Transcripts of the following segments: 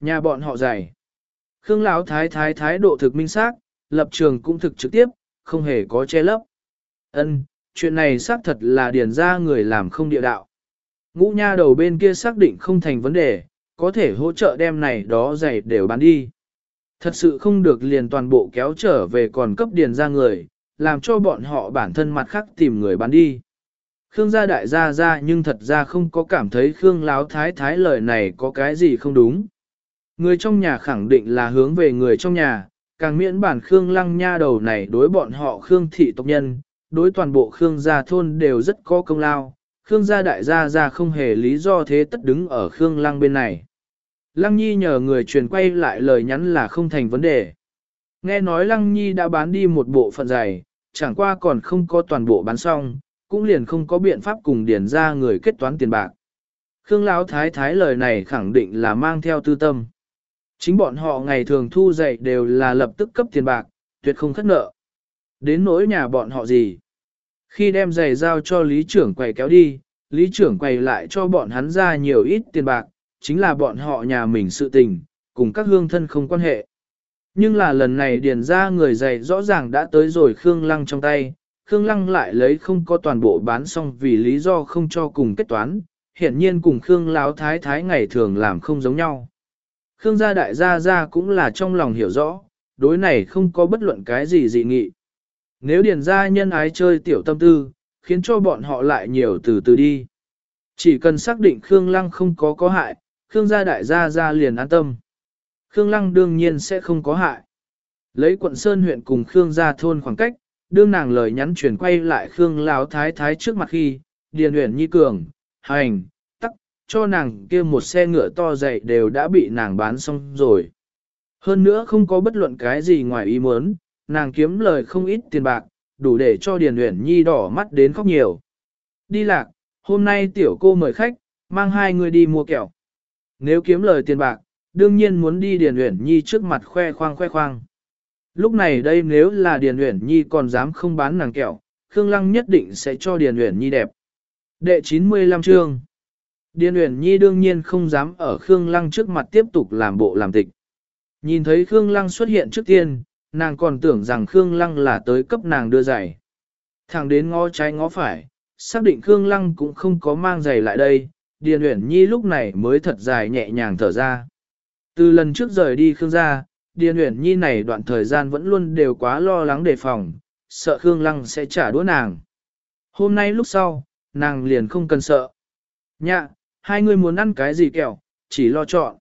Nhà bọn họ dày. Khương Lão thái thái thái độ thực minh xác, lập trường cũng thực trực tiếp, không hề có che lấp. Ân, chuyện này xác thật là điền ra người làm không địa đạo. Ngũ nha đầu bên kia xác định không thành vấn đề, có thể hỗ trợ đem này đó giày đều bán đi. Thật sự không được liền toàn bộ kéo trở về còn cấp điền ra người, làm cho bọn họ bản thân mặt khác tìm người bán đi. Khương gia đại gia ra nhưng thật ra không có cảm thấy Khương láo thái thái lời này có cái gì không đúng. Người trong nhà khẳng định là hướng về người trong nhà, càng miễn bản Khương lăng nha đầu này đối bọn họ Khương thị tộc nhân, đối toàn bộ Khương gia thôn đều rất có công lao. Khương gia đại gia ra không hề lý do thế tất đứng ở Khương lăng bên này. Lăng Nhi nhờ người truyền quay lại lời nhắn là không thành vấn đề. Nghe nói Lăng Nhi đã bán đi một bộ phận giày, chẳng qua còn không có toàn bộ bán xong, cũng liền không có biện pháp cùng điển ra người kết toán tiền bạc. Khương Lão Thái Thái lời này khẳng định là mang theo tư tâm. Chính bọn họ ngày thường thu dạy đều là lập tức cấp tiền bạc, tuyệt không khất nợ. Đến nỗi nhà bọn họ gì? Khi đem giày giao cho lý trưởng quầy kéo đi, lý trưởng quầy lại cho bọn hắn ra nhiều ít tiền bạc, chính là bọn họ nhà mình sự tình, cùng các hương thân không quan hệ. Nhưng là lần này điền ra người giày rõ ràng đã tới rồi Khương Lăng trong tay, Khương Lăng lại lấy không có toàn bộ bán xong vì lý do không cho cùng kết toán, hiển nhiên cùng Khương Láo Thái Thái ngày thường làm không giống nhau. Khương gia đại gia gia cũng là trong lòng hiểu rõ, đối này không có bất luận cái gì dị nghị. Nếu điền gia nhân ái chơi tiểu tâm tư, khiến cho bọn họ lại nhiều từ từ đi. Chỉ cần xác định Khương Lăng không có có hại, Khương gia đại gia gia liền an tâm. Khương Lăng đương nhiên sẽ không có hại. Lấy quận Sơn huyện cùng Khương gia thôn khoảng cách, đương nàng lời nhắn chuyển quay lại Khương Lão Thái Thái trước mặt khi, Điền huyện Nhi Cường, hành, cho nàng kia một xe ngựa to dày đều đã bị nàng bán xong rồi. Hơn nữa không có bất luận cái gì ngoài ý muốn, nàng kiếm lời không ít tiền bạc, đủ để cho Điền Uyển Nhi đỏ mắt đến khóc nhiều. Đi lạc, hôm nay tiểu cô mời khách, mang hai người đi mua kẹo. Nếu kiếm lời tiền bạc, đương nhiên muốn đi Điền Uyển Nhi trước mặt khoe khoang khoe khoang. Lúc này đây nếu là Điền Uyển Nhi còn dám không bán nàng kẹo, Khương Lăng nhất định sẽ cho Điền Uyển Nhi đẹp. Đệ 95 chương Điền Uyển Nhi đương nhiên không dám ở Khương Lăng trước mặt tiếp tục làm bộ làm tịch. Nhìn thấy Khương Lăng xuất hiện trước tiên, nàng còn tưởng rằng Khương Lăng là tới cấp nàng đưa giày. Thẳng đến ngó trái ngó phải, xác định Khương Lăng cũng không có mang giày lại đây, Điền Uyển Nhi lúc này mới thật dài nhẹ nhàng thở ra. Từ lần trước rời đi Khương gia, Điền Uyển Nhi này đoạn thời gian vẫn luôn đều quá lo lắng đề phòng, sợ Khương Lăng sẽ trả đũa nàng. Hôm nay lúc sau, nàng liền không cần sợ. Nhạ, hai người muốn ăn cái gì kẹo, chỉ lo chọn.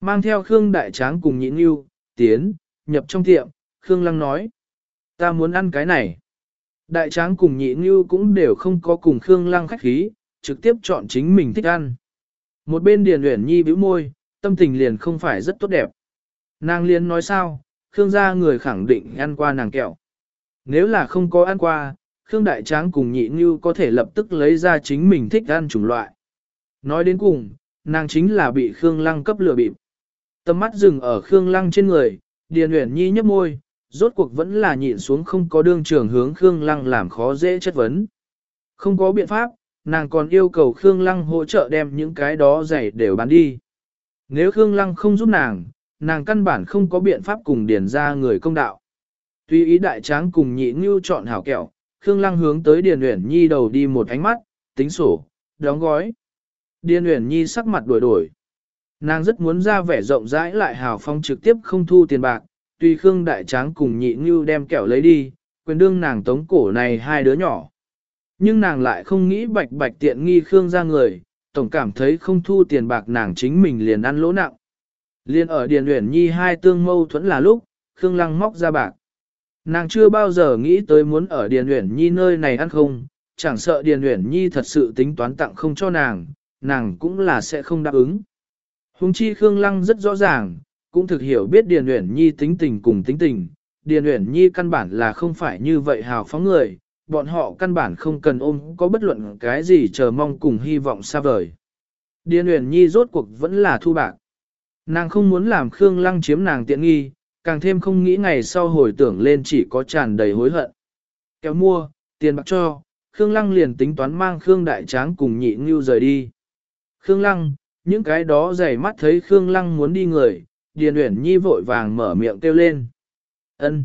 Mang theo Khương Đại Tráng cùng Nhĩ Nhu, tiến, nhập trong tiệm, Khương Lăng nói. Ta muốn ăn cái này. Đại Tráng cùng Nhĩ Nhu cũng đều không có cùng Khương Lăng khách khí, trực tiếp chọn chính mình thích ăn. Một bên Điền Uyển Nhi bĩu môi, tâm tình liền không phải rất tốt đẹp. Nàng liền nói sao, Khương gia người khẳng định ăn qua nàng kẹo. Nếu là không có ăn qua, Khương Đại Tráng cùng nhị như có thể lập tức lấy ra chính mình thích ăn chủng loại. Nói đến cùng, nàng chính là bị Khương Lăng cấp lừa bịp. Tâm mắt dừng ở Khương Lăng trên người, Điền Uyển Nhi nhấp môi, rốt cuộc vẫn là nhịn xuống không có đương trường hướng Khương Lăng làm khó dễ chất vấn. Không có biện pháp, nàng còn yêu cầu Khương Lăng hỗ trợ đem những cái đó giày đều bán đi. Nếu Khương Lăng không giúp nàng, nàng căn bản không có biện pháp cùng điền ra người công đạo. Tuy ý đại tráng cùng nhị ngưu chọn hảo kẹo, Khương Lăng hướng tới Điền Uyển Nhi đầu đi một ánh mắt, tính sổ, đóng gói. Điền Uyển Nhi sắc mặt đổi đổi. Nàng rất muốn ra vẻ rộng rãi lại hào phong trực tiếp không thu tiền bạc, tuy Khương Đại Tráng cùng nhị ngưu đem kẹo lấy đi, quyền đương nàng tống cổ này hai đứa nhỏ. Nhưng nàng lại không nghĩ bạch bạch tiện nghi Khương ra người, tổng cảm thấy không thu tiền bạc nàng chính mình liền ăn lỗ nặng. Liên ở Điền Uyển Nhi hai tương mâu thuẫn là lúc, Khương Lăng móc ra bạc. Nàng chưa bao giờ nghĩ tới muốn ở Điền Uyển Nhi nơi này ăn không, chẳng sợ Điền Uyển Nhi thật sự tính toán tặng không cho nàng, nàng cũng là sẽ không đáp ứng. Hùng chi Khương Lăng rất rõ ràng, cũng thực hiểu biết Điền Uyển Nhi tính tình cùng tính tình. Điền Uyển Nhi căn bản là không phải như vậy hào phóng người, bọn họ căn bản không cần ôm có bất luận cái gì chờ mong cùng hy vọng xa vời. Điền Uyển Nhi rốt cuộc vẫn là thu bạc. Nàng không muốn làm Khương Lăng chiếm nàng tiện nghi, càng thêm không nghĩ ngày sau hồi tưởng lên chỉ có tràn đầy hối hận. Kéo mua, tiền bạc cho, Khương Lăng liền tính toán mang Khương Đại Tráng cùng nhị ngưu rời đi. Khương Lăng, những cái đó dày mắt thấy Khương Lăng muốn đi người, Điền Uyển Nhi vội vàng mở miệng kêu lên. Ân,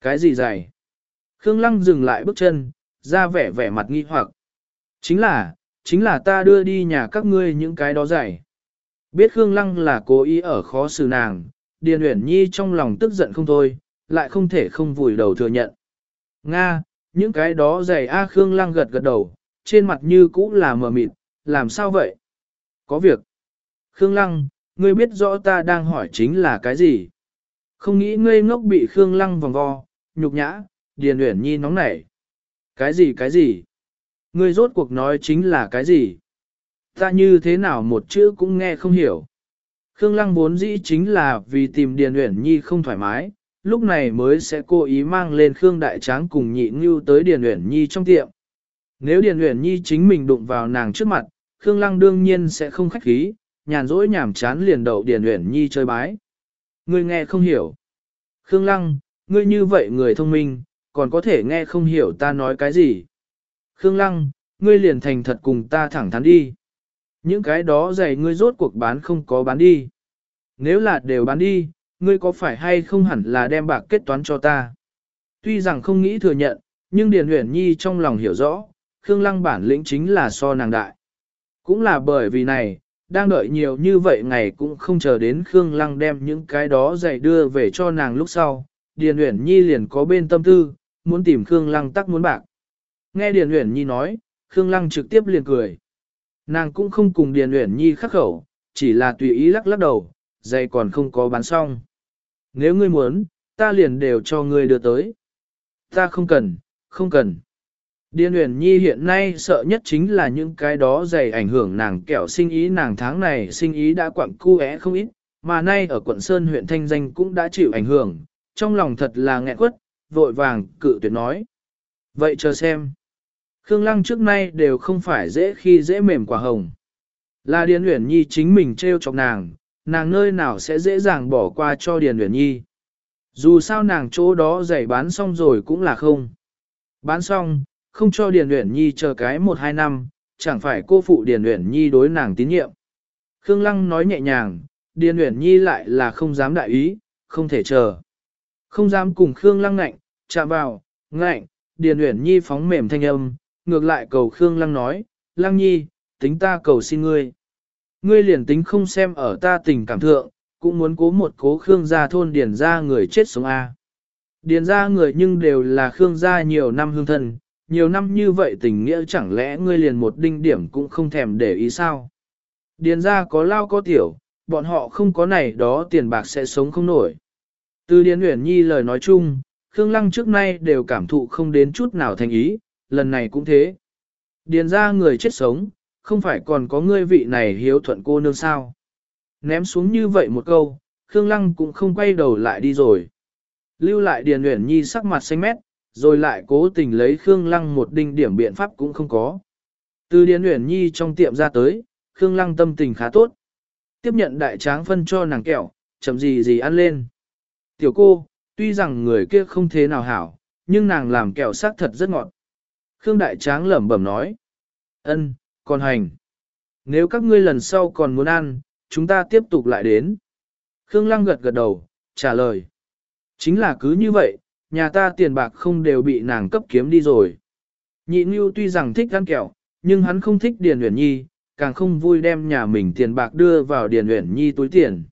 Cái gì dày? Khương Lăng dừng lại bước chân, ra vẻ vẻ mặt nghi hoặc. Chính là, chính là ta đưa đi nhà các ngươi những cái đó dày. Biết Khương Lăng là cố ý ở khó xử nàng, Điền Uyển Nhi trong lòng tức giận không thôi, lại không thể không vùi đầu thừa nhận. Nga, những cái đó dày A Khương Lăng gật gật đầu, trên mặt như cũ là mờ mịt, làm sao vậy? Có việc. Khương Lăng, ngươi biết rõ ta đang hỏi chính là cái gì? Không nghĩ ngươi ngốc bị Khương Lăng vòng vo, nhục nhã, Điền Uyển Nhi nóng nảy. Cái gì cái gì? Ngươi rốt cuộc nói chính là cái gì? Ta như thế nào một chữ cũng nghe không hiểu. Khương Lăng vốn dĩ chính là vì tìm Điền Uyển Nhi không thoải mái, lúc này mới sẽ cố ý mang lên Khương Đại Tráng cùng nhị ngưu tới Điền Uyển Nhi trong tiệm. Nếu Điền Uyển Nhi chính mình đụng vào nàng trước mặt, Khương Lăng đương nhiên sẽ không khách khí, nhàn rỗi nhảm chán liền đậu Điền Uyển Nhi chơi bái. Ngươi nghe không hiểu. Khương Lăng, ngươi như vậy người thông minh, còn có thể nghe không hiểu ta nói cái gì. Khương Lăng, ngươi liền thành thật cùng ta thẳng thắn đi. Những cái đó giày ngươi rốt cuộc bán không có bán đi. Nếu là đều bán đi, ngươi có phải hay không hẳn là đem bạc kết toán cho ta. Tuy rằng không nghĩ thừa nhận, nhưng Điền Huyền Nhi trong lòng hiểu rõ, Khương Lăng bản lĩnh chính là so nàng đại. Cũng là bởi vì này, đang đợi nhiều như vậy ngày cũng không chờ đến Khương Lăng đem những cái đó giày đưa về cho nàng lúc sau. Điền Uyển Nhi liền có bên tâm tư, muốn tìm Khương Lăng tắc muốn bạc. Nghe Điền Uyển Nhi nói, Khương Lăng trực tiếp liền cười. Nàng cũng không cùng Điền Uyển Nhi khắc khẩu, chỉ là tùy ý lắc lắc đầu, giày còn không có bán xong. Nếu ngươi muốn, ta liền đều cho ngươi đưa tới. Ta không cần, không cần. Điền Huyền Nhi hiện nay sợ nhất chính là những cái đó dày ảnh hưởng nàng kẹo sinh ý nàng tháng này sinh ý đã quặng cu é không ít, mà nay ở quận Sơn huyện Thanh Danh cũng đã chịu ảnh hưởng, trong lòng thật là nghẹn quất, vội vàng cự tuyệt nói. Vậy chờ xem. Khương Lăng trước nay đều không phải dễ khi dễ mềm quả hồng. Là Điền Uyển Nhi chính mình trêu chọc nàng, nàng nơi nào sẽ dễ dàng bỏ qua cho Điền Uyển Nhi. Dù sao nàng chỗ đó giày bán xong rồi cũng là không. Bán xong, không cho Điền Uyển Nhi chờ cái một hai năm, chẳng phải cô phụ Điền Uyển Nhi đối nàng tín nhiệm. Khương Lăng nói nhẹ nhàng, Điền Uyển Nhi lại là không dám đại ý, không thể chờ. Không dám cùng Khương Lăng ngạnh, chạm vào, ngạnh, Điền Uyển Nhi phóng mềm thanh âm, ngược lại cầu Khương Lăng nói, Lăng Nhi, tính ta cầu xin ngươi. Ngươi liền tính không xem ở ta tình cảm thượng, cũng muốn cố một cố Khương gia thôn điền ra người chết sống A. Điền ra người nhưng đều là Khương gia nhiều năm hương thân, nhiều năm như vậy tình nghĩa chẳng lẽ ngươi liền một đinh điểm cũng không thèm để ý sao? Điền ra có lao có tiểu, bọn họ không có này đó tiền bạc sẽ sống không nổi. Từ Điền Uyển Nhi lời nói chung, Khương Lăng trước nay đều cảm thụ không đến chút nào thành ý, lần này cũng thế. Điền ra người chết sống, không phải còn có ngươi vị này hiếu thuận cô nương sao. Ném xuống như vậy một câu, Khương Lăng cũng không quay đầu lại đi rồi. Lưu lại Điền Uyển Nhi sắc mặt xanh mét, rồi lại cố tình lấy Khương Lăng một đinh điểm biện pháp cũng không có. Từ Điền Uyển Nhi trong tiệm ra tới, Khương Lăng tâm tình khá tốt. Tiếp nhận đại tráng phân cho nàng kẹo, chậm gì gì ăn lên. Tiểu cô, tuy rằng người kia không thế nào hảo, nhưng nàng làm kẹo sắc thật rất ngọt. Khương đại tráng lẩm bẩm nói. ân, còn hành. Nếu các ngươi lần sau còn muốn ăn, chúng ta tiếp tục lại đến. Khương Lăng gật gật đầu, trả lời. Chính là cứ như vậy, nhà ta tiền bạc không đều bị nàng cấp kiếm đi rồi. Nhị Nhu tuy rằng thích ăn kẹo, nhưng hắn không thích Điền Uyển Nhi, càng không vui đem nhà mình tiền bạc đưa vào Điền Uyển Nhi túi tiền.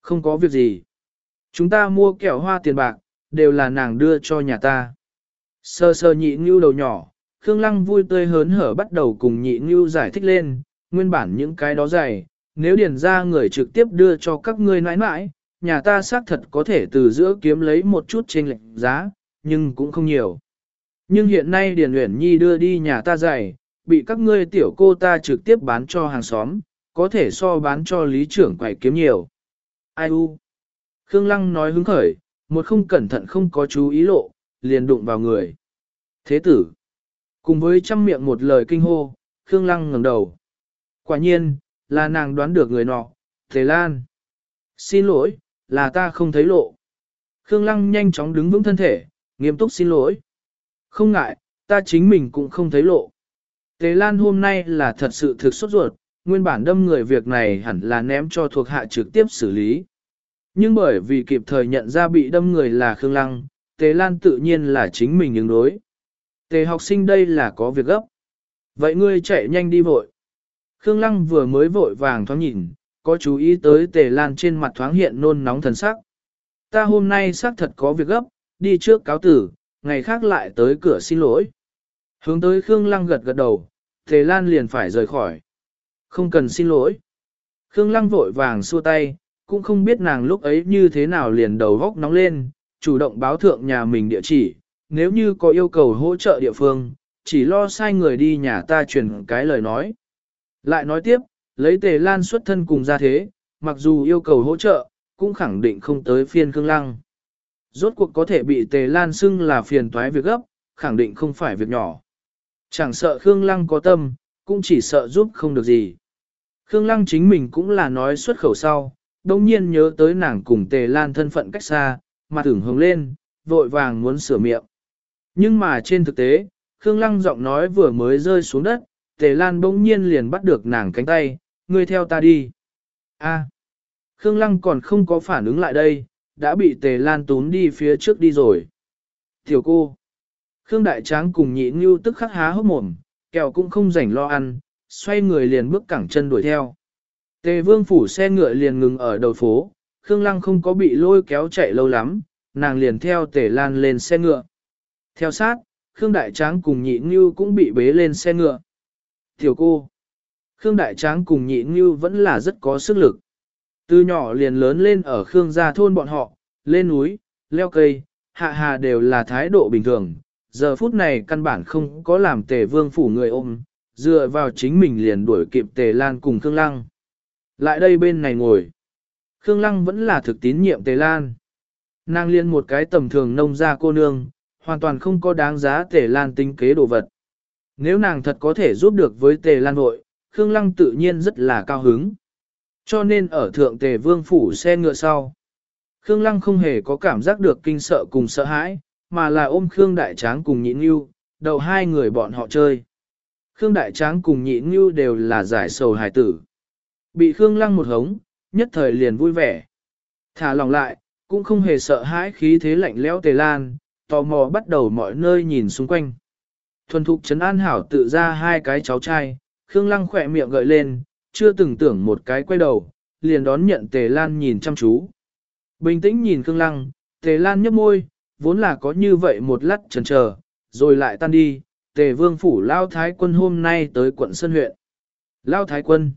Không có việc gì. Chúng ta mua kẹo hoa tiền bạc, đều là nàng đưa cho nhà ta. Sơ sơ nhị Nhu đầu nhỏ, Khương Lăng vui tươi hớn hở bắt đầu cùng nhị Nhu giải thích lên, nguyên bản những cái đó dày, nếu điền ra người trực tiếp đưa cho các ngươi nãi nãi, nhà ta xác thật có thể từ giữa kiếm lấy một chút trên lệnh giá, nhưng cũng không nhiều. Nhưng hiện nay Điền Uyển Nhi đưa đi nhà ta giày, bị các ngươi tiểu cô ta trực tiếp bán cho hàng xóm, có thể so bán cho lý trưởng quầy kiếm nhiều. Ai u? Khương Lăng nói hứng khởi, một không cẩn thận không có chú ý lộ, liền đụng vào người. Thế tử. Cùng với trăm miệng một lời kinh hô, Khương Lăng ngẩng đầu. Quả nhiên, là nàng đoán được người nọ, Thế Lan. Xin lỗi, là ta không thấy lộ. Khương Lăng nhanh chóng đứng vững thân thể, nghiêm túc xin lỗi. Không ngại, ta chính mình cũng không thấy lộ. Tề Lan hôm nay là thật sự thực sốt ruột, nguyên bản đâm người việc này hẳn là ném cho thuộc hạ trực tiếp xử lý. Nhưng bởi vì kịp thời nhận ra bị đâm người là Khương Lăng, Tề Lan tự nhiên là chính mình ứng đối. Tề học sinh đây là có việc gấp. Vậy ngươi chạy nhanh đi vội. Khương Lăng vừa mới vội vàng thoáng nhìn, có chú ý tới Tề Lan trên mặt thoáng hiện nôn nóng thần sắc. Ta hôm nay xác thật có việc gấp, đi trước cáo tử, ngày khác lại tới cửa xin lỗi. Hướng tới Khương Lăng gật gật đầu, Tề Lan liền phải rời khỏi. Không cần xin lỗi. Khương Lăng vội vàng xua tay, cũng không biết nàng lúc ấy như thế nào liền đầu góc nóng lên, chủ động báo thượng nhà mình địa chỉ, nếu như có yêu cầu hỗ trợ địa phương, chỉ lo sai người đi nhà ta truyền cái lời nói. Lại nói tiếp, lấy tề lan xuất thân cùng ra thế, mặc dù yêu cầu hỗ trợ, cũng khẳng định không tới phiên Khương Lăng. Rốt cuộc có thể bị tề lan xưng là phiền toái việc gấp, khẳng định không phải việc nhỏ. Chẳng sợ Khương Lăng có tâm, cũng chỉ sợ giúp không được gì. Khương Lăng chính mình cũng là nói xuất khẩu sau, đồng nhiên nhớ tới nàng cùng tề lan thân phận cách xa, mà tưởng hồng lên, vội vàng muốn sửa miệng. Nhưng mà trên thực tế, Khương Lăng giọng nói vừa mới rơi xuống đất, Tề Lan bỗng nhiên liền bắt được nàng cánh tay, ngươi theo ta đi. A. Khương Lăng còn không có phản ứng lại đây, đã bị Tề Lan tún đi phía trước đi rồi. Tiểu cô. Khương Đại Tráng cùng nhị như tức khắc há hốc mồm, kẹo cũng không rảnh lo ăn, xoay người liền bước cẳng chân đuổi theo. Tề vương phủ xe ngựa liền ngừng ở đầu phố, Khương Lăng không có bị lôi kéo chạy lâu lắm, nàng liền theo Tề Lan lên xe ngựa. Theo sát, Khương Đại Tráng cùng nhị như cũng bị bế lên xe ngựa. Tiểu cô. Khương Đại Tráng cùng nhị ngưu vẫn là rất có sức lực. Từ nhỏ liền lớn lên ở Khương gia thôn bọn họ, lên núi, leo cây, hạ hà đều là thái độ bình thường. Giờ phút này căn bản không có làm tề vương phủ người ôm, dựa vào chính mình liền đuổi kịp tề lan cùng Khương Lăng. Lại đây bên này ngồi. Khương Lăng vẫn là thực tín nhiệm tề lan. Nàng liên một cái tầm thường nông gia cô nương, hoàn toàn không có đáng giá tề lan tính kế đồ vật. Nếu nàng thật có thể giúp được với tề lan hội, Khương Lăng tự nhiên rất là cao hứng. Cho nên ở thượng tề vương phủ xe ngựa sau. Khương Lăng không hề có cảm giác được kinh sợ cùng sợ hãi, mà là ôm Khương Đại Tráng cùng Nhị Ngưu, đầu hai người bọn họ chơi. Khương Đại Tráng cùng Nhị Ngưu đều là giải sầu hài tử. Bị Khương Lăng một hống, nhất thời liền vui vẻ. Thả lòng lại, cũng không hề sợ hãi khí thế lạnh lẽo tề lan, tò mò bắt đầu mọi nơi nhìn xung quanh. Thuần thục trấn an hảo tự ra hai cái cháu trai, Khương Lăng khỏe miệng gợi lên, chưa từng tưởng một cái quay đầu, liền đón nhận Tề Lan nhìn chăm chú. Bình tĩnh nhìn Khương Lăng, Tề Lan nhấp môi, vốn là có như vậy một lát chần chờ, rồi lại tan đi, Tề Vương Phủ Lao Thái Quân hôm nay tới quận Sơn huyện. Lao Thái Quân.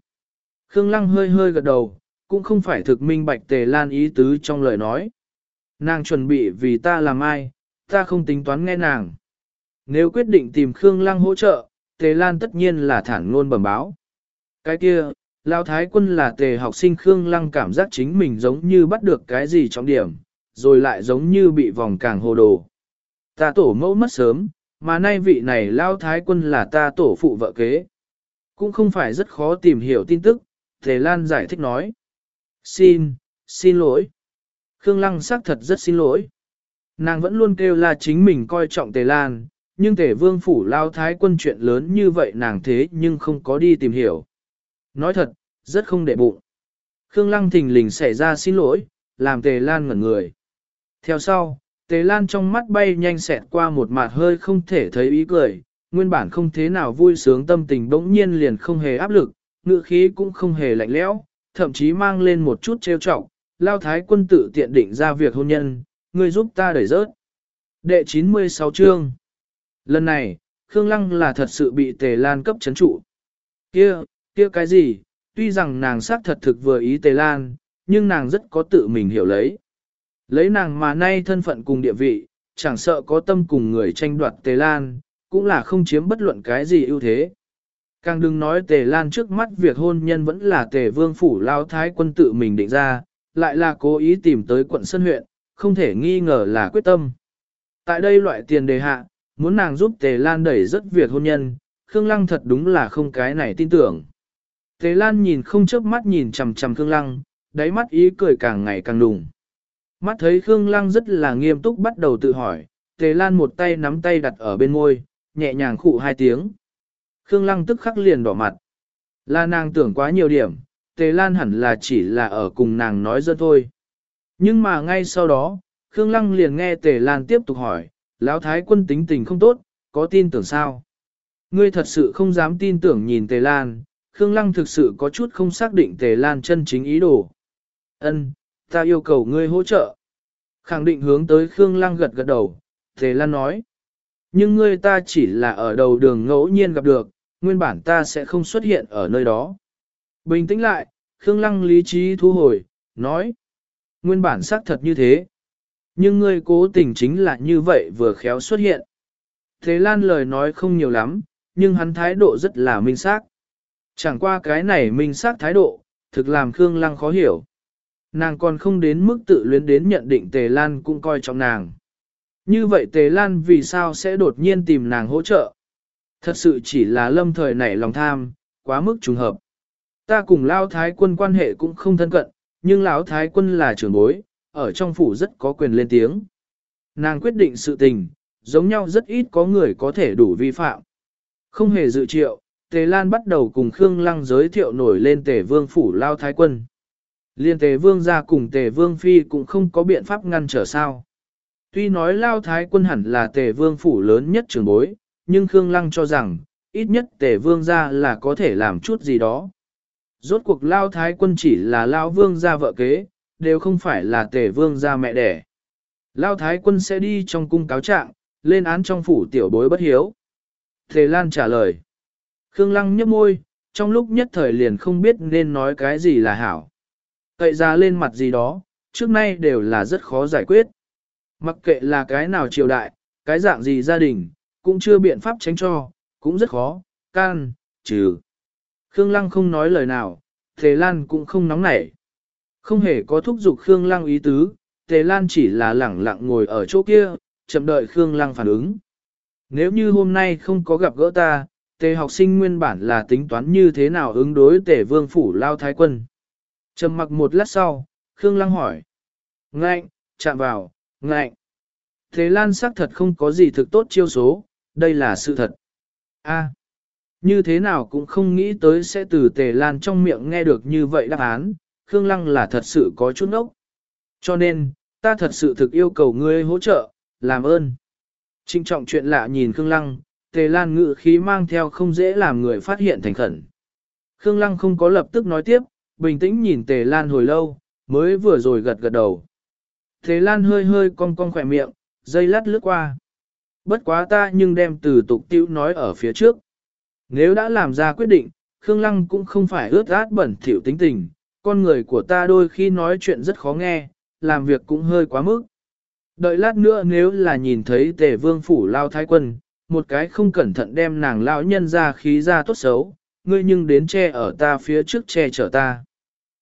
Khương Lăng hơi hơi gật đầu, cũng không phải thực minh bạch Tề Lan ý tứ trong lời nói. Nàng chuẩn bị vì ta làm ai, ta không tính toán nghe nàng. Nếu quyết định tìm Khương Lăng hỗ trợ, Tề Lan tất nhiên là thản ngôn bẩm báo. Cái kia, Lao Thái quân là tề học sinh Khương Lăng cảm giác chính mình giống như bắt được cái gì trong điểm, rồi lại giống như bị vòng càng hồ đồ. Ta tổ mẫu mất sớm, mà nay vị này Lao Thái quân là ta tổ phụ vợ kế. Cũng không phải rất khó tìm hiểu tin tức, Tề Lan giải thích nói. Xin, xin lỗi. Khương Lăng xác thật rất xin lỗi. Nàng vẫn luôn kêu là chính mình coi trọng Tề Lan, nhưng Tề Vương Phủ Lao Thái quân chuyện lớn như vậy nàng thế nhưng không có đi tìm hiểu. Nói thật, rất không để bụng. Khương Lăng thình lình xảy ra xin lỗi, làm Tề Lan ngẩn người. Theo sau, Tề Lan trong mắt bay nhanh xẹt qua một mặt hơi không thể thấy ý cười, nguyên bản không thế nào vui sướng tâm tình bỗng nhiên liền không hề áp lực, ngựa khí cũng không hề lạnh lẽo, thậm chí mang lên một chút trêu trọng, lao thái quân tự tiện định ra việc hôn nhân, người giúp ta đẩy rớt. Đệ 96 chương Lần này, Khương Lăng là thật sự bị Tề Lan cấp chấn trụ. Kia, kia cái gì, tuy rằng nàng xác thật thực vừa ý Tề Lan, nhưng nàng rất có tự mình hiểu lấy. Lấy nàng mà nay thân phận cùng địa vị, chẳng sợ có tâm cùng người tranh đoạt Tề Lan, cũng là không chiếm bất luận cái gì ưu thế. Càng đừng nói Tề Lan trước mắt việc hôn nhân vẫn là Tề Vương Phủ Lao Thái quân tự mình định ra, lại là cố ý tìm tới quận Sơn huyện, không thể nghi ngờ là quyết tâm. Tại đây loại tiền đề hạ, muốn nàng giúp Tề Lan đẩy rất việc hôn nhân, Khương Lăng thật đúng là không cái này tin tưởng. Tề Lan nhìn không chớp mắt nhìn chằm chằm Khương Lăng, đáy mắt ý cười càng ngày càng đùng. Mắt thấy Khương Lăng rất là nghiêm túc bắt đầu tự hỏi, Tề Lan một tay nắm tay đặt ở bên môi, nhẹ nhàng khụ hai tiếng. Khương Lăng tức khắc liền đỏ mặt. Là nàng tưởng quá nhiều điểm, Tề Lan hẳn là chỉ là ở cùng nàng nói dơ thôi. Nhưng mà ngay sau đó, Khương Lăng liền nghe Tề Lan tiếp tục hỏi, Lão Thái quân tính tình không tốt, có tin tưởng sao? Ngươi thật sự không dám tin tưởng nhìn Tề Lan, Khương Lăng thực sự có chút không xác định Tề Lan chân chính ý đồ. Ân, ta yêu cầu ngươi hỗ trợ. Khẳng định hướng tới Khương Lăng gật gật đầu, Tề Lan nói. Nhưng ngươi ta chỉ là ở đầu đường ngẫu nhiên gặp được, nguyên bản ta sẽ không xuất hiện ở nơi đó. Bình tĩnh lại, Khương Lăng lý trí thu hồi, nói. Nguyên bản xác thật như thế. Nhưng ngươi cố tình chính là như vậy vừa khéo xuất hiện. Thế Lan lời nói không nhiều lắm, nhưng hắn thái độ rất là minh xác. Chẳng qua cái này minh xác thái độ, thực làm Khương Lăng khó hiểu. Nàng còn không đến mức tự luyến đến nhận định Tề Lan cũng coi trọng nàng. Như vậy Tề Lan vì sao sẽ đột nhiên tìm nàng hỗ trợ? Thật sự chỉ là lâm thời nảy lòng tham, quá mức trùng hợp. Ta cùng Lao Thái quân quan hệ cũng không thân cận, nhưng Lão Thái quân là trưởng bối, ở trong phủ rất có quyền lên tiếng. Nàng quyết định sự tình, giống nhau rất ít có người có thể đủ vi phạm. Không hề dự triệu, Tề Lan bắt đầu cùng Khương Lăng giới thiệu nổi lên Tề Vương phủ Lao Thái quân. Liên Tề Vương ra cùng Tề Vương Phi cũng không có biện pháp ngăn trở sao. Tuy nói Lao Thái quân hẳn là Tề Vương phủ lớn nhất trường bối, nhưng Khương Lăng cho rằng, ít nhất Tề Vương ra là có thể làm chút gì đó. Rốt cuộc Lao Thái quân chỉ là Lao Vương ra vợ kế, đều không phải là Tề Vương gia mẹ đẻ. Lao Thái quân sẽ đi trong cung cáo trạng, lên án trong phủ tiểu bối bất hiếu. Tề Lan trả lời. Khương Lăng nhấp môi, trong lúc nhất thời liền không biết nên nói cái gì là hảo. Cậy ra lên mặt gì đó, trước nay đều là rất khó giải quyết. Mặc kệ là cái nào triều đại, cái dạng gì gia đình, cũng chưa biện pháp tránh cho, cũng rất khó, can, trừ. Khương Lăng không nói lời nào, Tề Lan cũng không nóng nảy. Không hề có thúc giục Khương Lăng ý tứ, Tề Lan chỉ là lẳng lặng ngồi ở chỗ kia, chậm đợi Khương Lăng phản ứng. Nếu như hôm nay không có gặp gỡ ta, Tề học sinh nguyên bản là tính toán như thế nào ứng đối Tề Vương Phủ Lao Thái Quân. Trầm mặc một lát sau, Khương Lăng hỏi. Ngạnh, chạm vào, ngạnh. Thế Lan xác thật không có gì thực tốt chiêu số, đây là sự thật. A, như thế nào cũng không nghĩ tới sẽ từ Tề Lan trong miệng nghe được như vậy đáp án, Khương Lăng là thật sự có chút nốc, Cho nên, ta thật sự thực yêu cầu ngươi hỗ trợ, làm ơn. Trinh trọng chuyện lạ nhìn Khương Lăng, Tề Lan ngự khí mang theo không dễ làm người phát hiện thành khẩn. Khương Lăng không có lập tức nói tiếp, bình tĩnh nhìn Tề Lan hồi lâu, mới vừa rồi gật gật đầu. Tề Lan hơi hơi cong cong khỏe miệng, dây lát lướt qua. Bất quá ta nhưng đem từ tục tiêu nói ở phía trước. Nếu đã làm ra quyết định, Khương Lăng cũng không phải ướt át bẩn thỉu tính tình, con người của ta đôi khi nói chuyện rất khó nghe, làm việc cũng hơi quá mức. Đợi lát nữa nếu là nhìn thấy tề vương phủ lao thái quân, một cái không cẩn thận đem nàng lão nhân ra khí ra tốt xấu, ngươi nhưng đến che ở ta phía trước che chở ta.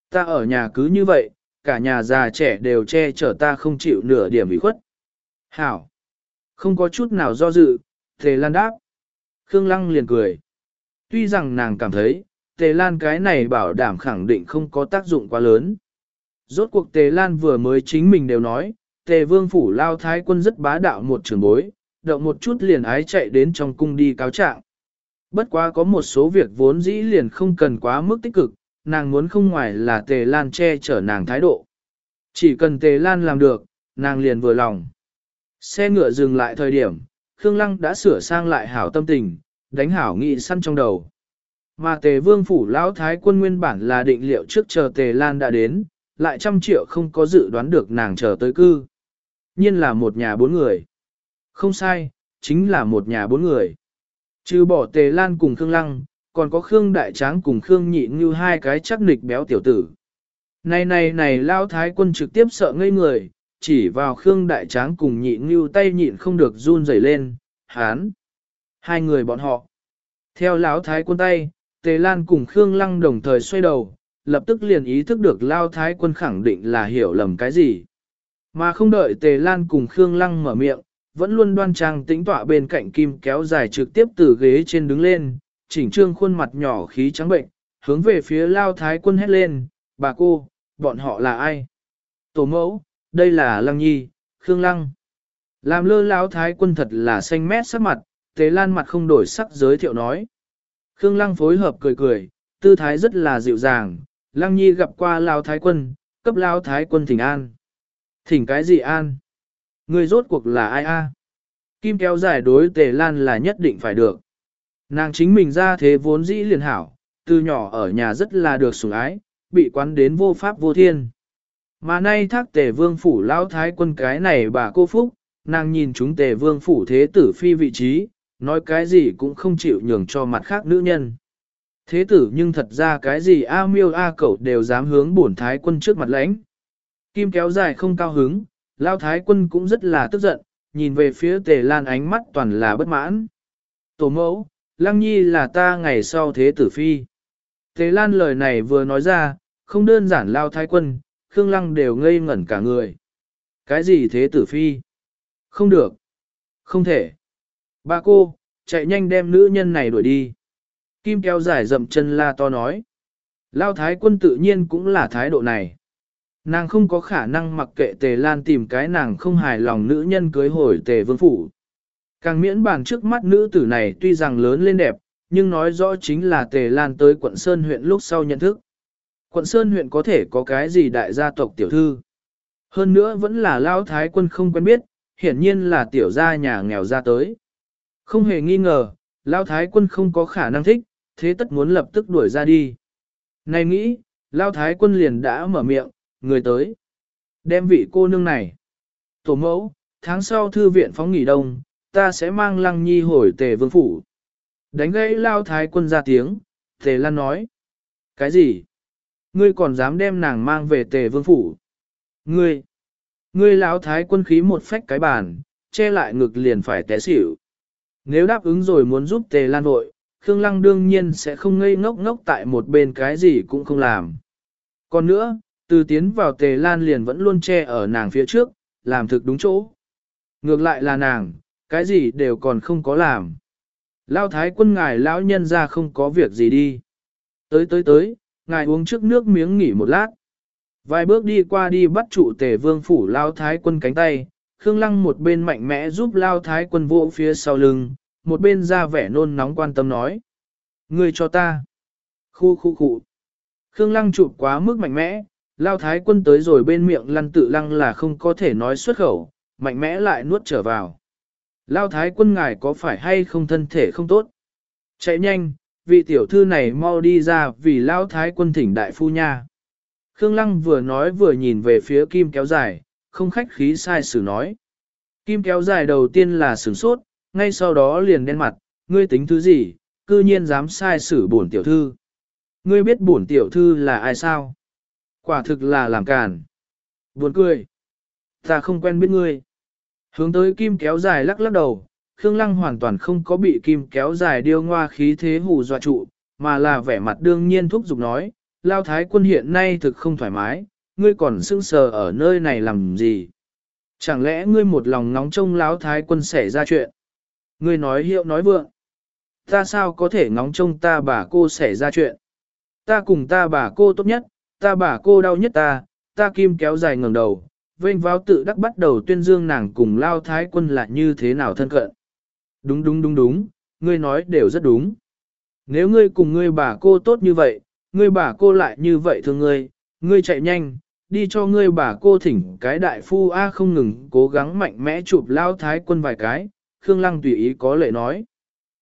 Ta ở nhà cứ như vậy, cả nhà già trẻ đều che chở ta không chịu nửa điểm ủy khuất. Hảo! Không có chút nào do dự, Tề Lan đáp. Khương Lăng liền cười. Tuy rằng nàng cảm thấy, Tề Lan cái này bảo đảm khẳng định không có tác dụng quá lớn. Rốt cuộc Tề Lan vừa mới chính mình đều nói, Tề Vương Phủ Lao Thái quân rất bá đạo một trường bối, động một chút liền ái chạy đến trong cung đi cáo trạng. Bất quá có một số việc vốn dĩ liền không cần quá mức tích cực, nàng muốn không ngoài là Tề Lan che chở nàng thái độ. Chỉ cần Tề Lan làm được, nàng liền vừa lòng. Xe ngựa dừng lại thời điểm, Khương Lăng đã sửa sang lại hảo tâm tình, đánh hảo nghị săn trong đầu. Mà Tề Vương Phủ Lão Thái quân nguyên bản là định liệu trước chờ Tề Lan đã đến, lại trăm triệu không có dự đoán được nàng chờ tới cư. Nhiên là một nhà bốn người. Không sai, chính là một nhà bốn người. Trừ bỏ Tề Lan cùng Khương Lăng, còn có Khương Đại Tráng cùng Khương Nhị như hai cái chắc nịch béo tiểu tử. Này này này Lao Thái quân trực tiếp sợ ngây người, chỉ vào Khương Đại Tráng cùng Nhị như tay nhịn không được run rẩy lên, hán. Hai người bọn họ. Theo Lão Thái quân tay, Tề Lan cùng Khương Lăng đồng thời xoay đầu, lập tức liền ý thức được Lao Thái quân khẳng định là hiểu lầm cái gì. Mà không đợi Tề Lan cùng Khương Lăng mở miệng, vẫn luôn đoan trang tĩnh tọa bên cạnh kim kéo dài trực tiếp từ ghế trên đứng lên, chỉnh trương khuôn mặt nhỏ khí trắng bệnh, hướng về phía Lao Thái quân hét lên, bà cô, bọn họ là ai? Tổ mẫu, đây là Lăng Nhi, Khương Lăng. Làm lơ Lao Thái quân thật là xanh mét sắc mặt, Tề Lan mặt không đổi sắc giới thiệu nói. Khương Lăng phối hợp cười cười, tư thái rất là dịu dàng, Lăng Nhi gặp qua Lao Thái Quân, cấp Lao Thái Quân thỉnh an. Thỉnh cái gì an? Người rốt cuộc là ai a? Kim kéo giải đối tề lan là nhất định phải được. Nàng chính mình ra thế vốn dĩ liền hảo, từ nhỏ ở nhà rất là được sủng ái, bị quán đến vô pháp vô thiên. Mà nay thác tề vương phủ lão thái quân cái này bà cô Phúc, nàng nhìn chúng tề vương phủ thế tử phi vị trí, nói cái gì cũng không chịu nhường cho mặt khác nữ nhân. Thế tử nhưng thật ra cái gì A miêu A cẩu đều dám hướng bổn thái quân trước mặt lãnh. Kim kéo dài không cao hứng, lao thái quân cũng rất là tức giận, nhìn về phía tề lan ánh mắt toàn là bất mãn. Tổ mẫu, lăng nhi là ta ngày sau thế tử phi. Tề lan lời này vừa nói ra, không đơn giản lao thái quân, Khương Lăng đều ngây ngẩn cả người. Cái gì thế tử phi? Không được. Không thể. Ba cô, chạy nhanh đem nữ nhân này đuổi đi. Kim kéo dài dậm chân la to nói. Lao thái quân tự nhiên cũng là thái độ này. Nàng không có khả năng mặc kệ tề lan tìm cái nàng không hài lòng nữ nhân cưới hồi tề vương phủ. Càng miễn bàn trước mắt nữ tử này tuy rằng lớn lên đẹp, nhưng nói rõ chính là tề lan tới quận Sơn huyện lúc sau nhận thức. Quận Sơn huyện có thể có cái gì đại gia tộc tiểu thư. Hơn nữa vẫn là lao thái quân không quen biết, hiển nhiên là tiểu gia nhà nghèo ra tới. Không hề nghi ngờ, lao thái quân không có khả năng thích, thế tất muốn lập tức đuổi ra đi. Này nghĩ, lao thái quân liền đã mở miệng, người tới. Đem vị cô nương này. Tổ mẫu, tháng sau thư viện phóng nghỉ đông, ta sẽ mang lăng nhi hồi tề vương phủ. Đánh gãy lao thái quân ra tiếng, tề lan nói. Cái gì? Ngươi còn dám đem nàng mang về tề vương phủ? Ngươi! Ngươi lão thái quân khí một phách cái bàn, che lại ngực liền phải té xỉu. Nếu đáp ứng rồi muốn giúp tề lan vội, Khương Lăng đương nhiên sẽ không ngây ngốc ngốc tại một bên cái gì cũng không làm. Còn nữa, từ tiến vào tề lan liền vẫn luôn che ở nàng phía trước, làm thực đúng chỗ. Ngược lại là nàng, cái gì đều còn không có làm. Lao thái quân ngài lão nhân ra không có việc gì đi. Tới tới tới, ngài uống trước nước miếng nghỉ một lát. Vài bước đi qua đi bắt trụ tề vương phủ lao thái quân cánh tay, Khương Lăng một bên mạnh mẽ giúp lao thái quân vỗ phía sau lưng, một bên ra vẻ nôn nóng quan tâm nói. Ngươi cho ta. Khu khu khu. Khương Lăng chụp quá mức mạnh mẽ, lao thái quân tới rồi bên miệng lăn tự lăng là không có thể nói xuất khẩu, mạnh mẽ lại nuốt trở vào. Lao thái quân ngài có phải hay không thân thể không tốt? Chạy nhanh, vị tiểu thư này mau đi ra vì lao thái quân thỉnh đại phu nha. Khương Lăng vừa nói vừa nhìn về phía kim kéo dài, không khách khí sai sử nói. Kim kéo dài đầu tiên là sửng sốt, ngay sau đó liền đen mặt, ngươi tính thứ gì, cư nhiên dám sai sử bổn tiểu thư. Ngươi biết bổn tiểu thư là ai sao? Quả thực là làm càn. Buồn cười. Ta không quen biết ngươi. Hướng tới kim kéo dài lắc lắc đầu, Khương Lăng hoàn toàn không có bị kim kéo dài điêu ngoa khí thế hù dọa trụ, mà là vẻ mặt đương nhiên thúc giục nói, lao thái quân hiện nay thực không thoải mái, ngươi còn sưng sờ ở nơi này làm gì? Chẳng lẽ ngươi một lòng ngóng trông lão thái quân xảy ra chuyện? Ngươi nói hiệu nói vượng. Ta sao có thể ngóng trông ta bà cô xảy ra chuyện? Ta cùng ta bà cô tốt nhất, ta bà cô đau nhất ta, ta kim kéo dài ngẩng đầu, vênh vào tự đắc bắt đầu tuyên dương nàng cùng lao thái quân là như thế nào thân cận. Đúng đúng đúng đúng, ngươi nói đều rất đúng. Nếu ngươi cùng ngươi bà cô tốt như vậy, ngươi bà cô lại như vậy thương ngươi, ngươi chạy nhanh, đi cho ngươi bà cô thỉnh cái đại phu A không ngừng cố gắng mạnh mẽ chụp lao thái quân vài cái, Khương Lăng tùy ý có lệ nói.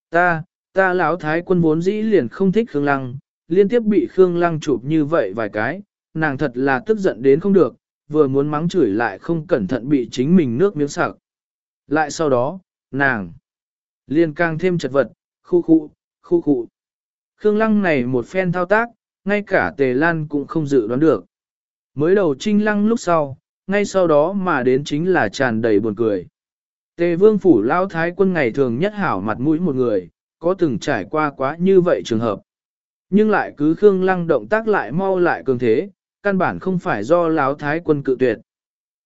Ta, ta lão thái quân vốn dĩ liền không thích Khương Lăng, liên tiếp bị Khương Lăng chụp như vậy vài cái, nàng thật là tức giận đến không được, vừa muốn mắng chửi lại không cẩn thận bị chính mình nước miếng sặc. Lại sau đó, nàng liền càng thêm chật vật, khu khu, khu khu. Khương Lăng này một phen thao tác, ngay cả Tề Lan cũng không dự đoán được. Mới đầu trinh lăng lúc sau, ngay sau đó mà đến chính là tràn đầy buồn cười. Tề vương phủ lao thái quân ngày thường nhất hảo mặt mũi một người, có từng trải qua quá như vậy trường hợp. Nhưng lại cứ Khương Lăng động tác lại mau lại cường thế, căn bản không phải do lão thái quân cự tuyệt.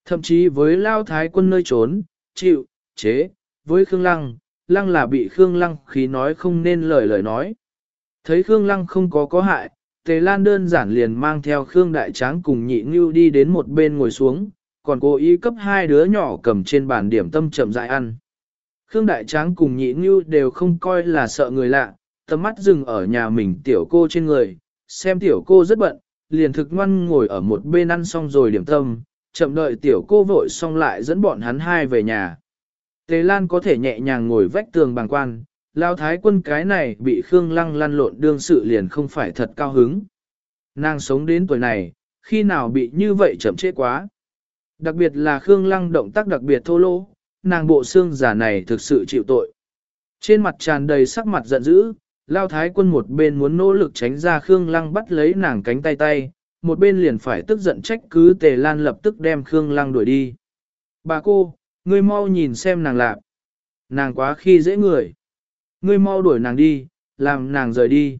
Thậm chí với lao thái quân nơi trốn, chịu, chế, với Khương Lăng, Lăng là bị Khương Lăng khí nói không nên lời lời nói. Thấy Khương Lăng không có có hại, Tề Lan đơn giản liền mang theo Khương Đại Tráng cùng nhị Ngưu đi đến một bên ngồi xuống, còn cố ý cấp hai đứa nhỏ cầm trên bàn điểm tâm chậm dại ăn. Khương Đại Tráng cùng nhị Ngưu đều không coi là sợ người lạ, tầm mắt dừng ở nhà mình tiểu cô trên người, xem tiểu cô rất bận, liền thực ngoan ngồi ở một bên ăn xong rồi điểm tâm, chậm đợi tiểu cô vội xong lại dẫn bọn hắn hai về nhà. Tề Lan có thể nhẹ nhàng ngồi vách tường bằng quan, lao thái quân cái này bị Khương Lăng lăn lộn đương sự liền không phải thật cao hứng. Nàng sống đến tuổi này, khi nào bị như vậy chậm trễ quá. Đặc biệt là Khương Lăng động tác đặc biệt thô lỗ, nàng bộ xương giả này thực sự chịu tội. Trên mặt tràn đầy sắc mặt giận dữ, lao thái quân một bên muốn nỗ lực tránh ra Khương Lăng bắt lấy nàng cánh tay tay, một bên liền phải tức giận trách cứ Tề Lan lập tức đem Khương Lăng đuổi đi. Bà cô, ngươi mau nhìn xem nàng lạc. Nàng quá khi dễ người. Ngươi mau đuổi nàng đi, làm nàng rời đi.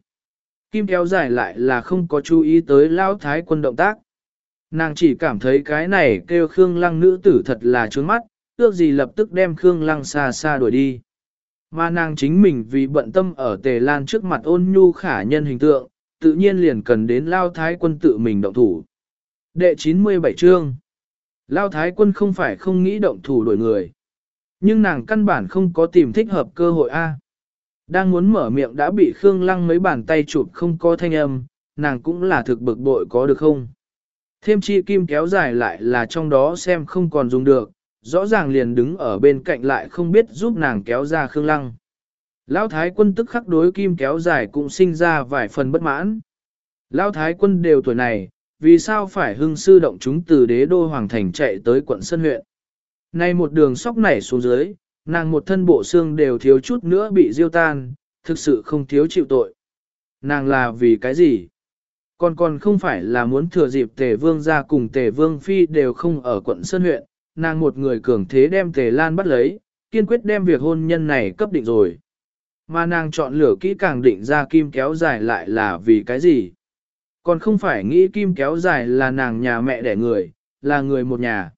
Kim kéo dài lại là không có chú ý tới lao thái quân động tác. Nàng chỉ cảm thấy cái này kêu Khương Lăng nữ tử thật là trướng mắt, ước gì lập tức đem Khương Lăng xa xa đuổi đi. Mà nàng chính mình vì bận tâm ở tề lan trước mặt ôn nhu khả nhân hình tượng, tự nhiên liền cần đến Lao Thái quân tự mình động thủ. Đệ 97 chương Lao Thái quân không phải không nghĩ động thủ đổi người. Nhưng nàng căn bản không có tìm thích hợp cơ hội A. Đang muốn mở miệng đã bị Khương Lăng mấy bàn tay chụp không có thanh âm, nàng cũng là thực bực bội có được không? Thêm chi kim kéo dài lại là trong đó xem không còn dùng được, rõ ràng liền đứng ở bên cạnh lại không biết giúp nàng kéo ra Khương Lăng. Lão Thái quân tức khắc đối kim kéo dài cũng sinh ra vài phần bất mãn. Lão Thái quân đều tuổi này, vì sao phải hưng sư động chúng từ đế đô hoàng thành chạy tới quận Sơn huyện. Nay một đường sóc nảy xuống dưới, nàng một thân bộ xương đều thiếu chút nữa bị diêu tan, thực sự không thiếu chịu tội. Nàng là vì cái gì? Còn còn không phải là muốn thừa dịp tề vương ra cùng tề vương phi đều không ở quận Sơn huyện, nàng một người cường thế đem tề lan bắt lấy, kiên quyết đem việc hôn nhân này cấp định rồi. Mà nàng chọn lửa kỹ càng định ra kim kéo dài lại là vì cái gì? Còn không phải nghĩ kim kéo dài là nàng nhà mẹ đẻ người, là người một nhà.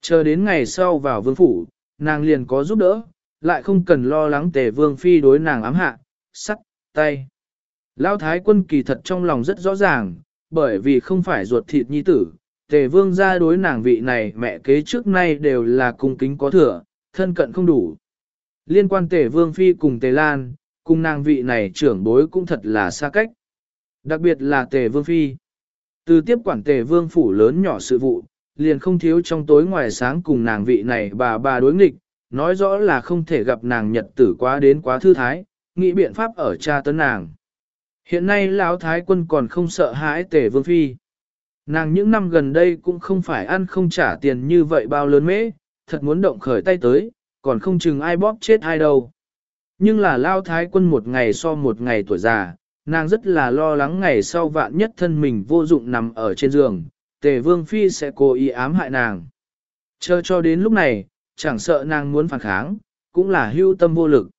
Chờ đến ngày sau vào vương phủ, nàng liền có giúp đỡ, lại không cần lo lắng tề vương phi đối nàng ám hạ, sắt, tay. Lão thái quân kỳ thật trong lòng rất rõ ràng, bởi vì không phải ruột thịt nhi tử, tề vương gia đối nàng vị này mẹ kế trước nay đều là cung kính có thừa, thân cận không đủ. Liên quan tề vương phi cùng tề lan, cùng nàng vị này trưởng bối cũng thật là xa cách. Đặc biệt là tề vương phi. Từ tiếp quản tề vương phủ lớn nhỏ sự vụ, liền không thiếu trong tối ngoài sáng cùng nàng vị này bà bà đối nghịch, nói rõ là không thể gặp nàng nhật tử quá đến quá thư thái, nghĩ biện pháp ở cha tấn nàng. Hiện nay lão thái quân còn không sợ hãi tể vương phi. Nàng những năm gần đây cũng không phải ăn không trả tiền như vậy bao lớn mễ, thật muốn động khởi tay tới, còn không chừng ai bóp chết ai đâu. Nhưng là lao thái quân một ngày so một ngày tuổi già, nàng rất là lo lắng ngày sau vạn nhất thân mình vô dụng nằm ở trên giường, tề vương phi sẽ cố ý ám hại nàng. Chờ cho đến lúc này, chẳng sợ nàng muốn phản kháng, cũng là hưu tâm vô lực.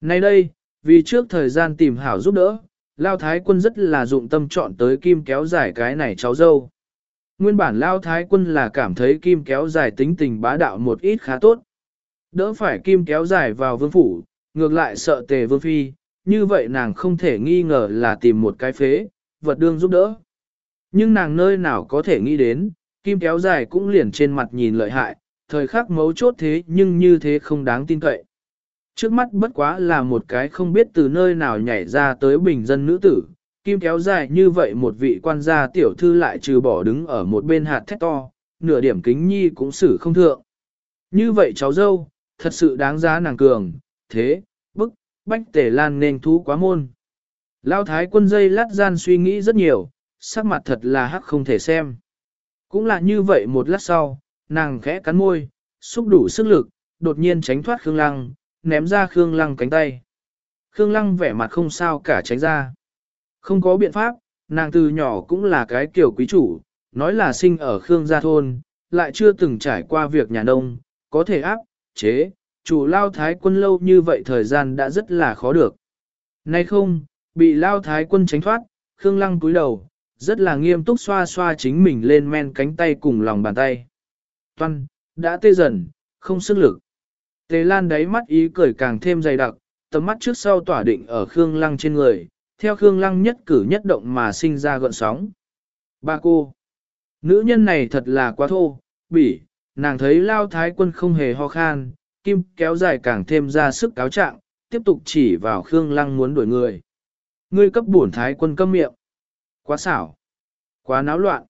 Nay đây, vì trước thời gian tìm hảo giúp đỡ, Lao Thái quân rất là dụng tâm chọn tới kim kéo dài cái này cháu dâu. Nguyên bản Lao Thái quân là cảm thấy kim kéo dài tính tình bá đạo một ít khá tốt. Đỡ phải kim kéo dài vào vương phủ, ngược lại sợ tề vương phi, như vậy nàng không thể nghi ngờ là tìm một cái phế, vật đương giúp đỡ. Nhưng nàng nơi nào có thể nghĩ đến, kim kéo dài cũng liền trên mặt nhìn lợi hại, thời khắc mấu chốt thế nhưng như thế không đáng tin cậy. Trước mắt bất quá là một cái không biết từ nơi nào nhảy ra tới bình dân nữ tử, kim kéo dài như vậy một vị quan gia tiểu thư lại trừ bỏ đứng ở một bên hạt thét to, nửa điểm kính nhi cũng xử không thượng. Như vậy cháu dâu, thật sự đáng giá nàng cường, thế, bức, bách tể lan nên thú quá môn. Lao thái quân dây lát gian suy nghĩ rất nhiều, sắc mặt thật là hắc không thể xem. Cũng là như vậy một lát sau, nàng khẽ cắn môi, xúc đủ sức lực, đột nhiên tránh thoát Khương Lăng, ném ra Khương Lăng cánh tay. Khương Lăng vẻ mặt không sao cả tránh ra. Không có biện pháp, nàng từ nhỏ cũng là cái kiểu quý chủ, nói là sinh ở Khương gia thôn, lại chưa từng trải qua việc nhà nông, có thể áp, chế, chủ lao thái quân lâu như vậy thời gian đã rất là khó được. Nay không, bị lao thái quân tránh thoát, Khương Lăng cúi đầu, rất là nghiêm túc xoa xoa chính mình lên men cánh tay cùng lòng bàn tay. Toan, đã tê dần, không sức lực. Tề Lan đáy mắt ý cười càng thêm dày đặc, tầm mắt trước sau tỏa định ở Khương Lăng trên người, theo Khương Lăng nhất cử nhất động mà sinh ra gợn sóng. Ba cô, nữ nhân này thật là quá thô, bỉ, nàng thấy lao thái quân không hề ho khan, kim kéo dài càng thêm ra sức cáo trạng, tiếp tục chỉ vào Khương Lăng muốn đuổi người. Ngươi cấp bổn thái quân câm miệng. Quá xảo. Quá náo loạn.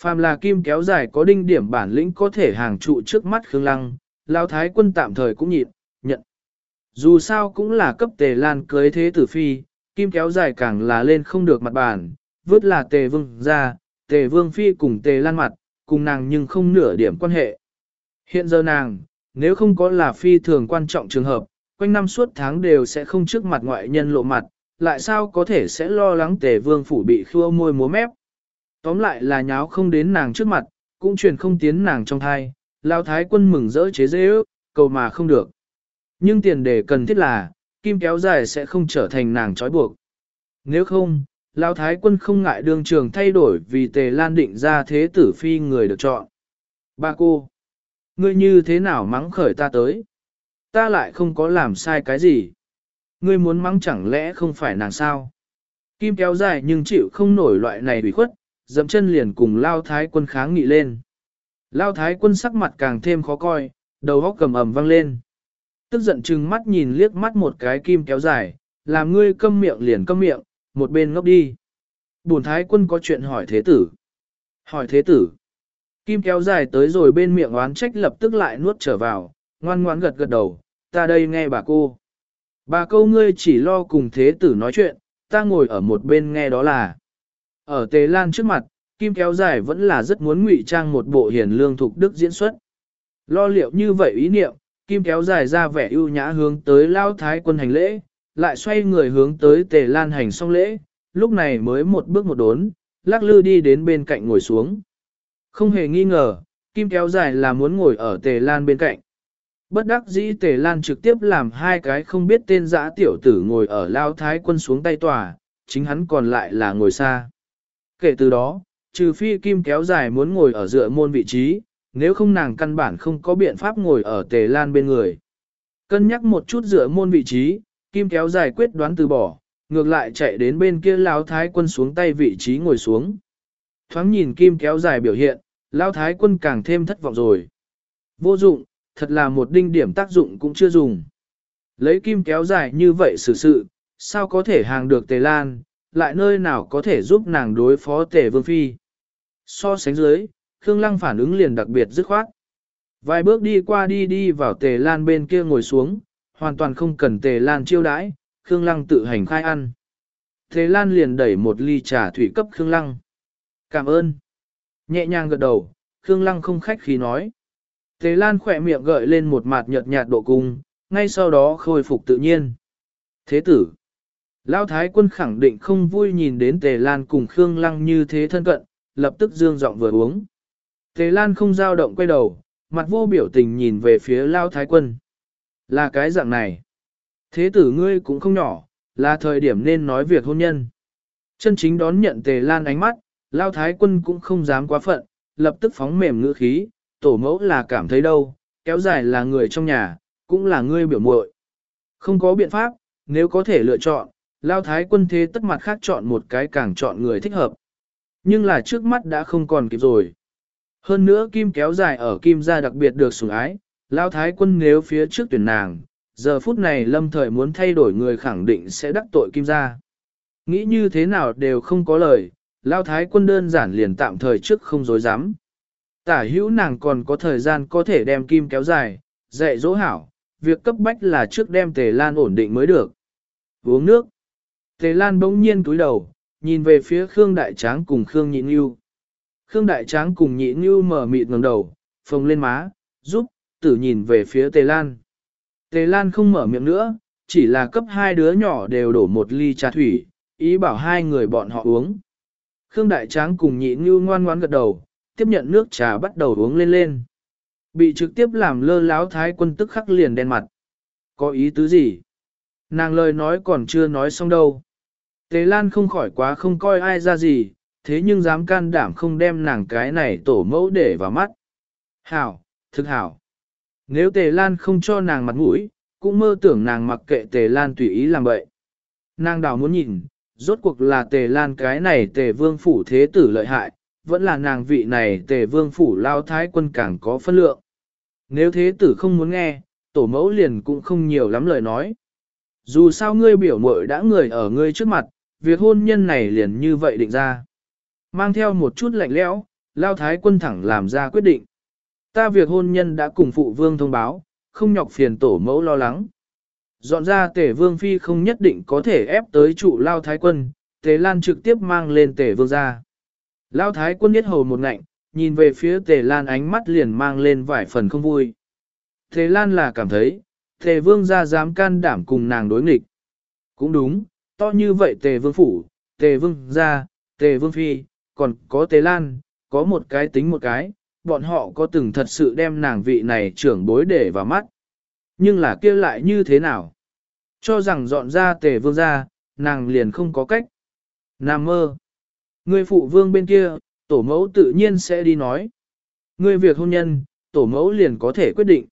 Phàm là kim kéo dài có đinh điểm bản lĩnh có thể hàng trụ trước mắt Khương Lăng, lao thái quân tạm thời cũng nhịn, nhận. Dù sao cũng là cấp tề lan cưới thế tử phi, kim kéo dài càng là lên không được mặt bản, vứt là tề vương ra, tề vương phi cùng tề lan mặt, cùng nàng nhưng không nửa điểm quan hệ. Hiện giờ nàng, nếu không có là phi thường quan trọng trường hợp, quanh năm suốt tháng đều sẽ không trước mặt ngoại nhân lộ mặt, lại sao có thể sẽ lo lắng tề vương phủ bị khua môi múa mép. Tóm lại là nháo không đến nàng trước mặt, cũng truyền không tiến nàng trong thai, lao thái quân mừng rỡ chế dễ ước, cầu mà không được. Nhưng tiền đề cần thiết là, kim kéo dài sẽ không trở thành nàng trói buộc. Nếu không, lao thái quân không ngại đường trường thay đổi vì tề lan định ra thế tử phi người được chọn. Ba cô, ngươi như thế nào mắng khởi ta tới? Ta lại không có làm sai cái gì. Ngươi muốn mắng chẳng lẽ không phải nàng sao? Kim kéo dài nhưng chịu không nổi loại này bị khuất, dậm chân liền cùng lao thái quân kháng nghị lên. Lao thái quân sắc mặt càng thêm khó coi, đầu góc cầm ầm vang lên. Tức giận chừng mắt nhìn liếc mắt một cái kim kéo dài, làm ngươi câm miệng liền câm miệng, một bên ngốc đi. Bùn thái quân có chuyện hỏi thế tử. Hỏi thế tử. Kim kéo dài tới rồi bên miệng oán trách lập tức lại nuốt trở vào, ngoan ngoãn gật gật đầu, ta đây nghe bà cô. Bà câu ngươi chỉ lo cùng thế tử nói chuyện, ta ngồi ở một bên nghe đó là. Ở tề lan trước mặt, Kim kéo dài vẫn là rất muốn ngụy trang một bộ hiền lương thục đức diễn xuất. Lo liệu như vậy ý niệm, Kim kéo dài ra vẻ ưu nhã hướng tới lao thái quân hành lễ, lại xoay người hướng tới tề lan hành xong lễ, lúc này mới một bước một đốn, lắc lư đi đến bên cạnh ngồi xuống. Không hề nghi ngờ, Kim kéo dài là muốn ngồi ở tề lan bên cạnh. Bất đắc dĩ tề lan trực tiếp làm hai cái không biết tên dã tiểu tử ngồi ở lao thái quân xuống tay tòa, chính hắn còn lại là ngồi xa. Kể từ đó, trừ phi kim kéo dài muốn ngồi ở dựa môn vị trí, nếu không nàng căn bản không có biện pháp ngồi ở tề lan bên người. Cân nhắc một chút dựa môn vị trí, kim kéo dài quyết đoán từ bỏ, ngược lại chạy đến bên kia lao thái quân xuống tay vị trí ngồi xuống. Thoáng nhìn kim kéo dài biểu hiện, lao thái quân càng thêm thất vọng rồi. Vô dụng, thật là một đinh điểm tác dụng cũng chưa dùng. Lấy kim kéo dài như vậy xử sự, sao có thể hàng được tề lan, lại nơi nào có thể giúp nàng đối phó tề vương phi. So sánh dưới, Khương Lăng phản ứng liền đặc biệt dứt khoát. Vài bước đi qua đi đi vào tề lan bên kia ngồi xuống, hoàn toàn không cần tề lan chiêu đãi, Khương Lăng tự hành khai ăn. Tề lan liền đẩy một ly trà thủy cấp Khương Lăng. Cảm ơn. Nhẹ nhàng gật đầu, Khương Lăng không khách khí nói. Tề lan khỏe miệng gợi lên một mặt nhợt nhạt độ cung, ngay sau đó khôi phục tự nhiên. Thế tử. Lão Thái quân khẳng định không vui nhìn đến Tề Lan cùng Khương Lăng như thế thân cận, lập tức dương giọng vừa uống. Tề Lan không dao động quay đầu, mặt vô biểu tình nhìn về phía Lão Thái quân. Là cái dạng này. Thế tử ngươi cũng không nhỏ, là thời điểm nên nói việc hôn nhân. Chân chính đón nhận Tề Lan ánh mắt, Lão Thái quân cũng không dám quá phận, lập tức phóng mềm ngữ khí, tổ mẫu là cảm thấy đâu, kéo dài là người trong nhà, cũng là ngươi biểu muội. Không có biện pháp, nếu có thể lựa chọn, Lao thái quân thế tất mặt khác chọn một cái càng chọn người thích hợp. Nhưng là trước mắt đã không còn kịp rồi. Hơn nữa kim kéo dài ở kim gia đặc biệt được sủng ái, Lao thái quân nếu phía trước tuyển nàng, giờ phút này lâm thời muốn thay đổi người khẳng định sẽ đắc tội kim gia. Nghĩ như thế nào đều không có lời, Lao thái quân đơn giản liền tạm thời trước không dối dám. Tả hữu nàng còn có thời gian có thể đem kim kéo dài, dạy dỗ hảo, việc cấp bách là trước đem tề lan ổn định mới được. Uống nước. Tề Lan bỗng nhiên cúi đầu, nhìn về phía Khương Đại Tráng cùng Khương Nhị Nhu. Khương Đại Tráng cùng Nhị Nhu mở mịt ngẩng đầu, phồng lên má, giúp, tử nhìn về phía Tề Lan. Tề Lan không mở miệng nữa, chỉ là cấp hai đứa nhỏ đều đổ một ly trà thủy, ý bảo hai người bọn họ uống. Khương Đại Tráng cùng Nhị Nhu ngoan ngoãn gật đầu, tiếp nhận nước trà bắt đầu uống lên lên. Bị trực tiếp làm lơ láo thái quân tức khắc liền đen mặt. Có ý tứ gì? Nàng lời nói còn chưa nói xong đâu. Tề Lan không khỏi quá không coi ai ra gì, thế nhưng dám can đảm không đem nàng cái này tổ mẫu để vào mắt. Hảo, thực hảo. Nếu Tề Lan không cho nàng mặt mũi, cũng mơ tưởng nàng mặc kệ Tề Lan tùy ý làm vậy. Nàng đào muốn nhìn, rốt cuộc là Tề Lan cái này Tề Vương Phủ Thế Tử lợi hại, vẫn là nàng vị này Tề Vương Phủ Lao Thái Quân càng có phân lượng. Nếu Thế Tử không muốn nghe, tổ mẫu liền cũng không nhiều lắm lời nói. Dù sao ngươi biểu muội đã người ở ngươi trước mặt, việc hôn nhân này liền như vậy định ra. Mang theo một chút lạnh lẽo, Lao Thái quân thẳng làm ra quyết định. Ta việc hôn nhân đã cùng phụ vương thông báo, không nhọc phiền tổ mẫu lo lắng. Dọn ra tể vương phi không nhất định có thể ép tới trụ Lao Thái quân, tề lan trực tiếp mang lên tể vương ra. Lao Thái quân nhất hầu một ngạnh, nhìn về phía tề lan ánh mắt liền mang lên vài phần không vui. Tề lan là cảm thấy, tề vương ra dám can đảm cùng nàng đối nghịch. Cũng đúng, to như vậy tề vương phủ, tề vương ra, tề vương phi, còn có tề lan, có một cái tính một cái, bọn họ có từng thật sự đem nàng vị này trưởng bối để vào mắt. Nhưng là kia lại như thế nào? Cho rằng dọn ra tề vương ra, nàng liền không có cách. Nam mơ. Ngươi phụ vương bên kia, tổ mẫu tự nhiên sẽ đi nói. Ngươi việc hôn nhân, tổ mẫu liền có thể quyết định.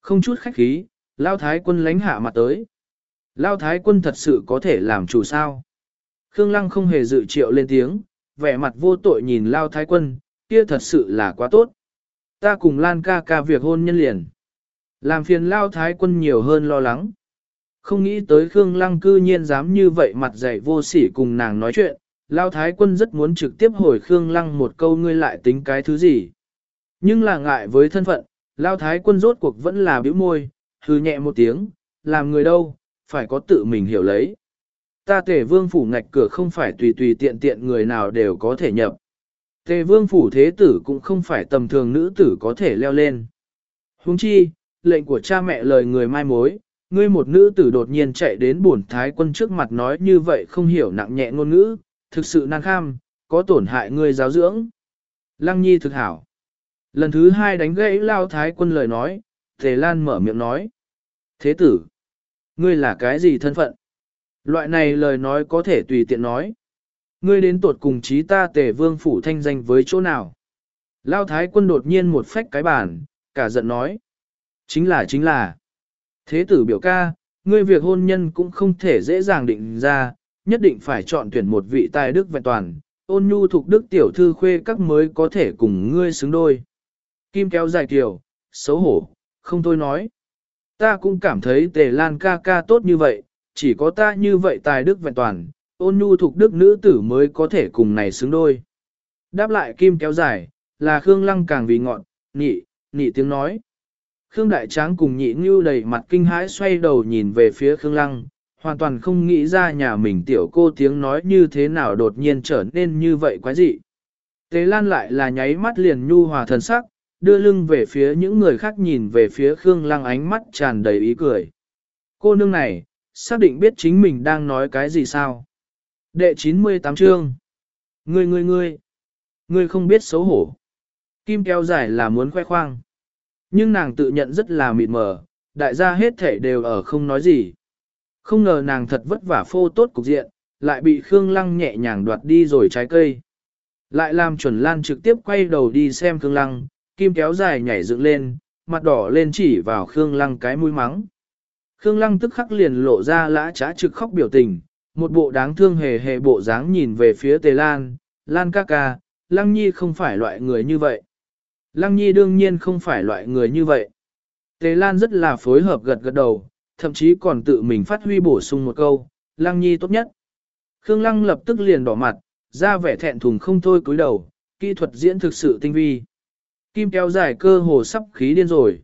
Không chút khách khí, Lao Thái quân lánh hạ mặt tới. Lao Thái quân thật sự có thể làm chủ sao? Khương Lăng không hề dự triệu lên tiếng, vẻ mặt vô tội nhìn Lao Thái quân, kia thật sự là quá tốt. Ta cùng Lan ca ca việc hôn nhân liền. Làm phiền Lao Thái quân nhiều hơn lo lắng. Không nghĩ tới Khương Lăng cư nhiên dám như vậy mặt dày vô sỉ cùng nàng nói chuyện, Lao Thái quân rất muốn trực tiếp hồi Khương Lăng một câu ngươi lại tính cái thứ gì. Nhưng là ngại với thân phận, Lao Thái quân rốt cuộc vẫn là bĩu môi, hư nhẹ một tiếng, làm người đâu, phải có tự mình hiểu lấy. Ta tề vương phủ ngạch cửa không phải tùy tùy tiện tiện người nào đều có thể nhập. Tề vương phủ thế tử cũng không phải tầm thường nữ tử có thể leo lên. Huống chi, lệnh của cha mẹ lời người mai mối, ngươi một nữ tử đột nhiên chạy đến bổn thái quân trước mặt nói như vậy không hiểu nặng nhẹ ngôn ngữ, thực sự năng kham, có tổn hại ngươi giáo dưỡng. Lăng nhi thực hảo. Lần thứ hai đánh gãy lao thái quân lời nói, Tề Lan mở miệng nói. Thế tử, ngươi là cái gì thân phận? Loại này lời nói có thể tùy tiện nói. Ngươi đến tuột cùng chí ta tề vương phủ thanh danh với chỗ nào? Lao thái quân đột nhiên một phách cái bản, cả giận nói. Chính là chính là. Thế tử biểu ca, ngươi việc hôn nhân cũng không thể dễ dàng định ra, nhất định phải chọn tuyển một vị tài đức vẹn toàn, ôn nhu thuộc đức tiểu thư khuê các mới có thể cùng ngươi xứng đôi. Kim kéo dài tiểu, xấu hổ, không thôi nói. Ta cũng cảm thấy tề lan ca ca tốt như vậy, chỉ có ta như vậy tài đức vẹn toàn, ôn nhu thuộc đức nữ tử mới có thể cùng này xứng đôi. Đáp lại kim kéo dài, là Khương Lăng càng vì ngọn, nhị, nhị tiếng nói. Khương Đại Tráng cùng nhị như đầy mặt kinh hãi xoay đầu nhìn về phía Khương Lăng, hoàn toàn không nghĩ ra nhà mình tiểu cô tiếng nói như thế nào đột nhiên trở nên như vậy quái dị. Tế Lan lại là nháy mắt liền nhu hòa thần sắc, đưa lưng về phía những người khác nhìn về phía Khương Lăng ánh mắt tràn đầy ý cười. Cô nương này, xác định biết chính mình đang nói cái gì sao? Đệ 98 chương. Ngươi ngươi ngươi. Ngươi không biết xấu hổ. Kim kéo dài là muốn khoe khoang. Nhưng nàng tự nhận rất là mịt mờ, đại gia hết thể đều ở không nói gì. Không ngờ nàng thật vất vả phô tốt cục diện, lại bị Khương Lăng nhẹ nhàng đoạt đi rồi trái cây. Lại làm chuẩn lan trực tiếp quay đầu đi xem Khương Lăng, kim kéo dài nhảy dựng lên, mặt đỏ lên chỉ vào Khương Lăng cái mũi mắng. Khương Lăng tức khắc liền lộ ra lã trá trực khóc biểu tình, một bộ đáng thương hề hề bộ dáng nhìn về phía Tề Lan, Lan ca ca, Lăng Nhi không phải loại người như vậy. Lăng Nhi đương nhiên không phải loại người như vậy. Tề Lan rất là phối hợp gật gật đầu, thậm chí còn tự mình phát huy bổ sung một câu, Lăng Nhi tốt nhất. Khương Lăng lập tức liền đỏ mặt, ra vẻ thẹn thùng không thôi cúi đầu, kỹ thuật diễn thực sự tinh vi. Kim kéo dài cơ hồ sắp khí điên rồi.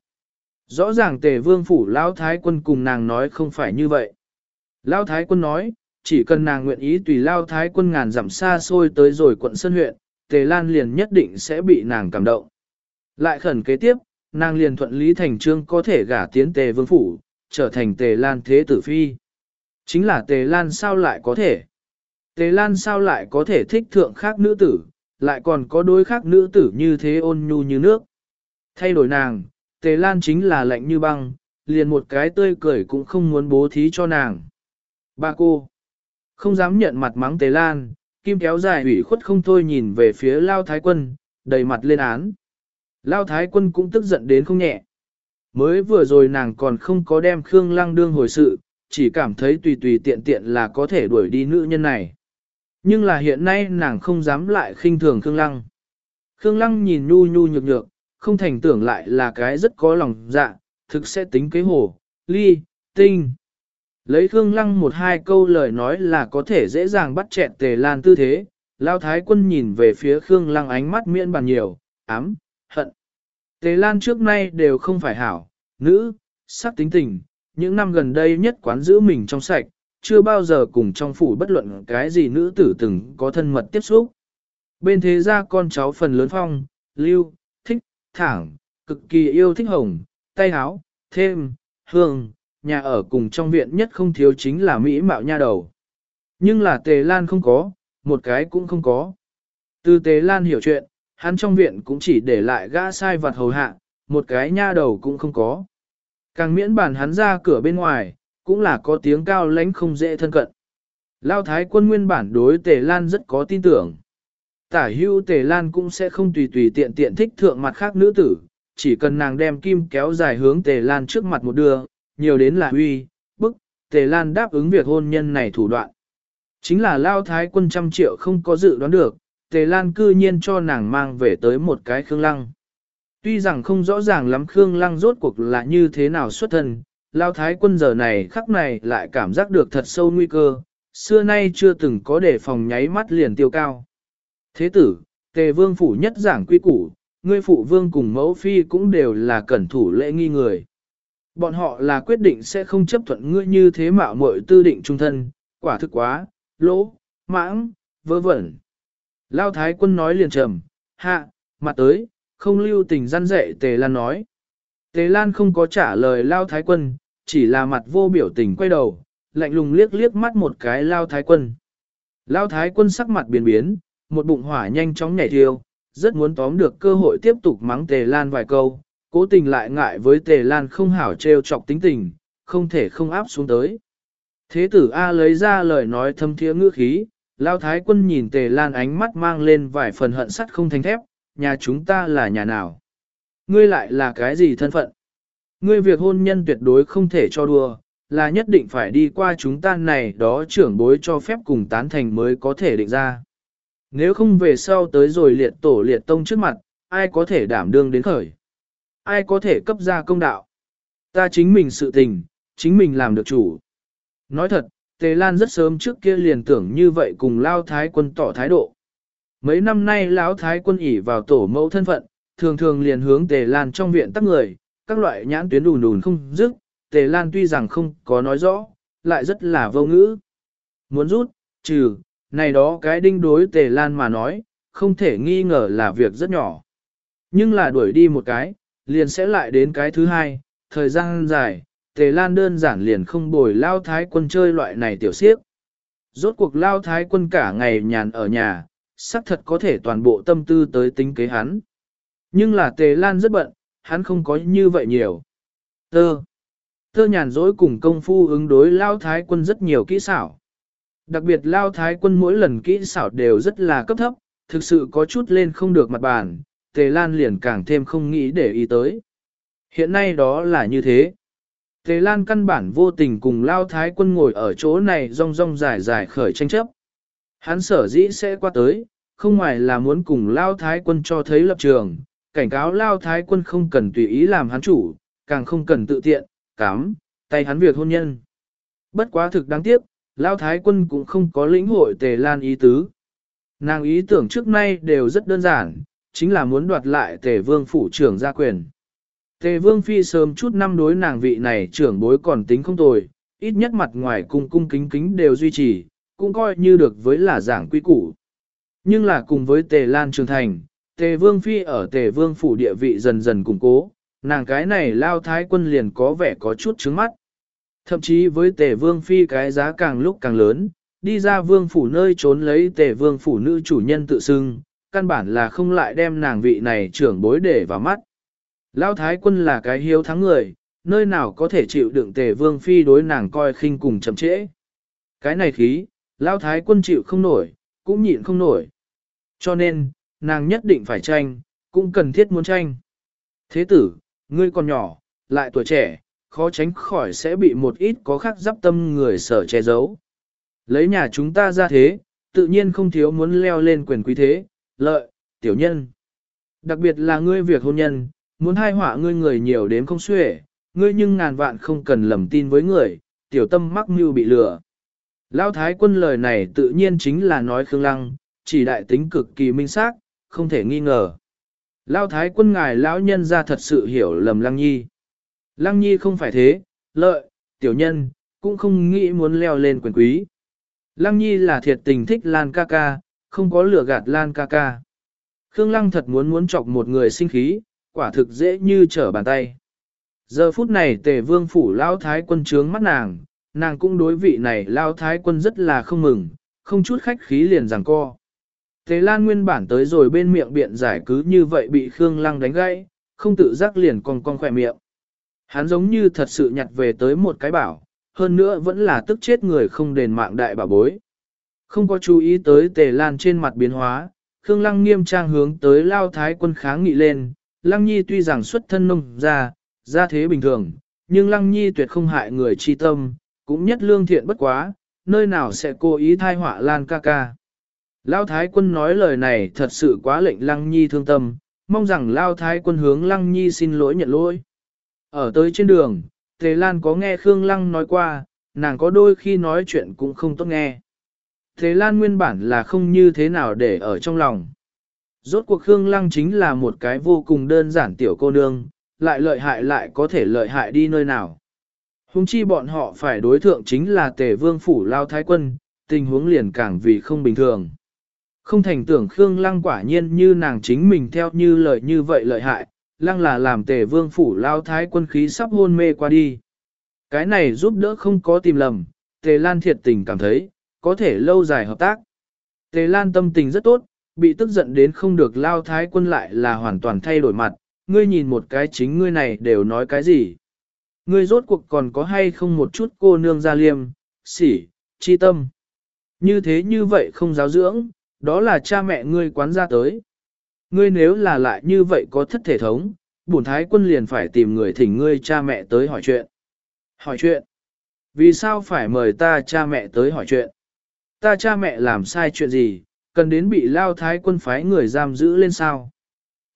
Rõ ràng tề vương phủ Lão Thái quân cùng nàng nói không phải như vậy. Lão Thái quân nói, chỉ cần nàng nguyện ý tùy Lão Thái quân ngàn dặm xa xôi tới rồi quận Sơn huyện, tề lan liền nhất định sẽ bị nàng cảm động. Lại khẩn kế tiếp, nàng liền thuận lý thành trương có thể gả tiến tề vương phủ, trở thành tề lan thế tử phi. Chính là tề lan sao lại có thể? Tề lan sao lại có thể thích thượng khác nữ tử, lại còn có đối khác nữ tử như thế ôn nhu như nước. Thay đổi nàng, tề lan chính là lạnh như băng, liền một cái tươi cười cũng không muốn bố thí cho nàng. Ba cô, không dám nhận mặt mắng tề lan, kim kéo dài ủy khuất không thôi nhìn về phía lao thái quân, đầy mặt lên án. Lao thái quân cũng tức giận đến không nhẹ. Mới vừa rồi nàng còn không có đem Khương Lăng đương hồi sự, chỉ cảm thấy tùy tùy tiện tiện là có thể đuổi đi nữ nhân này. Nhưng là hiện nay nàng không dám lại khinh thường Khương Lăng. Khương Lăng nhìn nhu nhu nhược nhược, không thành tưởng lại là cái rất có lòng dạ, thực sẽ tính kế hồ, ly, tinh. Lấy Khương Lăng một hai câu lời nói là có thể dễ dàng bắt chẹn tề lan tư thế, Lao Thái quân nhìn về phía Khương Lăng ánh mắt miễn bàn nhiều, ám, hận. Tề lan trước nay đều không phải hảo, nữ, sắc tính tình, những năm gần đây nhất quán giữ mình trong sạch, chưa bao giờ cùng trong phủ bất luận cái gì nữ tử từng có thân mật tiếp xúc. Bên thế gia con cháu phần lớn phong, lưu, thích, thẳng, cực kỳ yêu thích hồng, tay háo, thêm, hương, nhà ở cùng trong viện nhất không thiếu chính là Mỹ mạo nha đầu. Nhưng là Tề Lan không có, một cái cũng không có. Từ Tề Lan hiểu chuyện, hắn trong viện cũng chỉ để lại gã sai vặt hầu hạ, một cái nha đầu cũng không có. Càng miễn bản hắn ra cửa bên ngoài, cũng là có tiếng cao lãnh không dễ thân cận. Lao Thái quân nguyên bản đối Tề Lan rất có tin tưởng. Tả hưu Tề Lan cũng sẽ không tùy tùy tiện tiện thích thượng mặt khác nữ tử, chỉ cần nàng đem kim kéo dài hướng Tề Lan trước mặt một đường, nhiều đến là uy, bức, Tề Lan đáp ứng việc hôn nhân này thủ đoạn. Chính là Lao Thái quân trăm triệu không có dự đoán được, Tề Lan cư nhiên cho nàng mang về tới một cái Khương Lăng. Tuy rằng không rõ ràng lắm Khương Lăng rốt cuộc là như thế nào xuất thân, Lao Thái quân giờ này khắc này lại cảm giác được thật sâu nguy cơ, xưa nay chưa từng có để phòng nháy mắt liền tiêu cao. Thế tử, Tề Vương phủ nhất giảng quy củ, ngươi phụ vương cùng mẫu phi cũng đều là cẩn thủ lễ nghi người. Bọn họ là quyết định sẽ không chấp thuận ngươi như thế mạo muội tư định trung thân, quả thực quá, lỗ, mãng, vớ vẩn. Lao Thái quân nói liền trầm, hạ, mặt tới, không lưu tình gian dạy Tề Lan nói. Tề Lan không có trả lời Lao Thái quân, chỉ là mặt vô biểu tình quay đầu, lạnh lùng liếc liếc mắt một cái Lao Thái quân. Lao Thái quân sắc mặt biến biến, một bụng hỏa nhanh chóng nhảy thiêu, rất muốn tóm được cơ hội tiếp tục mắng Tề Lan vài câu, cố tình lại ngại với Tề Lan không hảo trêu chọc tính tình, không thể không áp xuống tới. Thế tử A lấy ra lời nói thâm thiế ngữ khí, Lao Thái quân nhìn Tề Lan ánh mắt mang lên vài phần hận sắt không thành thép, nhà chúng ta là nhà nào? Ngươi lại là cái gì thân phận? Ngươi việc hôn nhân tuyệt đối không thể cho đùa, là nhất định phải đi qua chúng ta này đó trưởng bối cho phép cùng tán thành mới có thể định ra. Nếu không về sau tới rồi liệt tổ liệt tông trước mặt, ai có thể đảm đương đến khởi? Ai có thể cấp ra công đạo? Ta chính mình sự tình, chính mình làm được chủ. Nói thật, Tề Lan rất sớm trước kia liền tưởng như vậy cùng Lao Thái quân tỏ thái độ. Mấy năm nay Lão Thái quân ỉ vào tổ mẫu thân phận, thường thường liền hướng Tề Lan trong viện tắc người, các loại nhãn tuyến đùn đùn không dứt, Tề Lan tuy rằng không có nói rõ, lại rất là vô ngữ. Muốn rút, trừ, này đó cái đinh đối Tề Lan mà nói, không thể nghi ngờ là việc rất nhỏ. Nhưng là đuổi đi một cái, liền sẽ lại đến cái thứ hai, thời gian dài, Tề Lan đơn giản liền không bồi lao thái quân chơi loại này tiểu siếp. Rốt cuộc lao thái quân cả ngày nhàn ở nhà, xác thật có thể toàn bộ tâm tư tới tính kế hắn. Nhưng là Tề Lan rất bận, hắn không có như vậy nhiều. Tơ. Tơ nhàn dối cùng công phu ứng đối lao thái quân rất nhiều kỹ xảo. Đặc biệt lao thái quân mỗi lần kỹ xảo đều rất là cấp thấp, thực sự có chút lên không được mặt bàn, Tề Lan liền càng thêm không nghĩ để ý tới. Hiện nay đó là như thế. Tề Lan căn bản vô tình cùng Lao Thái quân ngồi ở chỗ này rong rong dài dài khởi tranh chấp. Hắn sở dĩ sẽ qua tới, không ngoài là muốn cùng Lao Thái quân cho thấy lập trường, cảnh cáo Lao Thái quân không cần tùy ý làm hắn chủ, càng không cần tự tiện, cám, tay hắn việc hôn nhân. Bất quá thực đáng tiếc, Lao Thái quân cũng không có lĩnh hội Tề Lan ý tứ. Nàng ý tưởng trước nay đều rất đơn giản, chính là muốn đoạt lại Tề Vương phủ trưởng gia quyền. Tề Vương Phi sớm chút năm đối nàng vị này trưởng bối còn tính không tồi, ít nhất mặt ngoài cung cung kính kính đều duy trì, cũng coi như được với là giảng quy củ. Nhưng là cùng với Tề Lan Trường Thành, Tề Vương Phi ở Tề Vương phủ địa vị dần dần củng cố, nàng cái này lao thái quân liền có vẻ có chút trứng mắt. Thậm chí với Tề Vương Phi cái giá càng lúc càng lớn, đi ra Vương phủ nơi trốn lấy Tề Vương phủ nữ chủ nhân tự xưng, căn bản là không lại đem nàng vị này trưởng bối để vào mắt. Lão thái quân là cái hiếu thắng người, nơi nào có thể chịu đựng tề vương phi đối nàng coi khinh cùng chậm trễ. Cái này khí, lão thái quân chịu không nổi, cũng nhịn không nổi. Cho nên, nàng nhất định phải tranh, cũng cần thiết muốn tranh. Thế tử, ngươi còn nhỏ, lại tuổi trẻ, khó tránh khỏi sẽ bị một ít có khác giáp tâm người sở che giấu. Lấy nhà chúng ta ra thế, tự nhiên không thiếu muốn leo lên quyền quý thế, lợi, tiểu nhân. Đặc biệt là ngươi việc hôn nhân, muốn hai họa ngươi người nhiều đến không xuể, ngươi nhưng ngàn vạn không cần lầm tin với người, tiểu tâm mắc mưu bị lừa. Lao thái quân lời này tự nhiên chính là nói Khương Lăng, chỉ đại tính cực kỳ minh xác, không thể nghi ngờ. Lao thái quân ngài lão nhân ra thật sự hiểu lầm Lăng Nhi. Lăng Nhi không phải thế, lợi, tiểu nhân, cũng không nghĩ muốn leo lên quyền quý. Lăng Nhi là thiệt tình thích Lan ca ca, không có lửa gạt Lan ca ca. Khương Lăng thật muốn muốn chọc một người sinh khí, quả thực dễ như trở bàn tay. Giờ phút này tề vương phủ lao thái quân trướng mắt nàng, nàng cũng đối vị này lao thái quân rất là không mừng, không chút khách khí liền rằng co. Tề Lan nguyên bản tới rồi bên miệng biện giải cứ như vậy bị Khương Lăng đánh gãy, không tự giác liền cong cong khỏe miệng. Hắn giống như thật sự nhặt về tới một cái bảo, hơn nữa vẫn là tức chết người không đền mạng đại bảo bối. Không có chú ý tới Tề Lan trên mặt biến hóa, Khương Lăng nghiêm trang hướng tới lao thái quân kháng nghị lên, Lăng Nhi tuy rằng xuất thân nông ra, ra thế bình thường, nhưng Lăng Nhi tuyệt không hại người chi tâm, cũng nhất lương thiện bất quá, nơi nào sẽ cố ý thai họa Lan ca ca. Lao Thái quân nói lời này thật sự quá lệnh Lăng Nhi thương tâm, mong rằng Lao Thái quân hướng Lăng Nhi xin lỗi nhận lỗi. Ở tới trên đường, Tề Lan có nghe Khương Lăng nói qua, nàng có đôi khi nói chuyện cũng không tốt nghe. Thế Lan nguyên bản là không như thế nào để ở trong lòng. Rốt cuộc Khương Lăng chính là một cái vô cùng đơn giản tiểu cô nương, lại lợi hại lại có thể lợi hại đi nơi nào. Hùng chi bọn họ phải đối thượng chính là tề vương phủ lao thái quân, tình huống liền càng vì không bình thường. Không thành tưởng Khương Lăng quả nhiên như nàng chính mình theo như lời như vậy lợi hại, Lăng là làm tề vương phủ lao thái quân khí sắp hôn mê qua đi. Cái này giúp đỡ không có tìm lầm, tề lan thiệt tình cảm thấy, có thể lâu dài hợp tác. Tề lan tâm tình rất tốt, bị tức giận đến không được lao thái quân lại là hoàn toàn thay đổi mặt, ngươi nhìn một cái chính ngươi này đều nói cái gì. Ngươi rốt cuộc còn có hay không một chút cô nương gia liêm, sỉ, chi tâm. Như thế như vậy không giáo dưỡng, đó là cha mẹ ngươi quán ra tới. Ngươi nếu là lại như vậy có thất thể thống, bổn thái quân liền phải tìm người thỉnh ngươi cha mẹ tới hỏi chuyện. Hỏi chuyện? Vì sao phải mời ta cha mẹ tới hỏi chuyện? Ta cha mẹ làm sai chuyện gì, cần đến bị lao thái quân phái người giam giữ lên sao?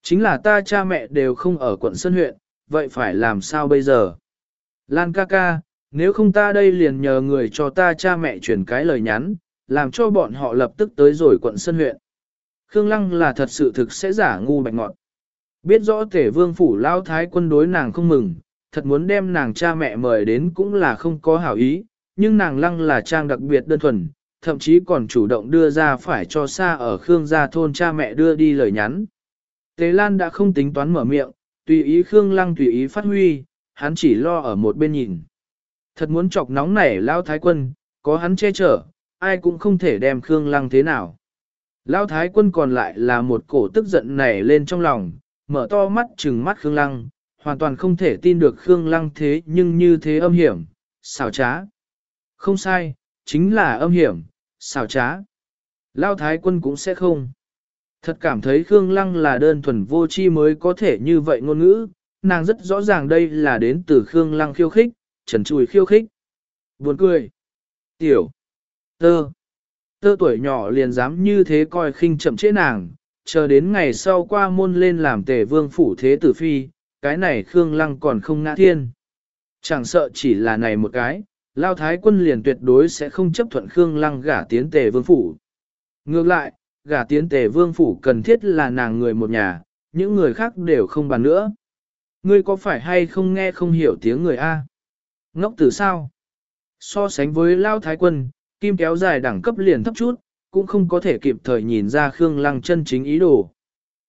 Chính là ta cha mẹ đều không ở quận Sơn huyện, vậy phải làm sao bây giờ? Lan ca ca, nếu không ta đây liền nhờ người cho ta cha mẹ chuyển cái lời nhắn, làm cho bọn họ lập tức tới rồi quận Sơn huyện. Khương Lăng là thật sự thực sẽ giả ngu bạch ngọt. Biết rõ tể vương phủ lao thái quân đối nàng không mừng, thật muốn đem nàng cha mẹ mời đến cũng là không có hảo ý, nhưng nàng Lăng là trang đặc biệt đơn thuần, thậm chí còn chủ động đưa ra phải cho xa ở Khương gia thôn cha mẹ đưa đi lời nhắn. Tề Lan đã không tính toán mở miệng, tùy ý Khương Lăng tùy ý phát huy, hắn chỉ lo ở một bên nhìn. Thật muốn chọc nóng nảy Lao Thái Quân, có hắn che chở, ai cũng không thể đem Khương Lăng thế nào. Lao Thái Quân còn lại là một cổ tức giận nảy lên trong lòng, mở to mắt trừng mắt Khương Lăng, hoàn toàn không thể tin được Khương Lăng thế nhưng như thế âm hiểm, xảo trá. Không sai, chính là âm hiểm, xảo trá. Lao Thái Quân cũng sẽ không. Thật cảm thấy Khương Lăng là đơn thuần vô chi mới có thể như vậy ngôn ngữ, nàng rất rõ ràng đây là đến từ Khương Lăng khiêu khích, trần chùi khiêu khích. Buồn cười. Tiểu. Tơ. Tơ tuổi nhỏ liền dám như thế coi khinh chậm chế nàng, chờ đến ngày sau qua môn lên làm tề vương phủ thế tử phi, cái này Khương Lăng còn không ngã thiên. Chẳng sợ chỉ là này một cái, Lao Thái quân liền tuyệt đối sẽ không chấp thuận Khương Lăng gả tiến tề vương phủ. Ngược lại, gả tiến tề vương phủ cần thiết là nàng người một nhà, những người khác đều không bàn nữa. Ngươi có phải hay không nghe không hiểu tiếng người A? Ngốc từ sao? So sánh với Lao Thái quân, kim kéo dài đẳng cấp liền thấp chút, cũng không có thể kịp thời nhìn ra Khương Lăng chân chính ý đồ.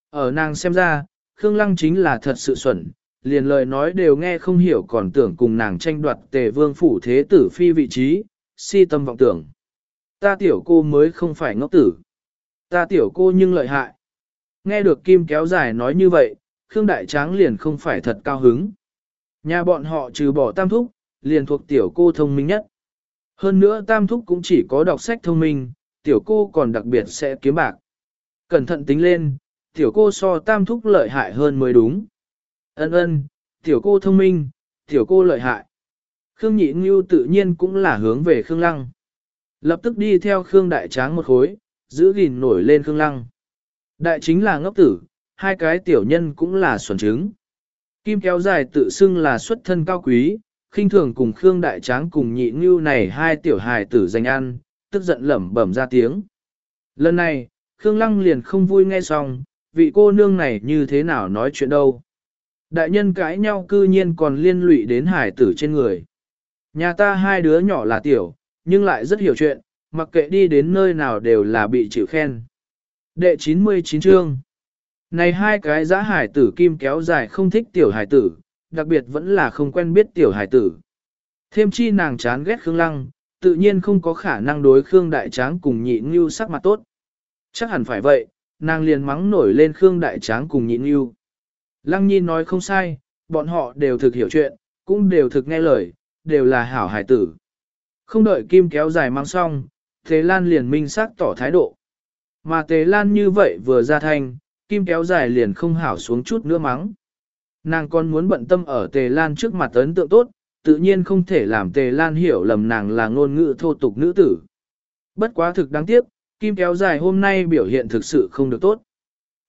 Ở nàng xem ra, Khương Lăng chính là thật sự xuẩn, liền lời nói đều nghe không hiểu còn tưởng cùng nàng tranh đoạt tề vương phủ thế tử phi vị trí, si tâm vọng tưởng. Ta tiểu cô mới không phải ngốc tử. Ta tiểu cô nhưng lợi hại. Nghe được Kim kéo dài nói như vậy, Khương Đại Tráng liền không phải thật cao hứng. Nhà bọn họ trừ bỏ tam thúc, liền thuộc tiểu cô thông minh nhất. Hơn nữa tam thúc cũng chỉ có đọc sách thông minh, tiểu cô còn đặc biệt sẽ kiếm bạc. Cẩn thận tính lên, tiểu cô so tam thúc lợi hại hơn mới đúng. Ân ân, tiểu cô thông minh, tiểu cô lợi hại. Khương Nhị Ngưu tự nhiên cũng là hướng về Khương Lăng. Lập tức đi theo Khương Đại Tráng một khối, giữ gìn nổi lên Khương Lăng. Đại chính là ngốc tử, hai cái tiểu nhân cũng là xuẩn trứng. Kim kéo dài tự xưng là xuất thân cao quý, khinh thường cùng Khương Đại Tráng cùng nhị ngưu này hai tiểu hài tử danh ăn, tức giận lẩm bẩm ra tiếng. Lần này, Khương Lăng liền không vui nghe xong, vị cô nương này như thế nào nói chuyện đâu. Đại nhân cãi nhau cư nhiên còn liên lụy đến hải tử trên người. Nhà ta hai đứa nhỏ là tiểu, nhưng lại rất hiểu chuyện, mặc kệ đi đến nơi nào đều là bị chịu khen. Đệ 99 chương Này hai cái giá hải tử kim kéo dài không thích tiểu hải tử, đặc biệt vẫn là không quen biết tiểu hải tử. Thêm chi nàng chán ghét Khương Lăng, tự nhiên không có khả năng đối Khương Đại Tráng cùng nhị ngưu sắc mặt tốt. Chắc hẳn phải vậy, nàng liền mắng nổi lên Khương Đại Tráng cùng nhị ngưu. Lăng Nhi nói không sai, bọn họ đều thực hiểu chuyện, cũng đều thực nghe lời, đều là hảo hải tử. Không đợi Kim kéo dài mang xong, Tề Lan liền minh xác tỏ thái độ. Mà Tề Lan như vậy vừa ra thanh, Kim kéo dài liền không hảo xuống chút nữa mắng. Nàng còn muốn bận tâm ở Tề Lan trước mặt ấn tượng tốt, tự nhiên không thể làm Tề Lan hiểu lầm nàng là ngôn ngữ thô tục nữ tử. Bất quá thực đáng tiếc, Kim kéo dài hôm nay biểu hiện thực sự không được tốt.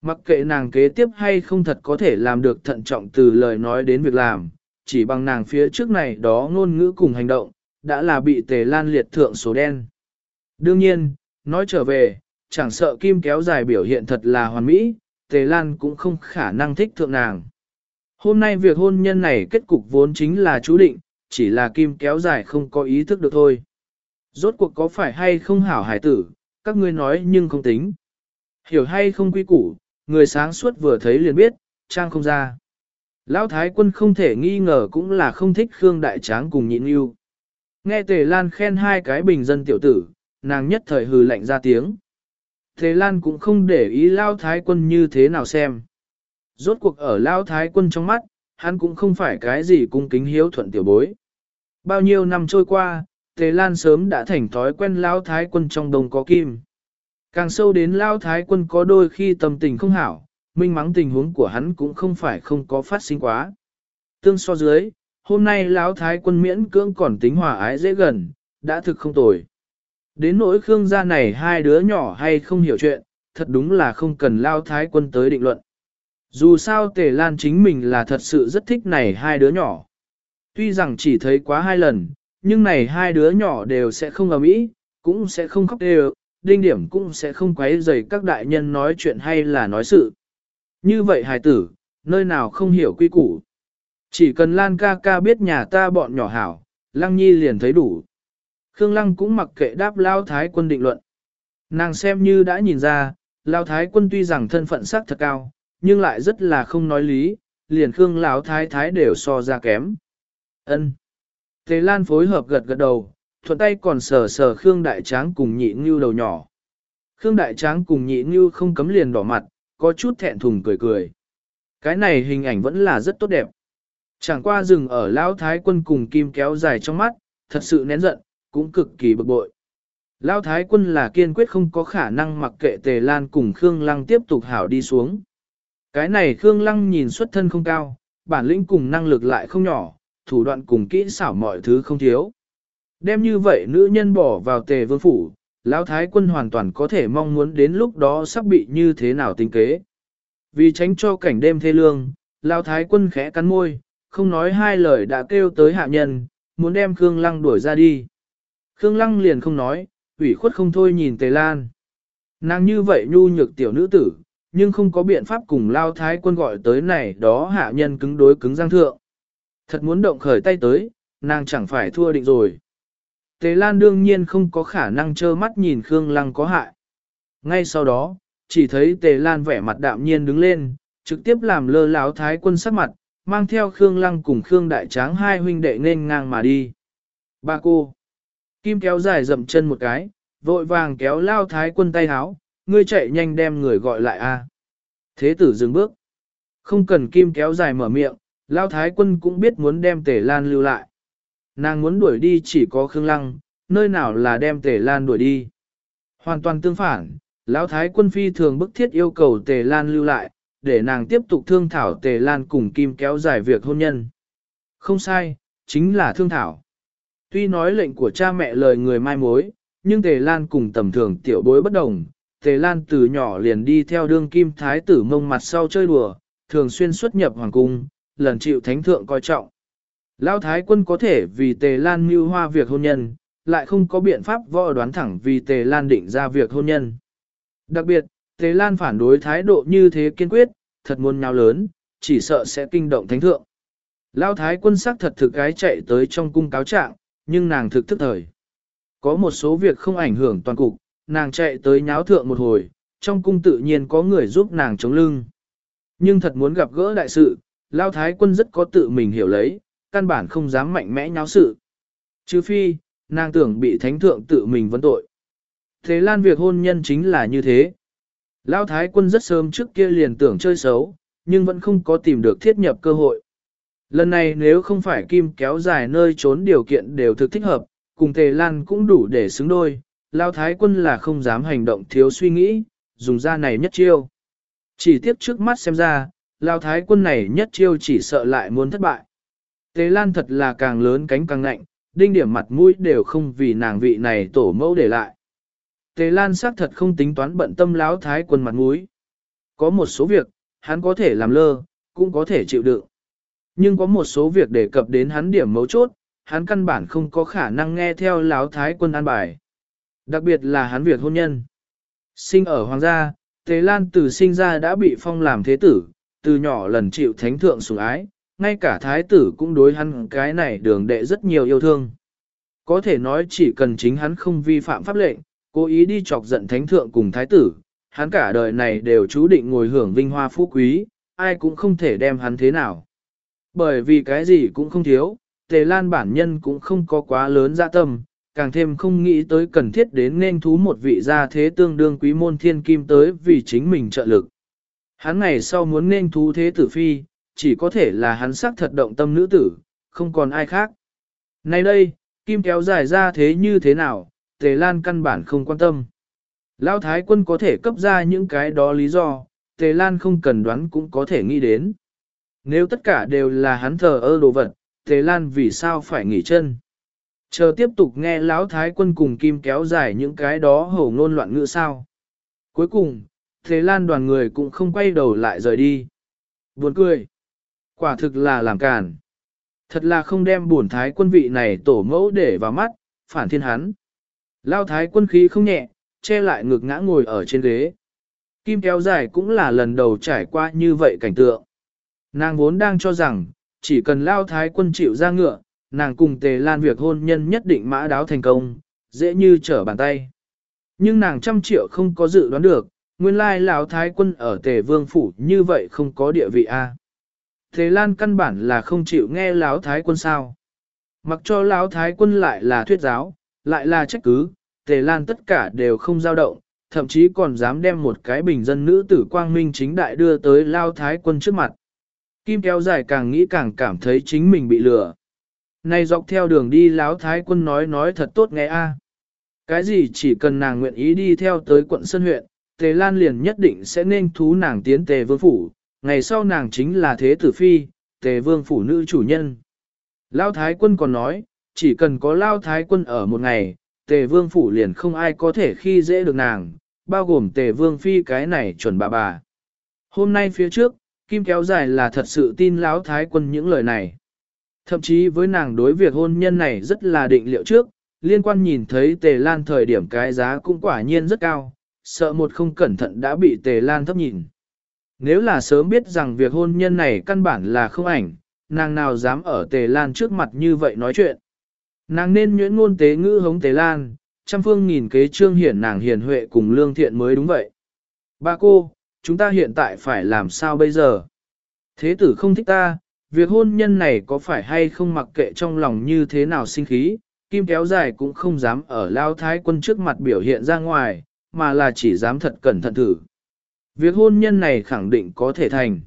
Mặc kệ nàng kế tiếp hay không thật có thể làm được thận trọng từ lời nói đến việc làm, chỉ bằng nàng phía trước này đó ngôn ngữ cùng hành động, đã là bị tề lan liệt thượng số đen. Đương nhiên, nói trở về, chẳng sợ kim kéo dài biểu hiện thật là hoàn mỹ, tề lan cũng không khả năng thích thượng nàng. Hôm nay việc hôn nhân này kết cục vốn chính là chú định, chỉ là kim kéo dài không có ý thức được thôi. Rốt cuộc có phải hay không hảo hải tử, các ngươi nói nhưng không tính. Hiểu hay không quy củ, người sáng suốt vừa thấy liền biết, trang không ra. Lão Thái quân không thể nghi ngờ cũng là không thích Khương Đại Tráng cùng nhịn yêu. Nghe Tề Lan khen hai cái bình dân tiểu tử, nàng nhất thời hừ lạnh ra tiếng. Tề Lan cũng không để ý Lão Thái quân như thế nào xem. Rốt cuộc ở Lão Thái quân trong mắt, hắn cũng không phải cái gì cung kính hiếu thuận tiểu bối. Bao nhiêu năm trôi qua, Tề Lan sớm đã thành thói quen Lão Thái quân trong đồng có kim. Càng sâu đến Lão Thái quân có đôi khi tâm tình không hảo, minh mắng tình huống của hắn cũng không phải không có phát sinh quá. Tương so dưới, hôm nay lão thái quân miễn cưỡng còn tính hòa ái dễ gần, đã thực không tồi. Đến nỗi Khương gia này hai đứa nhỏ hay không hiểu chuyện, thật đúng là không cần lao thái quân tới định luận. Dù sao Tề Lan chính mình là thật sự rất thích này hai đứa nhỏ. Tuy rằng chỉ thấy quá hai lần, nhưng này hai đứa nhỏ đều sẽ không ầm ĩ, cũng sẽ không khóc đều, đinh điểm cũng sẽ không quấy rầy các đại nhân nói chuyện hay là nói sự. Như vậy hài tử, nơi nào không hiểu quy củ. Chỉ cần Lan ca ca biết nhà ta bọn nhỏ hảo, Lăng Nhi liền thấy đủ. Khương Lăng cũng mặc kệ đáp Lao Thái quân định luận. Nàng xem như đã nhìn ra, Lao Thái quân tuy rằng thân phận sắc thật cao, nhưng lại rất là không nói lý, liền Khương Lão Thái Thái đều so ra kém. Ân. Tề Lan phối hợp gật gật đầu, thuận tay còn sờ sờ Khương Đại Tráng cùng nhị ngưu đầu nhỏ. Khương Đại Tráng cùng nhị ngưu không cấm liền đỏ mặt, có chút thẹn thùng cười cười. Cái này hình ảnh vẫn là rất tốt đẹp. Chẳng qua rừng ở Lão Thái quân cùng kim kéo dài trong mắt, thật sự nén giận, cũng cực kỳ bực bội. Lão Thái quân là kiên quyết không có khả năng mặc kệ Tề Lan cùng Khương Lăng tiếp tục hảo đi xuống. Cái này Khương Lăng nhìn xuất thân không cao, bản lĩnh cùng năng lực lại không nhỏ, thủ đoạn cùng kỹ xảo mọi thứ không thiếu. Đem như vậy nữ nhân bỏ vào Tề Vương Phủ, Lão Thái quân hoàn toàn có thể mong muốn đến lúc đó sắp bị như thế nào tính kế. Vì tránh cho cảnh đêm thê lương, Lão Thái quân khẽ cắn môi, không nói hai lời đã kêu tới hạ nhân, muốn đem Khương Lăng đuổi ra đi. Khương Lăng liền không nói, ủy khuất không thôi nhìn Tề Lan. Nàng như vậy nhu nhược tiểu nữ tử, nhưng không có biện pháp cùng Lao Thái quân gọi tới này đó hạ nhân cứng đối cứng giang thượng. Thật muốn động khởi tay tới, nàng chẳng phải thua định rồi. Tề Lan đương nhiên không có khả năng trơ mắt nhìn Khương Lăng có hại. Ngay sau đó, chỉ thấy Tề Lan vẻ mặt đạm nhiên đứng lên, trực tiếp làm lơ láo thái quân sắc mặt, mang theo Khương Lăng cùng Khương Đại Tráng hai huynh đệ nên ngang mà đi. Ba cô. Kim kéo dài dậm chân một cái, vội vàng kéo lao thái quân tay háo, ngươi chạy nhanh đem người gọi lại a. Thế tử dừng bước. Không cần kim kéo dài mở miệng, lao thái quân cũng biết muốn đem tề lan lưu lại. Nàng muốn đuổi đi chỉ có Khương Lăng, nơi nào là đem Tề Lan đuổi đi. Hoàn toàn tương phản, Lão Thái quân phi thường bức thiết yêu cầu Tề Lan lưu lại, để nàng tiếp tục thương thảo Tề Lan cùng Kim kéo dài việc hôn nhân. Không sai, chính là thương thảo. Tuy nói lệnh của cha mẹ lời người mai mối, nhưng Tề Lan cùng tầm thường tiểu bối bất đồng. Tề Lan từ nhỏ liền đi theo đương Kim Thái tử mông mặt sau chơi đùa, thường xuyên xuất nhập hoàng cung, lần chịu thánh thượng coi trọng. Lão Thái quân có thể vì Tề Lan mưu hoa việc hôn nhân, lại không có biện pháp võ đoán thẳng vì Tề Lan định ra việc hôn nhân. Đặc biệt, Tề Lan phản đối thái độ như thế kiên quyết, thật muôn nhau lớn, chỉ sợ sẽ kinh động thánh thượng. Lão Thái quân sắc thật thực gái chạy tới trong cung cáo trạng, nhưng nàng thực thức thời. Có một số việc không ảnh hưởng toàn cục, nàng chạy tới nháo thượng một hồi, trong cung tự nhiên có người giúp nàng chống lưng. Nhưng thật muốn gặp gỡ đại sự, Lao Thái quân rất có tự mình hiểu lấy, căn bản không dám mạnh mẽ nháo sự. Chứ phi, nàng tưởng bị thánh thượng tự mình vấn tội. Thế lan việc hôn nhân chính là như thế. Lao Thái quân rất sớm trước kia liền tưởng chơi xấu, nhưng vẫn không có tìm được thiết nhập cơ hội. Lần này nếu không phải kim kéo dài nơi trốn điều kiện đều thực thích hợp, cùng Tề Lan cũng đủ để xứng đôi, Lao Thái quân là không dám hành động thiếu suy nghĩ, dùng ra này nhất chiêu. Chỉ tiếp trước mắt xem ra, Lao Thái quân này nhất chiêu chỉ sợ lại muốn thất bại. Tế Lan thật là càng lớn cánh càng nạnh, đinh điểm mặt mũi đều không vì nàng vị này tổ mẫu để lại. Tế Lan xác thật không tính toán bận tâm láo Thái quân mặt mũi. Có một số việc, hắn có thể làm lơ, cũng có thể chịu đựng. Nhưng có một số việc đề cập đến hắn điểm mấu chốt, hắn căn bản không có khả năng nghe theo láo Thái quân an bài. Đặc biệt là hắn việc hôn nhân. Sinh ở hoàng gia, Tế Lan từ sinh ra đã bị phong làm thế tử, từ nhỏ lần chịu thánh thượng sủng ái, ngay cả thái tử cũng đối hắn cái này đường đệ rất nhiều yêu thương. Có thể nói chỉ cần chính hắn không vi phạm pháp lệnh, cố ý đi chọc giận thánh thượng cùng thái tử, hắn cả đời này đều chú định ngồi hưởng vinh hoa phú quý, ai cũng không thể đem hắn thế nào. Bởi vì cái gì cũng không thiếu, Tề Lan bản nhân cũng không có quá lớn dạ tâm, càng thêm không nghĩ tới cần thiết đến nên thú một vị gia thế tương đương quý môn thiên kim tới vì chính mình trợ lực. Hắn ngày sau muốn nên thú thế tử phi, chỉ có thể là hắn sắc thật động tâm nữ tử, không còn ai khác. Nay đây, kim kéo dài ra thế như thế nào, Tề Lan căn bản không quan tâm. Lão Thái quân có thể cấp ra những cái đó lý do, Tề Lan không cần đoán cũng có thể nghĩ đến. Nếu tất cả đều là hắn thờ ơ đồ vật, Tề Lan vì sao phải nghỉ chân? Chờ tiếp tục nghe Lão Thái quân cùng Kim kéo dài những cái đó hổ ngôn loạn ngữ sao. Cuối cùng, thế Lan đoàn người cũng không quay đầu lại rời đi. Buồn cười. Quả thực là làm càn. Thật là không đem buồn thái quân vị này tổ mẫu để vào mắt, phản thiên hắn. Lao thái quân khí không nhẹ, che lại ngực ngã ngồi ở trên ghế. Kim kéo dài cũng là lần đầu trải qua như vậy cảnh tượng. Nàng vốn đang cho rằng, chỉ cần Lao thái quân chịu ra ngựa, nàng cùng tề lan việc hôn nhân nhất định mã đáo thành công, dễ như trở bàn tay. Nhưng nàng trăm triệu không có dự đoán được, nguyên lai Lão thái quân ở tề vương phủ như vậy không có địa vị a. Thế Lan căn bản là không chịu nghe Lão Thái quân sao. Mặc cho Lão Thái quân lại là thuyết giáo, lại là trách cứ, Tề Lan tất cả đều không dao động, thậm chí còn dám đem một cái bình dân nữ tử quang minh chính đại đưa tới Lao Thái quân trước mặt. Kim kéo dài càng nghĩ càng cảm thấy chính mình bị lừa. Này dọc theo đường đi Lão Thái quân nói nói thật tốt nghe a. À. Cái gì chỉ cần nàng nguyện ý đi theo tới quận Sơn huyện, Tề Lan liền nhất định sẽ nên thú nàng tiến Tề Vương Phủ, ngày sau nàng chính là thế tử phi, tề vương phủ nữ chủ nhân. Lao Thái quân còn nói, chỉ cần có Lao Thái quân ở một ngày, tề vương phủ liền không ai có thể khi dễ được nàng, bao gồm tề vương phi cái này chuẩn bà bà. Hôm nay phía trước, Kim kéo dài là thật sự tin Lão Thái quân những lời này. Thậm chí với nàng đối việc hôn nhân này rất là định liệu trước, liên quan nhìn thấy tề lan thời điểm cái giá cũng quả nhiên rất cao, sợ một không cẩn thận đã bị tề lan thấp nhìn. Nếu là sớm biết rằng việc hôn nhân này căn bản là không ảnh, nàng nào dám ở Tề Lan trước mặt như vậy nói chuyện. Nàng nên nhuyễn ngôn tế ngữ hống Tề Lan, trăm phương nghìn kế trương hiển nàng hiền huệ cùng lương thiện mới đúng vậy. Ba cô, chúng ta hiện tại phải làm sao bây giờ? Thế tử không thích ta, việc hôn nhân này có phải hay không mặc kệ trong lòng như thế nào sinh khí, kim kéo dài cũng không dám ở lao thái quân trước mặt biểu hiện ra ngoài, mà là chỉ dám thật cẩn thận thử. Việc hôn nhân này khẳng định có thể thành.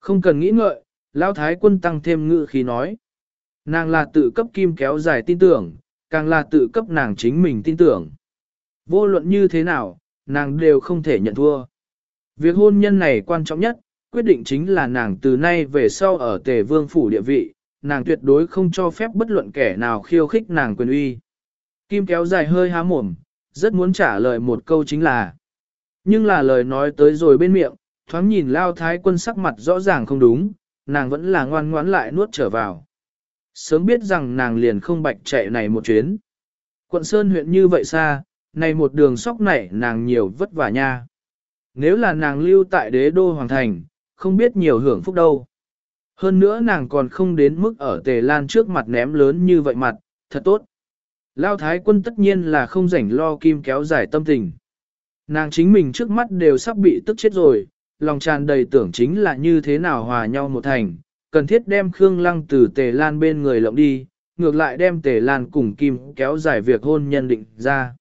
Không cần nghĩ ngợi, Lão Thái quân tăng thêm ngữ khí nói. Nàng là tự cấp kim kéo dài tin tưởng, càng là tự cấp nàng chính mình tin tưởng. Vô luận như thế nào, nàng đều không thể nhận thua. Việc hôn nhân này quan trọng nhất, quyết định chính là nàng từ nay về sau ở tề vương phủ địa vị, nàng tuyệt đối không cho phép bất luận kẻ nào khiêu khích nàng quyền uy. Kim kéo dài hơi há mồm, rất muốn trả lời một câu chính là nhưng là lời nói tới rồi bên miệng, thoáng nhìn lao thái quân sắc mặt rõ ràng không đúng, nàng vẫn là ngoan ngoãn lại nuốt trở vào. Sớm biết rằng nàng liền không bạch chạy này một chuyến. Quận Sơn huyện như vậy xa, này một đường sóc này nàng nhiều vất vả nha. Nếu là nàng lưu tại đế đô hoàng thành, không biết nhiều hưởng phúc đâu. Hơn nữa nàng còn không đến mức ở tề lan trước mặt ném lớn như vậy mặt, thật tốt. Lao thái quân tất nhiên là không rảnh lo kim kéo dài tâm tình. Nàng chính mình trước mắt đều sắp bị tức chết rồi, lòng tràn đầy tưởng chính là như thế nào hòa nhau một thành, cần thiết đem Khương Lăng từ tề lan bên người lộng đi, ngược lại đem tề lan cùng kim kéo dài việc hôn nhân định ra.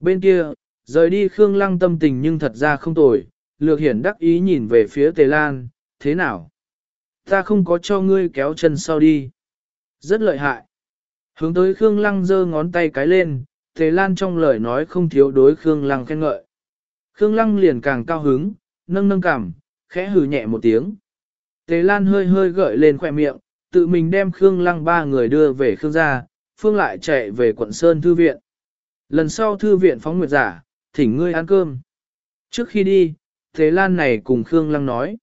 Bên kia, rời đi Khương Lăng tâm tình nhưng thật ra không tồi, lược hiển đắc ý nhìn về phía tề lan, thế nào? Ta không có cho ngươi kéo chân sau đi. Rất lợi hại. Hướng tới Khương Lăng giơ ngón tay cái lên, Tề Lan trong lời nói không thiếu đối Khương Lăng khen ngợi. Khương Lăng liền càng cao hứng, nâng nâng cằm, khẽ hừ nhẹ một tiếng. Tề Lan hơi hơi gợi lên khỏe miệng, tự mình đem Khương Lăng ba người đưa về Khương gia, Phương lại chạy về quận Sơn Thư Viện. Lần sau Thư Viện phóng nguyệt giả, thỉnh ngươi ăn cơm. Trước khi đi, Tề Lan này cùng Khương Lăng nói.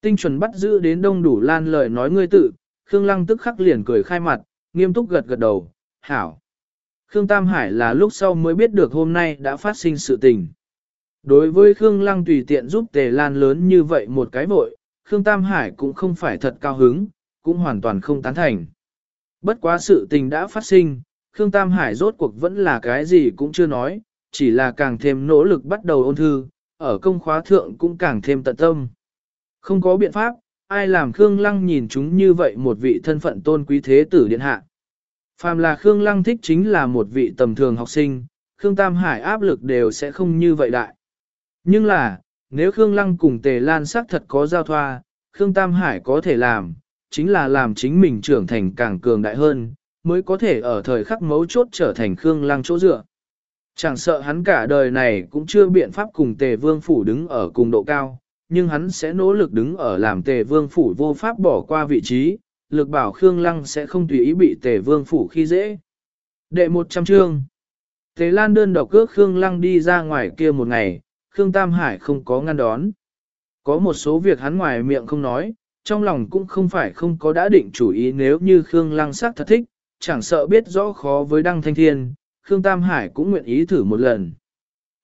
Tinh chuẩn bắt giữ đến đông đủ Lan lời nói ngươi tự, Khương Lăng tức khắc liền cười khai mặt, nghiêm túc gật gật đầu, hảo. Khương Tam Hải là lúc sau mới biết được hôm nay đã phát sinh sự tình. Đối với Khương Lăng tùy tiện giúp Tề Lan lớn như vậy một cái vội, Khương Tam Hải cũng không phải thật cao hứng, cũng hoàn toàn không tán thành. Bất quá sự tình đã phát sinh, Khương Tam Hải rốt cuộc vẫn là cái gì cũng chưa nói, chỉ là càng thêm nỗ lực bắt đầu ôn thư, ở công khóa thượng cũng càng thêm tận tâm. Không có biện pháp, ai làm Khương Lăng nhìn chúng như vậy một vị thân phận tôn quý thế tử điện hạ. Phàm là Khương Lăng thích chính là một vị tầm thường học sinh, Khương Tam Hải áp lực đều sẽ không như vậy đại. Nhưng là, nếu Khương Lăng cùng Tề Lan sắc thật có giao thoa, Khương Tam Hải có thể làm, chính là làm chính mình trưởng thành càng cường đại hơn, mới có thể ở thời khắc mấu chốt trở thành Khương Lăng chỗ dựa. Chẳng sợ hắn cả đời này cũng chưa biện pháp cùng Tề Vương Phủ đứng ở cùng độ cao, nhưng hắn sẽ nỗ lực đứng ở làm Tề Vương Phủ vô pháp bỏ qua vị trí, lực bảo Khương Lăng sẽ không tùy ý bị Tề Vương Phủ khi dễ. Đệ 100 chương Tề Lan đơn độc cước Khương Lăng đi ra ngoài kia một ngày, Khương Tam Hải không có ngăn đón. Có một số việc hắn ngoài miệng không nói, trong lòng cũng không phải không có đã định chủ ý nếu như Khương Lăng sắc thật thích, chẳng sợ biết rõ khó với Đăng Thanh Thiên, Khương Tam Hải cũng nguyện ý thử một lần.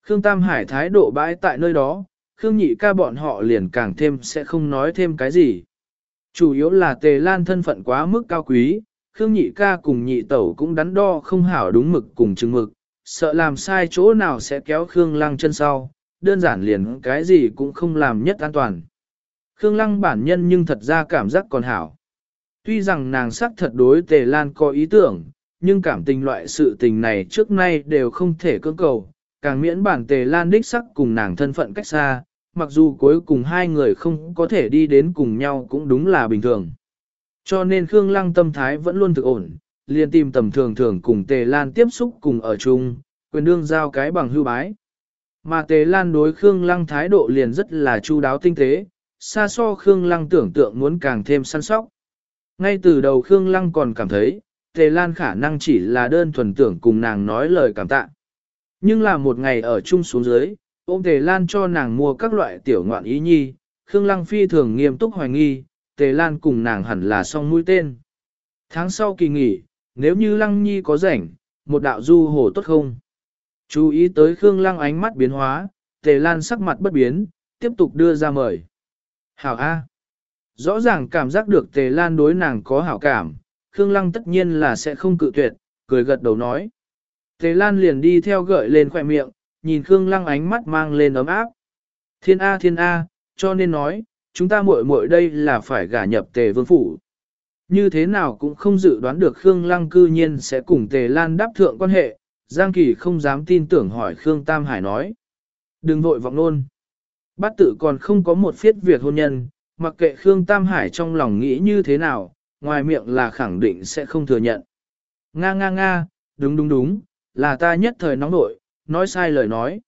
Khương Tam Hải thái độ bãi tại nơi đó, Khương Nhị ca bọn họ liền càng thêm sẽ không nói thêm cái gì. Chủ yếu là Tề Lan thân phận quá mức cao quý, Khương Nhị ca cùng Nhị tẩu cũng đắn đo không hảo đúng mực cùng chừng mực, sợ làm sai chỗ nào sẽ kéo Khương Lăng chân sau, đơn giản liền cái gì cũng không làm nhất an toàn. Khương Lăng bản nhân nhưng thật ra cảm giác còn hảo. Tuy rằng nàng sắc thật đối Tề Lan có ý tưởng, nhưng cảm tình loại sự tình này trước nay đều không thể cưỡng cầu, càng miễn bản Tề Lan đích sắc cùng nàng thân phận cách xa, mặc dù cuối cùng hai người không có thể đi đến cùng nhau cũng đúng là bình thường. Cho nên Khương Lăng tâm thái vẫn luôn thực ổn, liền tìm tầm thường thường cùng Tề Lan tiếp xúc cùng ở chung, quyền đương giao cái bằng hưu bái. Mà Tề Lan đối Khương Lăng thái độ liền rất là chu đáo tinh tế, xa so Khương Lăng tưởng tượng muốn càng thêm săn sóc. Ngay từ đầu Khương Lăng còn cảm thấy, Tề Lan khả năng chỉ là đơn thuần tưởng cùng nàng nói lời cảm tạ. Nhưng là một ngày ở chung xuống dưới, ôm Tề Lan cho nàng mua các loại tiểu ngoạn ý nhi, Khương Lăng phi thường nghiêm túc hoài nghi, Tề Lan cùng nàng hẳn là song mũi tên. Tháng sau kỳ nghỉ, nếu như Lăng Nhi có rảnh, một đạo du hồ tốt không? Chú ý tới Khương Lăng ánh mắt biến hóa, Tề Lan sắc mặt bất biến, tiếp tục đưa ra mời. Hảo A. Rõ ràng cảm giác được Tề Lan đối nàng có hảo cảm, Khương Lăng tất nhiên là sẽ không cự tuyệt, cười gật đầu nói. Tề Lan liền đi theo gợi lên khỏe miệng, nhìn Khương Lăng ánh mắt mang lên ấm áp. Thiên A thiên A, cho nên nói, chúng ta muội muội đây là phải gả nhập Tề Vương Phủ. Như thế nào cũng không dự đoán được Khương Lăng cư nhiên sẽ cùng Tề Lan đáp thượng quan hệ, Giang Kỳ không dám tin tưởng hỏi Khương Tam Hải nói. Đừng vội vọng nôn. Bát tự còn không có một phiết việc hôn nhân, mặc kệ Khương Tam Hải trong lòng nghĩ như thế nào, ngoài miệng là khẳng định sẽ không thừa nhận. Nga nga nga, đúng đúng đúng, là ta nhất thời nóng nội, nói sai lời nói.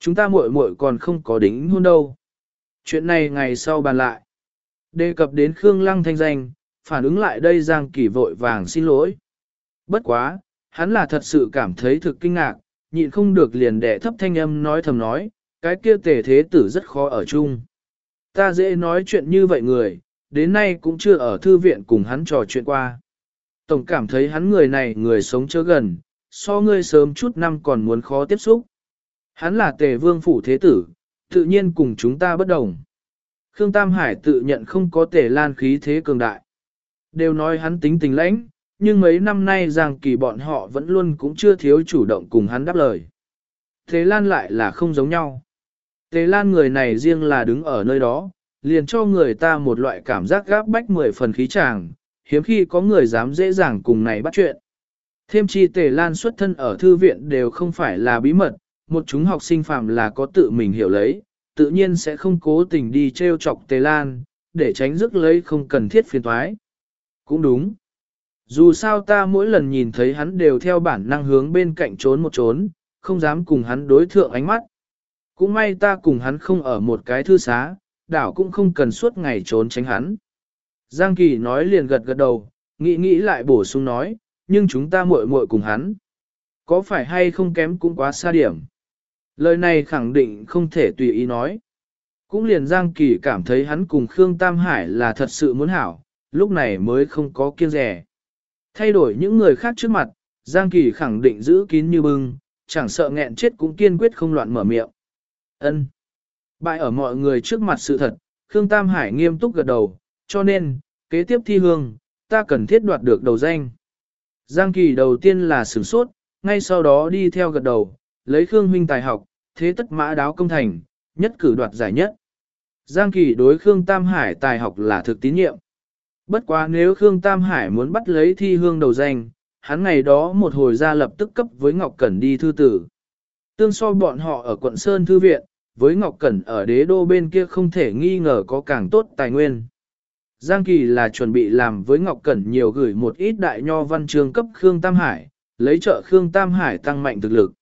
Chúng ta muội muội còn không có đính hôn đâu. Chuyện này ngày sau bàn lại. Đề cập đến Khương Lăng thanh danh, phản ứng lại đây Giang Kỳ vội vàng xin lỗi. Bất quá, hắn là thật sự cảm thấy thực kinh ngạc, nhịn không được liền đẻ thấp thanh âm nói thầm nói, cái kia tề thế tử rất khó ở chung. Ta dễ nói chuyện như vậy người, đến nay cũng chưa ở thư viện cùng hắn trò chuyện qua. Tổng cảm thấy hắn người này người sống chớ gần, so ngươi sớm chút năm còn muốn khó tiếp xúc. Hắn là tề vương phủ thế tử, tự nhiên cùng chúng ta bất đồng. Khương Tam Hải tự nhận không có tề lan khí thế cường đại. Đều nói hắn tính tình lãnh, nhưng mấy năm nay Giang Kỳ bọn họ vẫn luôn cũng chưa thiếu chủ động cùng hắn đáp lời. Thế Lan lại là không giống nhau. Tế Lan người này riêng là đứng ở nơi đó, liền cho người ta một loại cảm giác gáp bách mười phần khí tràng, hiếm khi có người dám dễ dàng cùng này bắt chuyện. Thêm chi Tề Lan xuất thân ở thư viện đều không phải là bí mật, một chúng học sinh phạm là có tự mình hiểu lấy, tự nhiên sẽ không cố tình đi treo chọc Tề Lan, để tránh rước lấy không cần thiết phiền toái. Cũng đúng. Dù sao ta mỗi lần nhìn thấy hắn đều theo bản năng hướng bên cạnh trốn một trốn, không dám cùng hắn đối thượng ánh mắt. Cũng may ta cùng hắn không ở một cái thư xá, đảo cũng không cần suốt ngày trốn tránh hắn. Giang Kỳ nói liền gật gật đầu, nghĩ nghĩ lại bổ sung nói, nhưng chúng ta muội muội cùng hắn. Có phải hay không kém cũng quá xa điểm. Lời này khẳng định không thể tùy ý nói. Cũng liền Giang Kỳ cảm thấy hắn cùng Khương Tam Hải là thật sự muốn hảo, lúc này mới không có kiêng rẻ. Thay đổi những người khác trước mặt, Giang Kỳ khẳng định giữ kín như bưng, chẳng sợ nghẹn chết cũng kiên quyết không loạn mở miệng. Ân. Bại ở mọi người trước mặt sự thật, Khương Tam Hải nghiêm túc gật đầu, cho nên, kế tiếp thi hương, ta cần thiết đoạt được đầu danh. Giang Kỳ đầu tiên là sửng sốt, ngay sau đó đi theo gật đầu, lấy Khương huynh tài học, thế tất mã đáo công thành, nhất cử đoạt giải nhất. Giang Kỳ đối Khương Tam Hải tài học là thực tín nhiệm. Bất quá nếu Khương Tam Hải muốn bắt lấy thi hương đầu danh, hắn ngày đó một hồi ra lập tức cấp với Ngọc Cẩn đi thư tử. Tương so bọn họ ở quận Sơn Thư Viện, với Ngọc Cẩn ở đế đô bên kia không thể nghi ngờ có càng tốt tài nguyên. Giang Kỳ là chuẩn bị làm với Ngọc Cẩn nhiều gửi một ít đại nho văn chương cấp Khương Tam Hải, lấy trợ Khương Tam Hải tăng mạnh thực lực.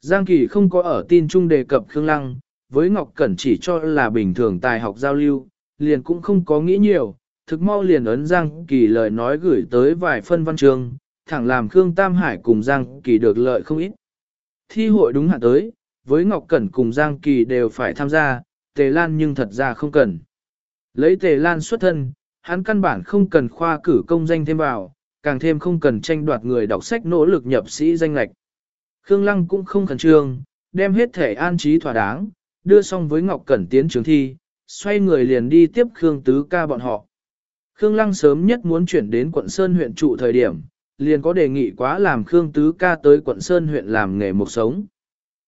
Giang Kỳ không có ở tin chung đề cập Khương Lăng, với Ngọc Cẩn chỉ cho là bình thường tài học giao lưu, liền cũng không có nghĩ nhiều, thực mau liền ấn Giang Kỳ lời nói gửi tới vài phân văn chương, thẳng làm Khương Tam Hải cùng Giang Kỳ được lợi không ít. Thi hội đúng hạn tới, với Ngọc Cẩn cùng Giang Kỳ đều phải tham gia, Tề Lan nhưng thật ra không cần. Lấy Tề Lan xuất thân, hắn căn bản không cần khoa cử công danh thêm vào, càng thêm không cần tranh đoạt người đọc sách nỗ lực nhập sĩ danh lạch. Khương Lăng cũng không khẩn trương, đem hết thể an trí thỏa đáng, đưa xong với Ngọc Cẩn tiến trường thi, xoay người liền đi tiếp Khương Tứ ca bọn họ. Khương Lăng sớm nhất muốn chuyển đến quận Sơn huyện trụ thời điểm, liền có đề nghị quá làm Khương Tứ ca tới quận Sơn huyện làm nghề một sống.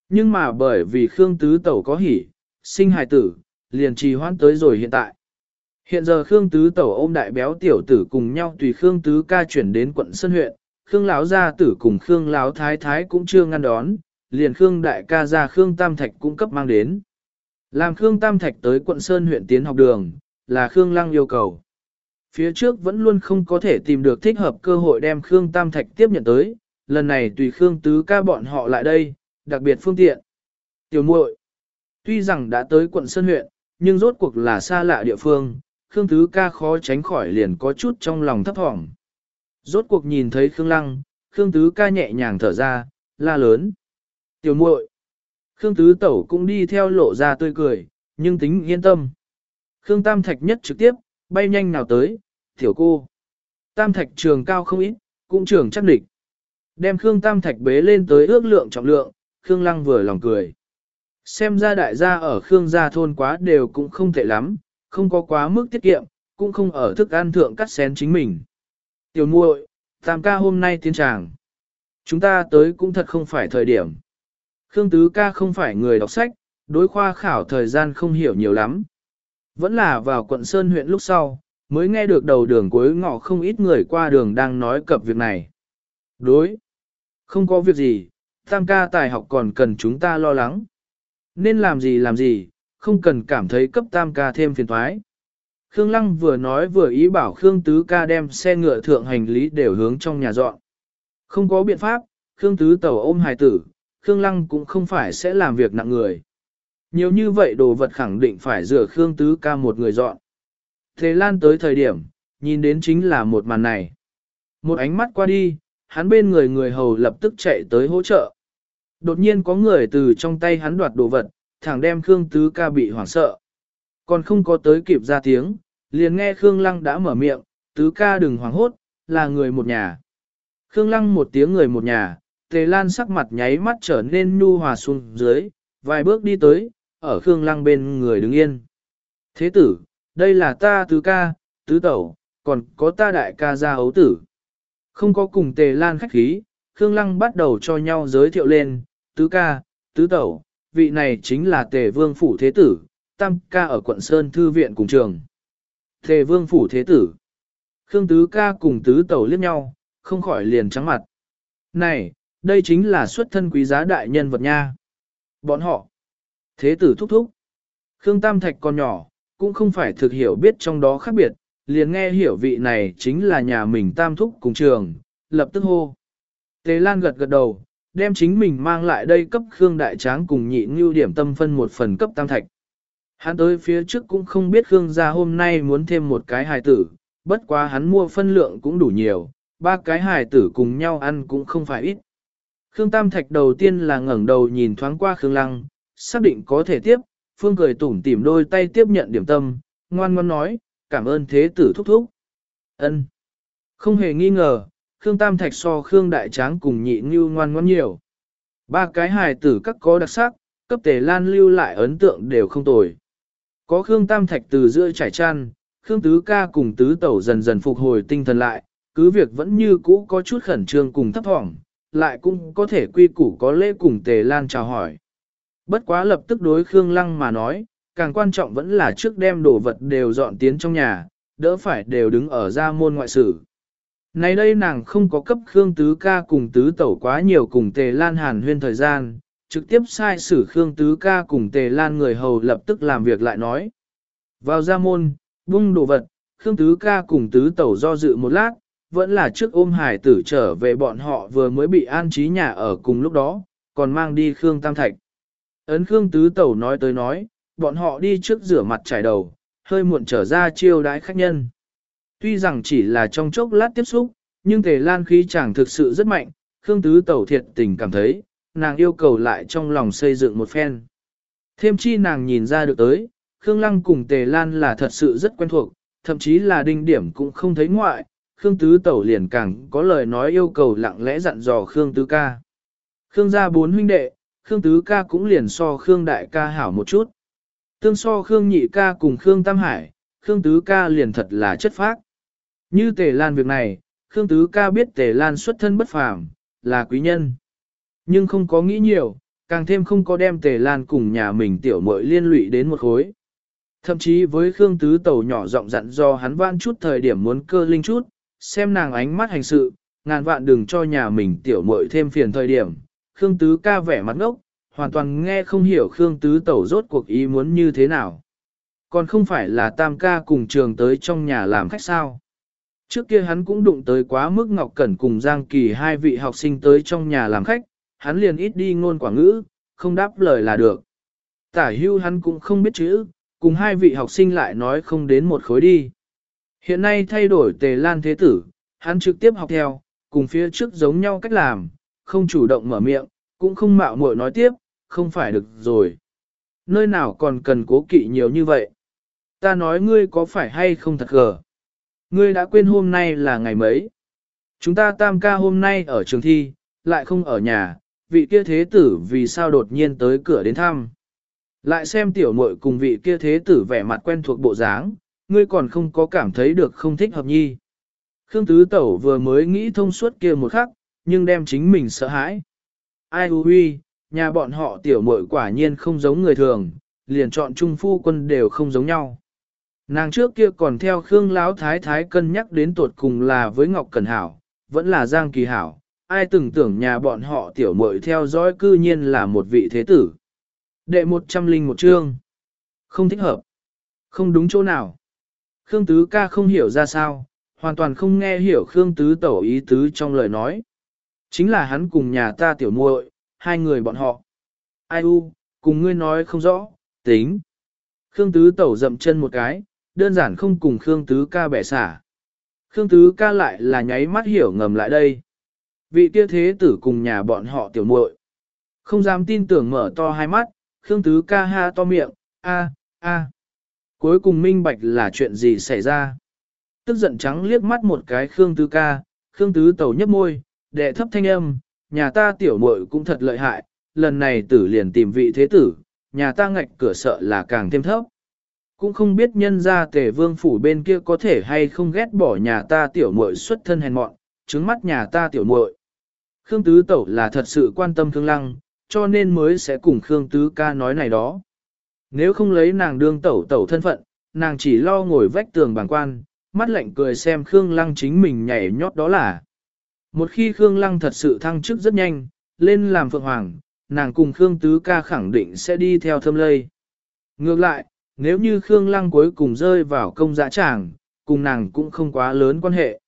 Nhưng mà bởi vì Khương Tứ Tẩu có hỉ, sinh hài tử, liền trì hoãn tới rồi hiện tại. Hiện giờ Khương Tứ Tẩu ôm đại béo tiểu tử cùng nhau tùy Khương Tứ ca chuyển đến quận Sơn huyện, Khương Lão gia tử cùng Khương Lão thái thái cũng chưa ngăn đón, liền Khương đại ca ra Khương Tam Thạch cũng cấp mang đến. Làm Khương Tam Thạch tới quận Sơn huyện tiến học đường, là Khương Lăng yêu cầu. Phía trước vẫn luôn không có thể tìm được thích hợp cơ hội đem Khương Tam Thạch tiếp nhận tới, lần này tùy Khương Tứ ca bọn họ lại đây, đặc biệt phương tiện. Tiểu muội, tuy rằng đã tới quận Sơn huyện, nhưng rốt cuộc là xa lạ địa phương, Khương Tứ ca khó tránh khỏi liền có chút trong lòng thấp thỏm. Rốt cuộc nhìn thấy Khương Lăng, Khương Tứ ca nhẹ nhàng thở ra, la lớn. Tiểu muội, Khương Tứ tẩu cũng đi theo lộ ra tươi cười, nhưng tính yên tâm. Khương Tam Thạch nhất trực tiếp, bay nhanh nào tới, tiểu cô. Tam Thạch trường cao không ít, cũng trường chắc địch. Đem Khương Tam Thạch bế lên tới ước lượng trọng lượng, Khương Lăng vừa lòng cười. Xem ra đại gia ở Khương gia thôn quá đều cũng không tệ lắm, không có quá mức tiết kiệm, cũng không ở thức ăn thượng cắt xén chính mình. Tiểu muội, tam ca hôm nay tiến tràng. Chúng ta tới cũng thật không phải thời điểm. Khương Tứ ca không phải người đọc sách, đối khoa khảo thời gian không hiểu nhiều lắm. Vẫn là vào quận Sơn huyện lúc sau, mới nghe được đầu đường cuối ngõ không ít người qua đường đang nói cập việc này. Đối, không có việc gì, tam ca tài học còn cần chúng ta lo lắng. Nên làm gì làm gì, không cần cảm thấy cấp tam ca thêm phiền thoái. Khương Lăng vừa nói vừa ý bảo Khương Tứ ca đem xe ngựa thượng hành lý đều hướng trong nhà dọn. Không có biện pháp, Khương Tứ tàu ôm hài tử, Khương Lăng cũng không phải sẽ làm việc nặng người. Nhiều như vậy đồ vật khẳng định phải rửa Khương Tứ ca một người dọn. Thế Lan tới thời điểm, nhìn đến chính là một màn này. Một ánh mắt qua đi, hắn bên người người hầu lập tức chạy tới hỗ trợ. Đột nhiên có người từ trong tay hắn đoạt đồ vật, thẳng đem Khương Tứ ca bị hoảng sợ. Còn không có tới kịp ra tiếng, liền nghe Khương Lăng đã mở miệng, Tứ ca đừng hoảng hốt, là người một nhà. Khương Lăng một tiếng người một nhà, Tề Lan sắc mặt nháy mắt trở nên nhu hòa xuống dưới, vài bước đi tới, ở Khương Lăng bên người đứng yên. Thế tử, đây là ta tứ ca, tứ tẩu, còn có ta đại ca gia ấu tử. Không có cùng Tề Lan khách khí, Khương Lăng bắt đầu cho nhau giới thiệu lên, tứ ca, tứ tẩu, vị này chính là Tề Vương Phủ Thế Tử, tam ca ở quận Sơn Thư Viện cùng trường. Tề Vương Phủ Thế Tử. Khương Tứ ca cùng Tứ tẩu liếc nhau, không khỏi liền trắng mặt. Này, đây chính là xuất thân quý giá đại nhân vật nha. Bọn họ. Thế tử thúc thúc. Khương Tam Thạch còn nhỏ, cũng không phải thực hiểu biết trong đó khác biệt, liền nghe hiểu vị này chính là nhà mình Tam Thúc cùng trường, lập tức hô. Tế Lan gật gật đầu, đem chính mình mang lại đây cấp Khương Đại Tráng cùng nhị ngưu điểm tâm phân một phần cấp Tam Thạch. Hắn tới phía trước cũng không biết Khương gia hôm nay muốn thêm một cái hài tử, bất quá hắn mua phân lượng cũng đủ nhiều, ba cái hài tử cùng nhau ăn cũng không phải ít. Khương Tam Thạch đầu tiên là ngẩng đầu nhìn thoáng qua Khương Lăng, xác định có thể tiếp, Phương cười tủm tỉm đôi tay tiếp nhận điểm tâm, ngoan ngoan nói, cảm ơn thế tử thúc thúc. Ân. Không hề nghi ngờ, Khương Tam Thạch so Khương Đại Tráng cùng nhị như ngoan ngoan nhiều. Ba cái hài tử các có đặc sắc, cấp tề lan lưu lại ấn tượng đều không tồi. Có Khương Tam Thạch từ giữa trải chăn, Khương Tứ Ca cùng Tứ Tẩu dần dần phục hồi tinh thần lại, cứ việc vẫn như cũ có chút khẩn trương cùng thấp thỏm, lại cũng có thể quy củ có lễ cùng Tề Lan chào hỏi. Bất quá lập tức đối Khương Lăng mà nói, càng quan trọng vẫn là trước đem đồ vật đều dọn tiến trong nhà, đỡ phải đều đứng ở ra môn ngoại sử. Này đây nàng không có cấp Khương Tứ Ca cùng Tứ Tẩu quá nhiều cùng Tề Lan hàn huyên thời gian, trực tiếp sai sử Khương Tứ Ca cùng Tề Lan người hầu lập tức làm việc lại nói. Vào ra môn, bung đồ vật, Khương Tứ Ca cùng Tứ Tẩu do dự một lát, vẫn là trước ôm hải tử trở về bọn họ vừa mới bị an trí nhà ở cùng lúc đó, còn mang đi Khương Tam Thạch. Ấn Khương Tứ Tẩu nói tới nói, bọn họ đi trước rửa mặt trải đầu, hơi muộn trở ra chiêu đãi khách nhân. Tuy rằng chỉ là trong chốc lát tiếp xúc, nhưng tề lan khí chẳng thực sự rất mạnh, Khương Tứ Tẩu thiệt tình cảm thấy, nàng yêu cầu lại trong lòng xây dựng một phen. Thêm chi nàng nhìn ra được tới, Khương Lăng cùng tề lan là thật sự rất quen thuộc, thậm chí là đinh điểm cũng không thấy ngoại, Khương Tứ Tẩu liền càng có lời nói yêu cầu lặng lẽ dặn dò Khương Tứ Ca. Khương gia bốn huynh đệ, Khương Tứ Ca cũng liền so Khương Đại Ca hảo một chút. Tương so Khương Nhị Ca cùng Khương Tam Hải, Khương Tứ Ca liền thật là chất phác. Như Tề Lan việc này, Khương Tứ Ca biết Tề Lan xuất thân bất phàm, là quý nhân. Nhưng không có nghĩ nhiều, càng thêm không có đem Tề Lan cùng nhà mình tiểu muội liên lụy đến một khối. Thậm chí với Khương Tứ Tẩu nhỏ giọng dặn do hắn vãn chút thời điểm muốn cơ linh chút, xem nàng ánh mắt hành sự, ngàn vạn đừng cho nhà mình tiểu muội thêm phiền thời điểm. Khương Tứ ca vẻ mặt ngốc, hoàn toàn nghe không hiểu Khương Tứ Tẩu rốt cuộc ý muốn như thế nào. Còn không phải là Tam ca cùng trường tới trong nhà làm khách sao. Trước kia hắn cũng đụng tới quá mức Ngọc Cẩn cùng Giang Kỳ hai vị học sinh tới trong nhà làm khách, hắn liền ít đi ngôn quả ngữ, không đáp lời là được. Tả hưu hắn cũng không biết chữ, cùng hai vị học sinh lại nói không đến một khối đi. Hiện nay thay đổi tề lan thế tử, hắn trực tiếp học theo, cùng phía trước giống nhau cách làm, không chủ động mở miệng, cũng không mạo muội nói tiếp, không phải được rồi. Nơi nào còn cần cố kỵ nhiều như vậy? Ta nói ngươi có phải hay không thật gờ? Ngươi đã quên hôm nay là ngày mấy? Chúng ta tam ca hôm nay ở trường thi, lại không ở nhà, vị kia thế tử vì sao đột nhiên tới cửa đến thăm. Lại xem tiểu muội cùng vị kia thế tử vẻ mặt quen thuộc bộ dáng, ngươi còn không có cảm thấy được không thích hợp nhi. Khương Tứ Tẩu vừa mới nghĩ thông suốt kia một khắc, nhưng đem chính mình sợ hãi. Ai hư huy, nhà bọn họ tiểu muội quả nhiên không giống người thường, liền chọn trung phu quân đều không giống nhau. Nàng trước kia còn theo Khương Lão Thái Thái cân nhắc đến tuột cùng là với Ngọc Cẩn Hảo, vẫn là Giang Kỳ Hảo, ai từng tưởng nhà bọn họ tiểu muội theo dõi cư nhiên là một vị thế tử. Đệ một trăm linh một chương. Không thích hợp. Không đúng chỗ nào. Khương Tứ ca không hiểu ra sao, hoàn toàn không nghe hiểu Khương Tứ tẩu ý tứ trong lời nói. Chính là hắn cùng nhà ta tiểu muội, hai người bọn họ. Ai u, cùng ngươi nói không rõ, tính. Khương Tứ tẩu dậm chân một cái, đơn giản không cùng Khương Tứ ca bẻ xả. Khương Tứ ca lại là nháy mắt hiểu ngầm lại đây. Vị kia thế tử cùng nhà bọn họ tiểu muội, Không dám tin tưởng mở to hai mắt, Khương Tứ ca ha to miệng, a, a. Cuối cùng minh bạch là chuyện gì xảy ra. Tức giận trắng liếc mắt một cái Khương Tứ ca, Khương Tứ tẩu nhấp môi, đệ thấp thanh âm, nhà ta tiểu muội cũng thật lợi hại, lần này tử liền tìm vị thế tử, nhà ta ngạch cửa sợ là càng thêm thấp. Cũng không biết nhân ra tề vương phủ bên kia có thể hay không ghét bỏ nhà ta tiểu muội xuất thân hèn mọn, trứng mắt nhà ta tiểu muội. Khương Tứ Tẩu là thật sự quan tâm Khương Lăng, cho nên mới sẽ cùng Khương Tứ ca nói này đó. Nếu không lấy nàng đương tẩu tẩu thân phận, nàng chỉ lo ngồi vách tường bàng quan, mắt lạnh cười xem Khương Lăng chính mình nhảy nhót đó là. Một khi Khương Lăng thật sự thăng chức rất nhanh, lên làm phượng hoàng, nàng cùng Khương Tứ ca khẳng định sẽ đi theo thâm lây. Ngược lại, nếu như Khương Lăng cuối cùng rơi vào công dã tràng, cùng nàng cũng không quá lớn quan hệ.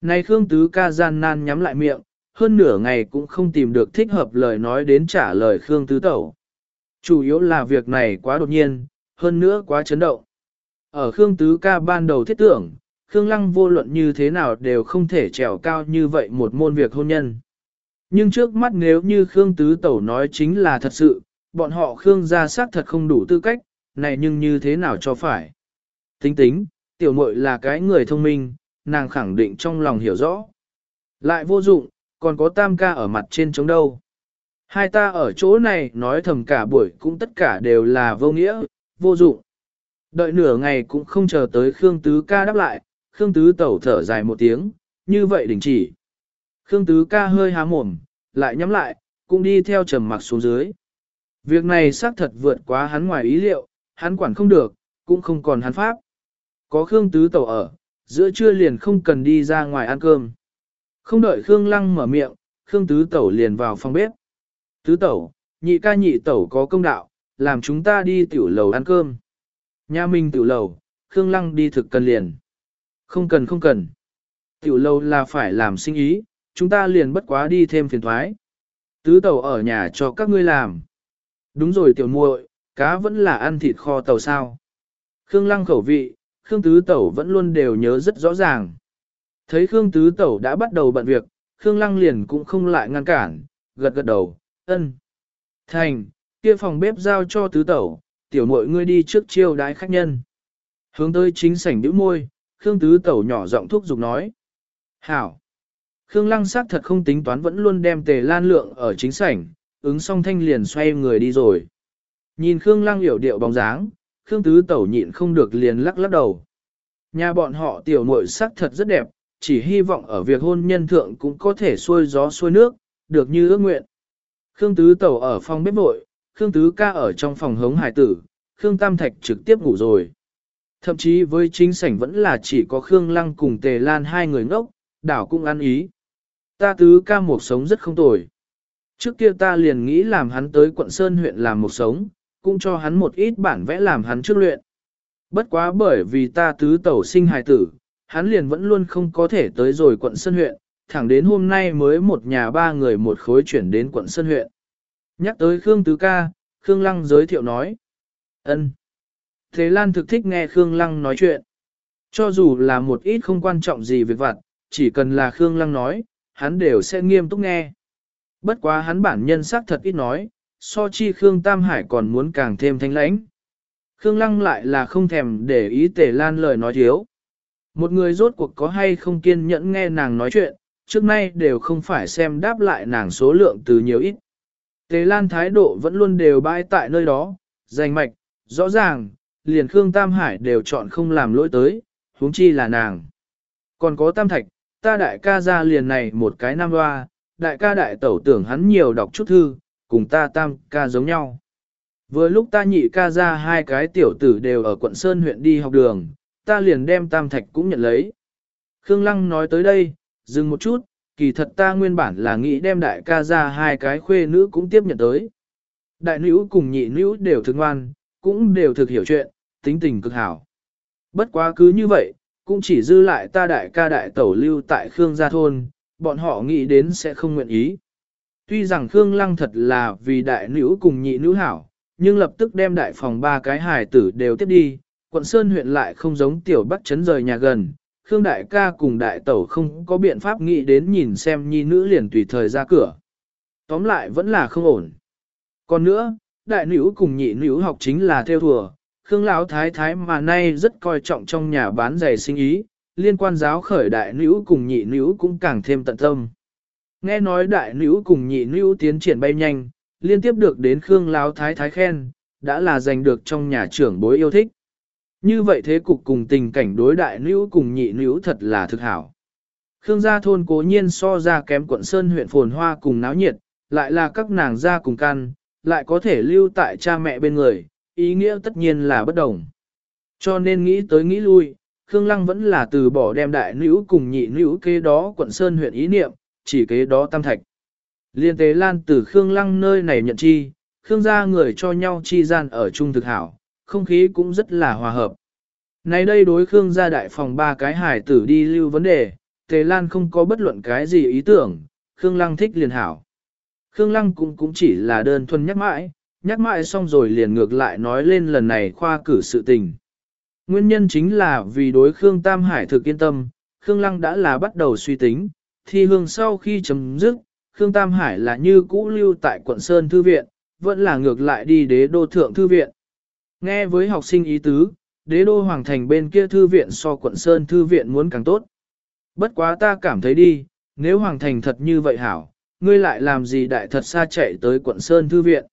Này Khương Tứ ca gian nan nhắm lại miệng, hơn nửa ngày cũng không tìm được thích hợp lời nói đến trả lời Khương Tứ Tẩu. Chủ yếu là việc này quá đột nhiên, hơn nữa quá chấn động. Ở Khương Tứ ca ban đầu thiết tưởng, Khương Lăng vô luận như thế nào đều không thể trèo cao như vậy một môn việc hôn nhân. Nhưng trước mắt nếu như Khương Tứ Tẩu nói chính là thật sự, bọn họ Khương gia xác thật không đủ tư cách, này nhưng như thế nào cho phải. Tính tính, tiểu muội là cái người thông minh, nàng khẳng định trong lòng hiểu rõ. Lại vô dụng, còn có tam ca ở mặt trên chống đâu. Hai ta ở chỗ này nói thầm cả buổi cũng tất cả đều là vô nghĩa, vô dụng. Đợi nửa ngày cũng không chờ tới Khương Tứ ca đáp lại, Khương Tứ tẩu thở dài một tiếng, như vậy đình chỉ. Khương Tứ ca hơi há mồm, lại nhắm lại, cũng đi theo trầm mặc xuống dưới. Việc này xác thật vượt quá hắn ngoài ý liệu, hắn quản không được, cũng không còn hắn pháp. Có Khương Tứ tẩu ở, giữa trưa liền không cần đi ra ngoài ăn cơm. Không đợi Khương Lăng mở miệng, Khương Tứ tẩu liền vào phòng bếp. Tứ tẩu, nhị ca nhị tẩu có công đạo, làm chúng ta đi tiểu lầu ăn cơm. Nhà mình tiểu lầu, Khương Lăng đi thực cần liền. Không cần không cần. Tiểu lâu là phải làm sinh ý, chúng ta liền bất quá đi thêm phiền thoái. Tứ tẩu ở nhà cho các ngươi làm. Đúng rồi tiểu muội, cá vẫn là ăn thịt kho tàu sao. Khương Lăng khẩu vị, Khương Tứ Tẩu vẫn luôn đều nhớ rất rõ ràng. Thấy Khương Tứ Tẩu đã bắt đầu bận việc, Khương Lăng liền cũng không lại ngăn cản, gật gật đầu, ân. Thành, kia phòng bếp giao cho Tứ Tẩu, tiểu muội ngươi đi trước chiêu đái khách nhân. Hướng tới chính sảnh bĩu môi, Khương Tứ Tẩu nhỏ giọng thúc giục nói. Hảo. Khương Lăng xác thật không tính toán vẫn luôn đem tề lan lượng ở chính sảnh, ứng song thanh liền xoay người đi rồi. Nhìn Khương Lăng hiểu điệu bóng dáng, Khương Tứ Tẩu nhịn không được liền lắc lắc đầu. Nhà bọn họ tiểu muội sắc thật rất đẹp, chỉ hy vọng ở việc hôn nhân thượng cũng có thể xuôi gió xuôi nước, được như ước nguyện. Khương Tứ Tẩu ở phòng bếp vội, Khương Tứ ca ở trong phòng hống hải tử, Khương Tam Thạch trực tiếp ngủ rồi. Thậm chí với chính sảnh vẫn là chỉ có Khương Lăng cùng Tề Lan hai người ngốc, đảo cũng ăn ý. Ta Tứ ca một sống rất không tồi. Trước kia ta liền nghĩ làm hắn tới quận Sơn huyện làm một sống, cũng cho hắn một ít bản vẽ làm hắn trước luyện. Bất quá bởi vì ta tứ tẩu sinh hài tử, hắn liền vẫn luôn không có thể tới rồi quận Sơn huyện, thẳng đến hôm nay mới một nhà ba người một khối chuyển đến quận Sơn huyện. Nhắc tới Khương Tứ Ca, Khương Lăng giới thiệu nói. ân. Thế Lan thực thích nghe Khương Lăng nói chuyện. Cho dù là một ít không quan trọng gì việc vặt, chỉ cần là Khương Lăng nói, hắn đều sẽ nghiêm túc nghe. Bất quá hắn bản nhân xác thật ít nói, so chi Khương Tam Hải còn muốn càng thêm thanh lãnh. Khương Lăng lại là không thèm để ý tề lan lời nói thiếu. Một người rốt cuộc có hay không kiên nhẫn nghe nàng nói chuyện, trước nay đều không phải xem đáp lại nàng số lượng từ nhiều ít. Tề lan thái độ vẫn luôn đều bãi tại nơi đó, danh mạch, rõ ràng, liền Khương Tam Hải đều chọn không làm lỗi tới, huống chi là nàng. Còn có Tam Thạch, ta đại ca ra liền này một cái nam hoa, đại ca đại tẩu tưởng hắn nhiều đọc chút thư, cùng ta tam ca giống nhau. Vừa lúc ta nhị ca ra hai cái tiểu tử đều ở quận Sơn huyện đi học đường, ta liền đem tam thạch cũng nhận lấy. Khương Lăng nói tới đây, dừng một chút, kỳ thật ta nguyên bản là nghĩ đem đại ca ra hai cái khuê nữ cũng tiếp nhận tới. Đại nữ cùng nhị nữ đều thương ngoan, cũng đều thực hiểu chuyện, tính tình cực hảo. Bất quá cứ như vậy, cũng chỉ dư lại ta đại ca đại tẩu lưu tại Khương Gia Thôn, bọn họ nghĩ đến sẽ không nguyện ý. Tuy rằng Khương Lăng thật là vì đại nữ cùng nhị nữ hảo, nhưng lập tức đem đại phòng ba cái hài tử đều tiếp đi, quận Sơn huyện lại không giống tiểu bắc chấn rời nhà gần. Khương đại ca cùng đại tẩu không có biện pháp nghĩ đến nhìn xem nhi nữ liền tùy thời ra cửa. Tóm lại vẫn là không ổn. Còn nữa, đại nữ cùng nhị nữ học chính là theo thùa, Khương lão thái thái mà nay rất coi trọng trong nhà bán giày sinh ý, liên quan giáo khởi đại nữ cùng nhị nữ cũng càng thêm tận tâm. Nghe nói đại nữ cùng nhị nữ tiến triển bay nhanh, liên tiếp được đến Khương Lão Thái Thái khen, đã là giành được trong nhà trưởng bối yêu thích. Như vậy thế cục cùng tình cảnh đối đại nữ cùng nhị nữ thật là thực hảo. Khương gia thôn cố nhiên so ra kém quận Sơn huyện phồn hoa cùng náo nhiệt, lại là các nàng gia cùng căn, lại có thể lưu tại cha mẹ bên người, ý nghĩa tất nhiên là bất đồng. Cho nên nghĩ tới nghĩ lui, Khương Lăng vẫn là từ bỏ đem đại nữ cùng nhị nữ kế đó quận Sơn huyện ý niệm, chỉ kế đó tam thạch. Liên tế lan từ Khương Lăng nơi này nhận chi, Khương gia người cho nhau chi gian ở chung thực hảo, không khí cũng rất là hòa hợp. Này đây đối Khương gia đại phòng ba cái hải tử đi lưu vấn đề, Tề Lan không có bất luận cái gì ý tưởng, Khương Lăng thích liền hảo. Khương Lăng cũng cũng chỉ là đơn thuần nhắc mãi, nhắc mãi xong rồi liền ngược lại nói lên lần này khoa cử sự tình. Nguyên nhân chính là vì đối Khương Tam Hải thực yên tâm, Khương Lăng đã là bắt đầu suy tính, thì hương sau khi chấm dứt, Khương Tam Hải là như cũ lưu tại quận Sơn Thư Viện, vẫn là ngược lại đi đế đô thượng Thư Viện. Nghe với học sinh ý tứ, đế đô hoàng thành bên kia Thư Viện so quận Sơn Thư Viện muốn càng tốt. Bất quá ta cảm thấy đi, nếu hoàng thành thật như vậy hảo, ngươi lại làm gì đại thật xa chạy tới quận Sơn Thư Viện.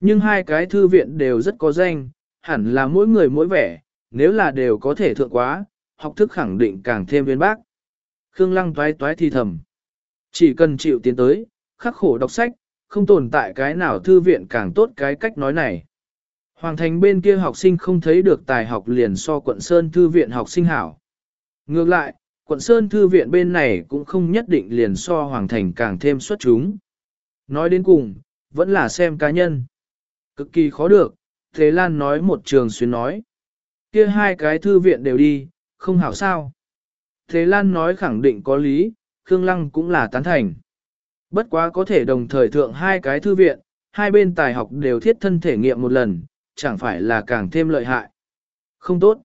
Nhưng hai cái Thư Viện đều rất có danh, hẳn là mỗi người mỗi vẻ, nếu là đều có thể thượng quá, học thức khẳng định càng thêm viên bác. Khương Lăng toái toái thi thầm. Chỉ cần chịu tiến tới, khắc khổ đọc sách, không tồn tại cái nào thư viện càng tốt cái cách nói này. Hoàng thành bên kia học sinh không thấy được tài học liền so quận Sơn thư viện học sinh hảo. Ngược lại, quận Sơn thư viện bên này cũng không nhất định liền so Hoàng thành càng thêm xuất chúng. Nói đến cùng, vẫn là xem cá nhân. Cực kỳ khó được, Thế Lan nói một trường xuyên nói. Kia hai cái thư viện đều đi, không hảo sao. Thế Lan nói khẳng định có lý, Khương Lăng cũng là tán thành. Bất quá có thể đồng thời thượng hai cái thư viện, hai bên tài học đều thiết thân thể nghiệm một lần, chẳng phải là càng thêm lợi hại. Không tốt.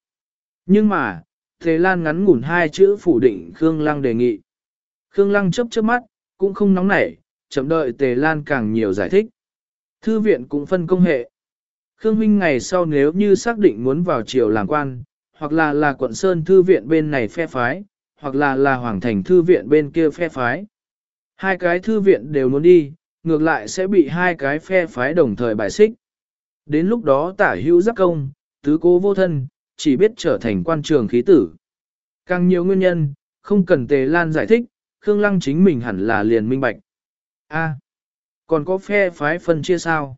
Nhưng mà, Thế Lan ngắn ngủn hai chữ phủ định Khương Lăng đề nghị. Khương Lăng chấp chớp mắt, cũng không nóng nảy, chậm đợi Tề Lan càng nhiều giải thích. Thư viện cũng phân công hệ. Khương Minh ngày sau nếu như xác định muốn vào triều làm quan, hoặc là là quận Sơn Thư viện bên này phe phái, hoặc là là Hoàng Thành Thư viện bên kia phe phái. Hai cái thư viện đều muốn đi, ngược lại sẽ bị hai cái phe phái đồng thời bài xích. Đến lúc đó tả hữu giáp công, tứ cố vô thân, chỉ biết trở thành quan trường khí tử. Càng nhiều nguyên nhân, không cần tề lan giải thích, Khương Lăng chính mình hẳn là liền minh bạch. A, còn có phe phái phân chia sao?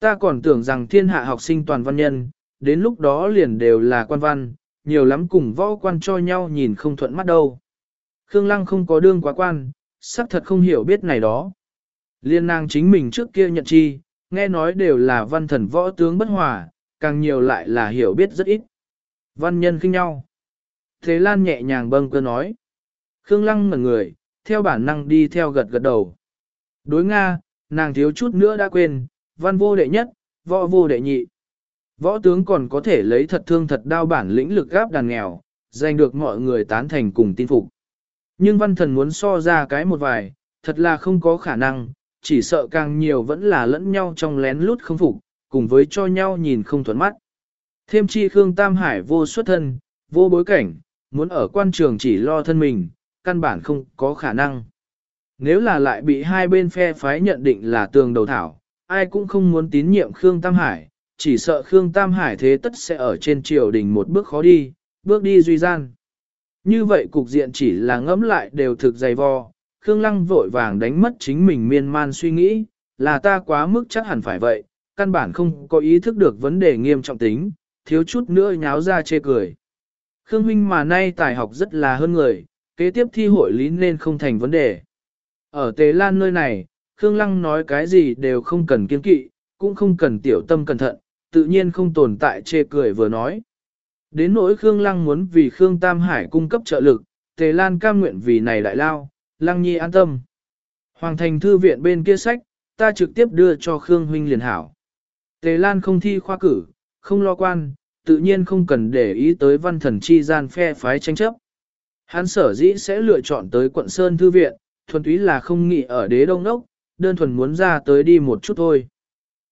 Ta còn tưởng rằng thiên hạ học sinh toàn văn nhân, đến lúc đó liền đều là quan văn, nhiều lắm cùng võ quan cho nhau nhìn không thuận mắt đâu. Khương Lăng không có đương quá quan, xác thật không hiểu biết này đó. Liên nàng chính mình trước kia nhận chi, nghe nói đều là văn thần võ tướng bất hòa, càng nhiều lại là hiểu biết rất ít. Văn nhân khinh nhau. Thế Lan nhẹ nhàng bâng cơ nói. Khương Lăng ngẩn người, theo bản năng đi theo gật gật đầu. Đối Nga, nàng thiếu chút nữa đã quên, văn vô đệ nhất, võ vô đệ nhị. Võ tướng còn có thể lấy thật thương thật đao bản lĩnh lực gáp đàn nghèo, giành được mọi người tán thành cùng tin phục. Nhưng văn thần muốn so ra cái một vài, thật là không có khả năng, chỉ sợ càng nhiều vẫn là lẫn nhau trong lén lút không phục, cùng với cho nhau nhìn không thuận mắt. Thêm chi Khương Tam Hải vô xuất thân, vô bối cảnh, muốn ở quan trường chỉ lo thân mình, căn bản không có khả năng. Nếu là lại bị hai bên phe phái nhận định là tường đầu thảo, ai cũng không muốn tín nhiệm Khương Tam Hải, chỉ sợ Khương Tam Hải thế tất sẽ ở trên triều đình một bước khó đi, bước đi duy gian. Như vậy cục diện chỉ là ngẫm lại đều thực dày vò, Khương Lăng vội vàng đánh mất chính mình miên man suy nghĩ, là ta quá mức chắc hẳn phải vậy, căn bản không có ý thức được vấn đề nghiêm trọng tính, thiếu chút nữa nháo ra chê cười. Khương Minh mà nay tài học rất là hơn người, kế tiếp thi hội lý nên không thành vấn đề. Ở Tề Lan nơi này, Khương Lăng nói cái gì đều không cần kiên kỵ, cũng không cần tiểu tâm cẩn thận, tự nhiên không tồn tại chê cười vừa nói. Đến nỗi Khương Lăng muốn vì Khương Tam Hải cung cấp trợ lực, Tề Lan cam nguyện vì này đại lao, Lăng Nhi an tâm. Hoàng thành thư viện bên kia sách, ta trực tiếp đưa cho Khương Huynh liền hảo. Tề Lan không thi khoa cử, không lo quan, tự nhiên không cần để ý tới văn thần chi gian phe phái tranh chấp. Hắn sở dĩ sẽ lựa chọn tới quận Sơn Thư Viện, thuần túy là không nghĩ ở đế đông đốc, đơn thuần muốn ra tới đi một chút thôi.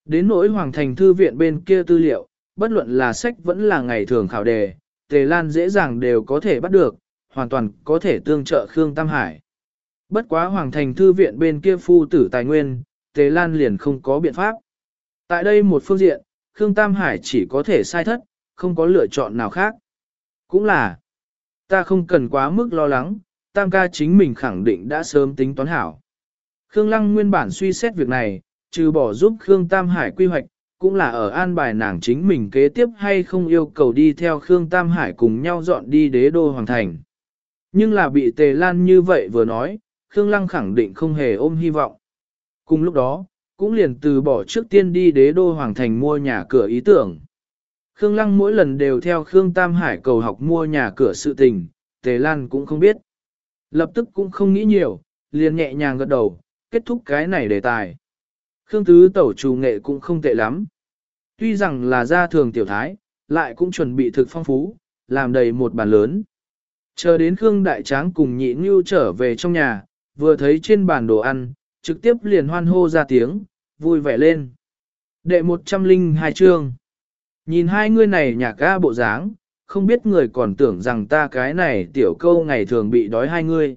Đến nỗi Hoàng Thành Thư Viện bên kia tư liệu, bất luận là sách vẫn là ngày thường khảo đề, Tề Lan dễ dàng đều có thể bắt được, hoàn toàn có thể tương trợ Khương Tam Hải. Bất quá Hoàng Thành Thư viện bên kia phu tử tài nguyên, Tề Lan liền không có biện pháp. Tại đây một phương diện, Khương Tam Hải chỉ có thể sai thất, không có lựa chọn nào khác. Cũng là, ta không cần quá mức lo lắng, Tam ca chính mình khẳng định đã sớm tính toán hảo. Khương Lăng nguyên bản suy xét việc này, trừ bỏ giúp Khương Tam Hải quy hoạch, cũng là ở an bài nàng chính mình kế tiếp hay không yêu cầu đi theo Khương Tam Hải cùng nhau dọn đi đế đô hoàng thành. Nhưng là bị Tề Lan như vậy vừa nói, Khương Lăng khẳng định không hề ôm hy vọng. Cùng lúc đó, cũng liền từ bỏ trước tiên đi đế đô hoàng thành mua nhà cửa ý tưởng. Khương Lăng mỗi lần đều theo Khương Tam Hải cầu học mua nhà cửa sự tình, Tề Lan cũng không biết. Lập tức cũng không nghĩ nhiều, liền nhẹ nhàng gật đầu, kết thúc cái này đề tài. Khương Tứ Tẩu chủ nghệ cũng không tệ lắm. Tuy rằng là gia thường tiểu thái, lại cũng chuẩn bị thực phong phú, làm đầy một bàn lớn. Chờ đến Khương Đại Tráng cùng nhị Ngưu trở về trong nhà, vừa thấy trên bàn đồ ăn, trực tiếp liền hoan hô ra tiếng, vui vẻ lên. Đệ 102 chương. Nhìn hai người này nhà ca bộ dáng, không biết người còn tưởng rằng ta cái này tiểu câu ngày thường bị đói hai người.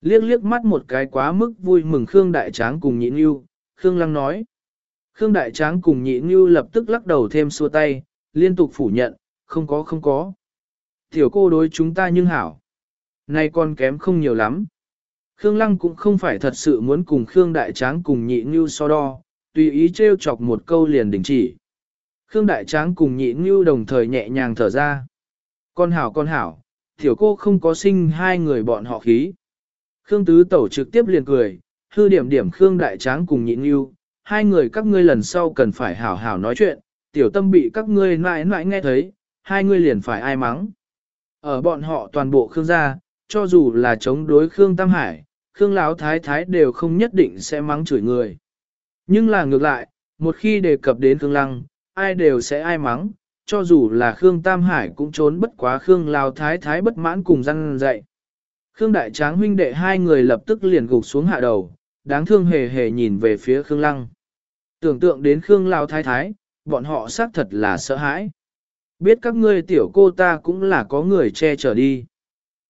Liếc liếc mắt một cái quá mức vui mừng Khương Đại Tráng cùng nhị Nhu, Khương Lăng nói. Khương Đại Tráng cùng nhị Nhu lập tức lắc đầu thêm xua tay, liên tục phủ nhận, không có không có. Tiểu cô đối chúng ta nhưng hảo. Nay con kém không nhiều lắm. Khương Lăng cũng không phải thật sự muốn cùng Khương Đại Tráng cùng nhị Nhu so đo, tùy ý trêu chọc một câu liền đình chỉ. Khương Đại Tráng cùng nhị Ngưu đồng thời nhẹ nhàng thở ra. Con hảo con hảo, tiểu cô không có sinh hai người bọn họ khí. Khương Tứ Tẩu trực tiếp liền cười, hư điểm điểm Khương Đại Tráng cùng nhị Ngưu, hai người các ngươi lần sau cần phải hảo hảo nói chuyện, tiểu tâm bị các ngươi mãi mãi nghe thấy, hai ngươi liền phải ai mắng. Ở bọn họ toàn bộ Khương gia, cho dù là chống đối Khương Tam Hải, Khương Lão Thái Thái đều không nhất định sẽ mắng chửi người. Nhưng là ngược lại, một khi đề cập đến Khương Lăng, ai đều sẽ ai mắng, cho dù là Khương Tam Hải cũng trốn bất quá Khương Lao Thái Thái bất mãn cùng răng dậy. Khương Đại Tráng huynh đệ hai người lập tức liền gục xuống hạ đầu, đáng thương hề hề nhìn về phía Khương Lăng. Tưởng tượng đến Khương Lao Thái Thái, bọn họ xác thật là sợ hãi. Biết các ngươi tiểu cô ta cũng là có người che chở đi.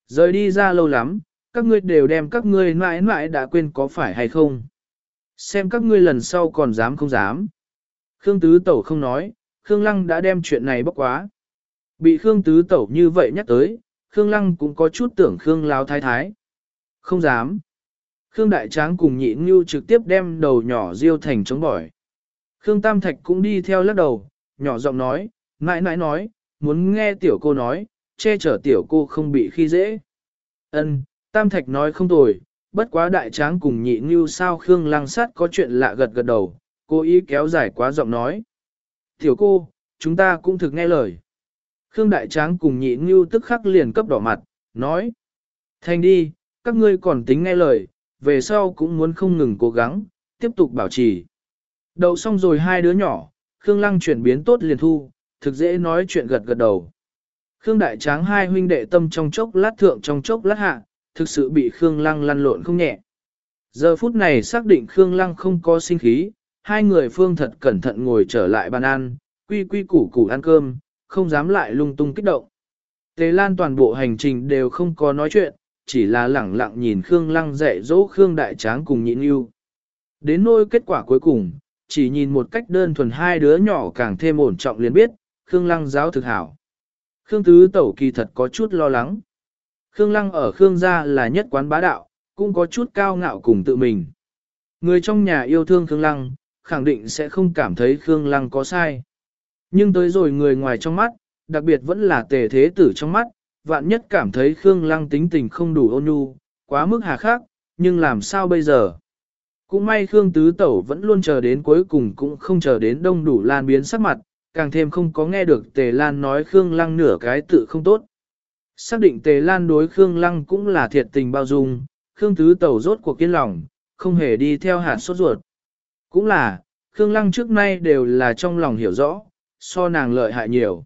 Rời đi ra lâu lắm, các ngươi đều đem các ngươi mãi mãi đã quên có phải hay không. Xem các ngươi lần sau còn dám không dám. Khương Tứ Tẩu không nói, Khương Lăng đã đem chuyện này bóc quá. Bị Khương Tứ Tẩu như vậy nhắc tới, Khương Lăng cũng có chút tưởng Khương Lao Thái Thái. Không dám. Khương Đại Tráng cùng nhị Ngưu trực tiếp đem đầu nhỏ diêu thành chống bỏi. Khương Tam Thạch cũng đi theo lắc đầu, nhỏ giọng nói, mãi mãi nói, muốn nghe tiểu cô nói, che chở tiểu cô không bị khi dễ. Ân, Tam Thạch nói không tồi, bất quá đại tráng cùng nhị như sao Khương lăng sát có chuyện lạ gật gật đầu, cô ý kéo dài quá giọng nói. Tiểu cô, chúng ta cũng thực nghe lời. Khương đại tráng cùng nhị ngưu tức khắc liền cấp đỏ mặt, nói. Thành đi, các ngươi còn tính nghe lời, về sau cũng muốn không ngừng cố gắng, tiếp tục bảo trì. Đậu xong rồi hai đứa nhỏ, Khương lăng chuyển biến tốt liền thu, thực dễ nói chuyện gật gật đầu. Khương đại tráng hai huynh đệ tâm trong chốc lát thượng trong chốc lát hạ, thực sự bị Khương Lăng lăn lộn không nhẹ. Giờ phút này xác định Khương Lăng không có sinh khí, hai người phương thật cẩn thận ngồi trở lại bàn ăn, quy quy củ củ ăn cơm, không dám lại lung tung kích động. Tề Lan toàn bộ hành trình đều không có nói chuyện, chỉ là lẳng lặng nhìn Khương Lăng dạy dỗ Khương Đại Tráng cùng nhịn yêu. Đến nôi kết quả cuối cùng, chỉ nhìn một cách đơn thuần hai đứa nhỏ càng thêm ổn trọng liền biết, Khương Lăng giáo thực hảo. Khương Tứ Tẩu kỳ thật có chút lo lắng. Khương Lăng ở Khương gia là nhất quán bá đạo, cũng có chút cao ngạo cùng tự mình. Người trong nhà yêu thương Khương Lăng, khẳng định sẽ không cảm thấy Khương Lăng có sai. Nhưng tới rồi người ngoài trong mắt, đặc biệt vẫn là tề thế tử trong mắt, vạn nhất cảm thấy Khương Lăng tính tình không đủ ôn nhu, quá mức hà khắc, nhưng làm sao bây giờ? Cũng may Khương Tứ Tẩu vẫn luôn chờ đến cuối cùng cũng không chờ đến đông đủ lan biến sắc mặt, càng thêm không có nghe được Tề Lan nói Khương Lăng nửa cái tự không tốt. Xác định Tề Lan đối Khương Lăng cũng là thiệt tình bao dung, Khương Tứ Tẩu rốt cuộc kiên lòng, không hề đi theo hạt sốt ruột. Cũng là, Khương Lăng trước nay đều là trong lòng hiểu rõ, so nàng lợi hại nhiều.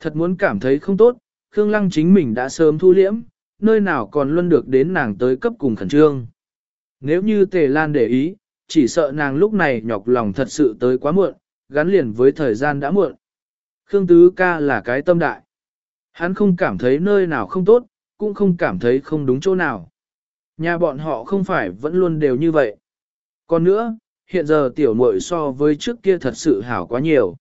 Thật muốn cảm thấy không tốt, Khương Lăng chính mình đã sớm thu liễm, nơi nào còn luôn được đến nàng tới cấp cùng khẩn trương. Nếu như Tề Lan để ý, chỉ sợ nàng lúc này nhọc lòng thật sự tới quá muộn, gắn liền với thời gian đã muộn. Khương Tứ ca là cái tâm đại. Hắn không cảm thấy nơi nào không tốt, cũng không cảm thấy không đúng chỗ nào. Nhà bọn họ không phải vẫn luôn đều như vậy. Còn nữa, hiện giờ tiểu muội so với trước kia thật sự hảo quá nhiều.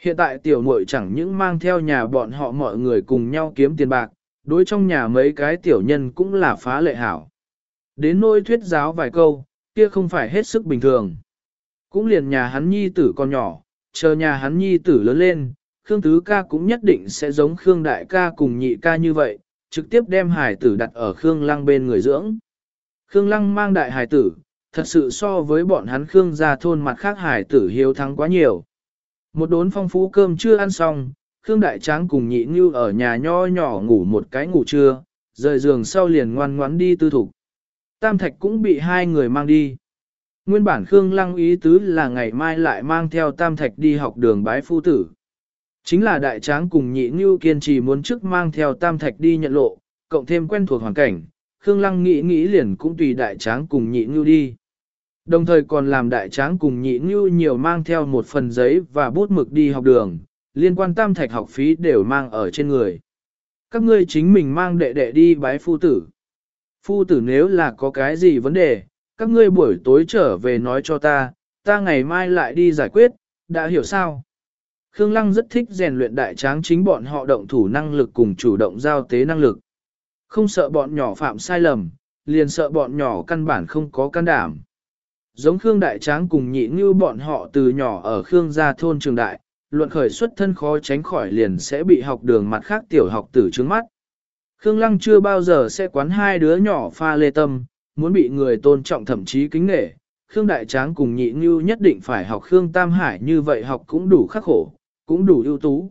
Hiện tại tiểu muội chẳng những mang theo nhà bọn họ mọi người cùng nhau kiếm tiền bạc, đối trong nhà mấy cái tiểu nhân cũng là phá lệ hảo. Đến nỗi thuyết giáo vài câu, kia không phải hết sức bình thường. Cũng liền nhà hắn nhi tử con nhỏ, chờ nhà hắn nhi tử lớn lên, Khương Tứ ca cũng nhất định sẽ giống Khương Đại ca cùng nhị ca như vậy, trực tiếp đem hải tử đặt ở Khương Lăng bên người dưỡng. Khương Lăng mang đại hải tử, thật sự so với bọn hắn Khương gia thôn mặt khác hải tử hiếu thắng quá nhiều. Một đốn phong phú cơm chưa ăn xong, Khương Đại Tráng cùng nhị như ở nhà nho nhỏ ngủ một cái ngủ trưa, rời giường sau liền ngoan ngoãn đi tư thục. Tam Thạch cũng bị hai người mang đi. Nguyên bản Khương Lăng ý tứ là ngày mai lại mang theo Tam Thạch đi học đường bái phu tử. Chính là Đại Tráng cùng nhị như kiên trì muốn trước mang theo Tam Thạch đi nhận lộ, cộng thêm quen thuộc hoàn cảnh, Khương Lăng nghĩ nghĩ liền cũng tùy Đại Tráng cùng nhị như đi. Đồng thời còn làm đại tráng cùng nhị như nhiều mang theo một phần giấy và bút mực đi học đường, liên quan tam thạch học phí đều mang ở trên người. Các ngươi chính mình mang đệ đệ đi bái phu tử. Phu tử nếu là có cái gì vấn đề, các ngươi buổi tối trở về nói cho ta, ta ngày mai lại đi giải quyết, đã hiểu sao? Khương Lăng rất thích rèn luyện đại tráng chính bọn họ động thủ năng lực cùng chủ động giao tế năng lực. Không sợ bọn nhỏ phạm sai lầm, liền sợ bọn nhỏ căn bản không có can đảm. Giống Khương Đại Tráng cùng nhị như bọn họ từ nhỏ ở Khương gia thôn trường đại, luận khởi xuất thân khó tránh khỏi liền sẽ bị học đường mặt khác tiểu học tử trướng mắt. Khương Lăng chưa bao giờ sẽ quán hai đứa nhỏ pha lê tâm, muốn bị người tôn trọng thậm chí kính nể. Khương Đại Tráng cùng nhị như nhất định phải học Khương Tam Hải như vậy học cũng đủ khắc khổ, cũng đủ ưu tú.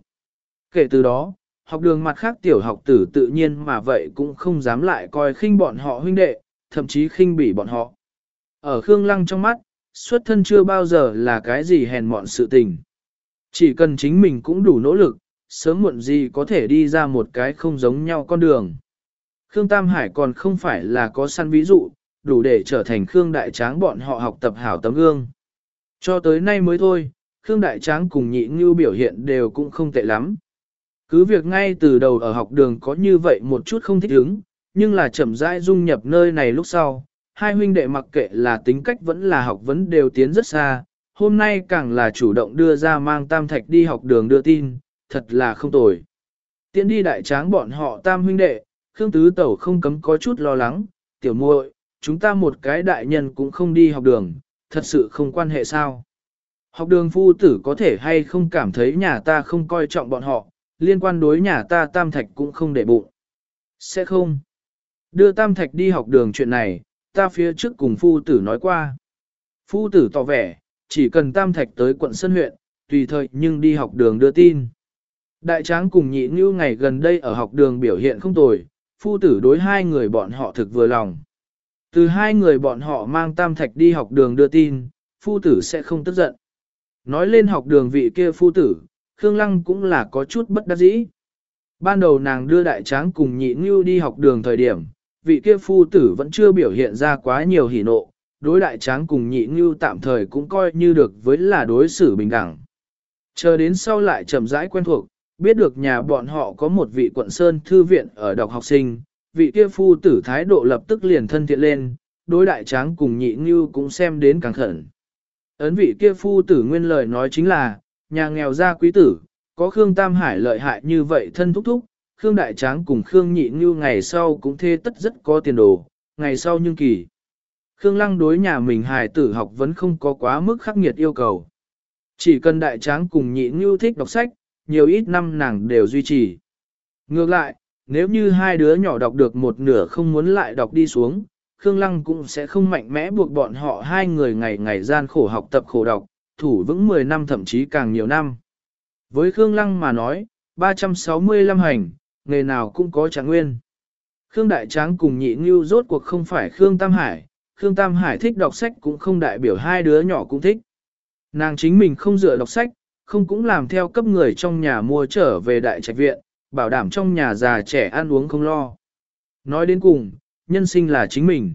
Kể từ đó, học đường mặt khác tiểu học tử tự nhiên mà vậy cũng không dám lại coi khinh bọn họ huynh đệ, thậm chí khinh bỉ bọn họ. Ở Khương Lăng trong mắt, xuất thân chưa bao giờ là cái gì hèn mọn sự tình. Chỉ cần chính mình cũng đủ nỗ lực, sớm muộn gì có thể đi ra một cái không giống nhau con đường. Khương Tam Hải còn không phải là có săn ví dụ, đủ để trở thành Khương Đại Tráng bọn họ học tập hảo tấm gương. Cho tới nay mới thôi, Khương Đại Tráng cùng nhị ngưu biểu hiện đều cũng không tệ lắm. Cứ việc ngay từ đầu ở học đường có như vậy một chút không thích ứng, nhưng là chậm rãi dung nhập nơi này lúc sau, hai huynh đệ mặc kệ là tính cách vẫn là học vấn đều tiến rất xa, hôm nay càng là chủ động đưa ra mang tam thạch đi học đường đưa tin, thật là không tồi. Tiến đi đại tráng bọn họ tam huynh đệ, Khương Tứ Tẩu không cấm có chút lo lắng, tiểu muội, chúng ta một cái đại nhân cũng không đi học đường, thật sự không quan hệ sao. Học đường phu tử có thể hay không cảm thấy nhà ta không coi trọng bọn họ, liên quan đối nhà ta tam thạch cũng không để bụng. Sẽ không. Đưa tam thạch đi học đường chuyện này, ta phía trước cùng phu tử nói qua. Phu tử tỏ vẻ, chỉ cần tam thạch tới quận Sơn huyện, tùy thời nhưng đi học đường đưa tin. Đại tráng cùng nhị như ngày gần đây ở học đường biểu hiện không tồi, phu tử đối hai người bọn họ thực vừa lòng. Từ hai người bọn họ mang tam thạch đi học đường đưa tin, phu tử sẽ không tức giận. Nói lên học đường vị kia phu tử, Khương Lăng cũng là có chút bất đắc dĩ. Ban đầu nàng đưa đại tráng cùng nhị như đi học đường thời điểm, vị kia phu tử vẫn chưa biểu hiện ra quá nhiều hỉ nộ, đối đại tráng cùng nhị ngưu tạm thời cũng coi như được với là đối xử bình đẳng. Chờ đến sau lại chậm rãi quen thuộc, biết được nhà bọn họ có một vị quận sơn thư viện ở đọc học sinh, vị kia phu tử thái độ lập tức liền thân thiện lên, đối đại tráng cùng nhị ngưu cũng xem đến càng khẩn. Ấn vị kia phu tử nguyên lời nói chính là, nhà nghèo gia quý tử, có Khương Tam Hải lợi hại như vậy thân thúc thúc, Khương Đại Tráng cùng Khương Nhị Ngưu ngày sau cũng thê tất rất có tiền đồ, ngày sau nhưng kỳ. Khương Lăng đối nhà mình hài tử học vẫn không có quá mức khắc nghiệt yêu cầu. Chỉ cần Đại Tráng cùng Nhị Ngưu thích đọc sách, nhiều ít năm nàng đều duy trì. Ngược lại, nếu như hai đứa nhỏ đọc được một nửa không muốn lại đọc đi xuống, Khương Lăng cũng sẽ không mạnh mẽ buộc bọn họ hai người ngày ngày gian khổ học tập khổ đọc, thủ vững 10 năm thậm chí càng nhiều năm. Với Khương Lăng mà nói, 365 hành, nghề nào cũng có trạng nguyên. Khương Đại Tráng cùng nhị như rốt cuộc không phải Khương Tam Hải, Khương Tam Hải thích đọc sách cũng không đại biểu hai đứa nhỏ cũng thích. Nàng chính mình không dựa đọc sách, không cũng làm theo cấp người trong nhà mua trở về đại trạch viện, bảo đảm trong nhà già trẻ ăn uống không lo. Nói đến cùng, nhân sinh là chính mình.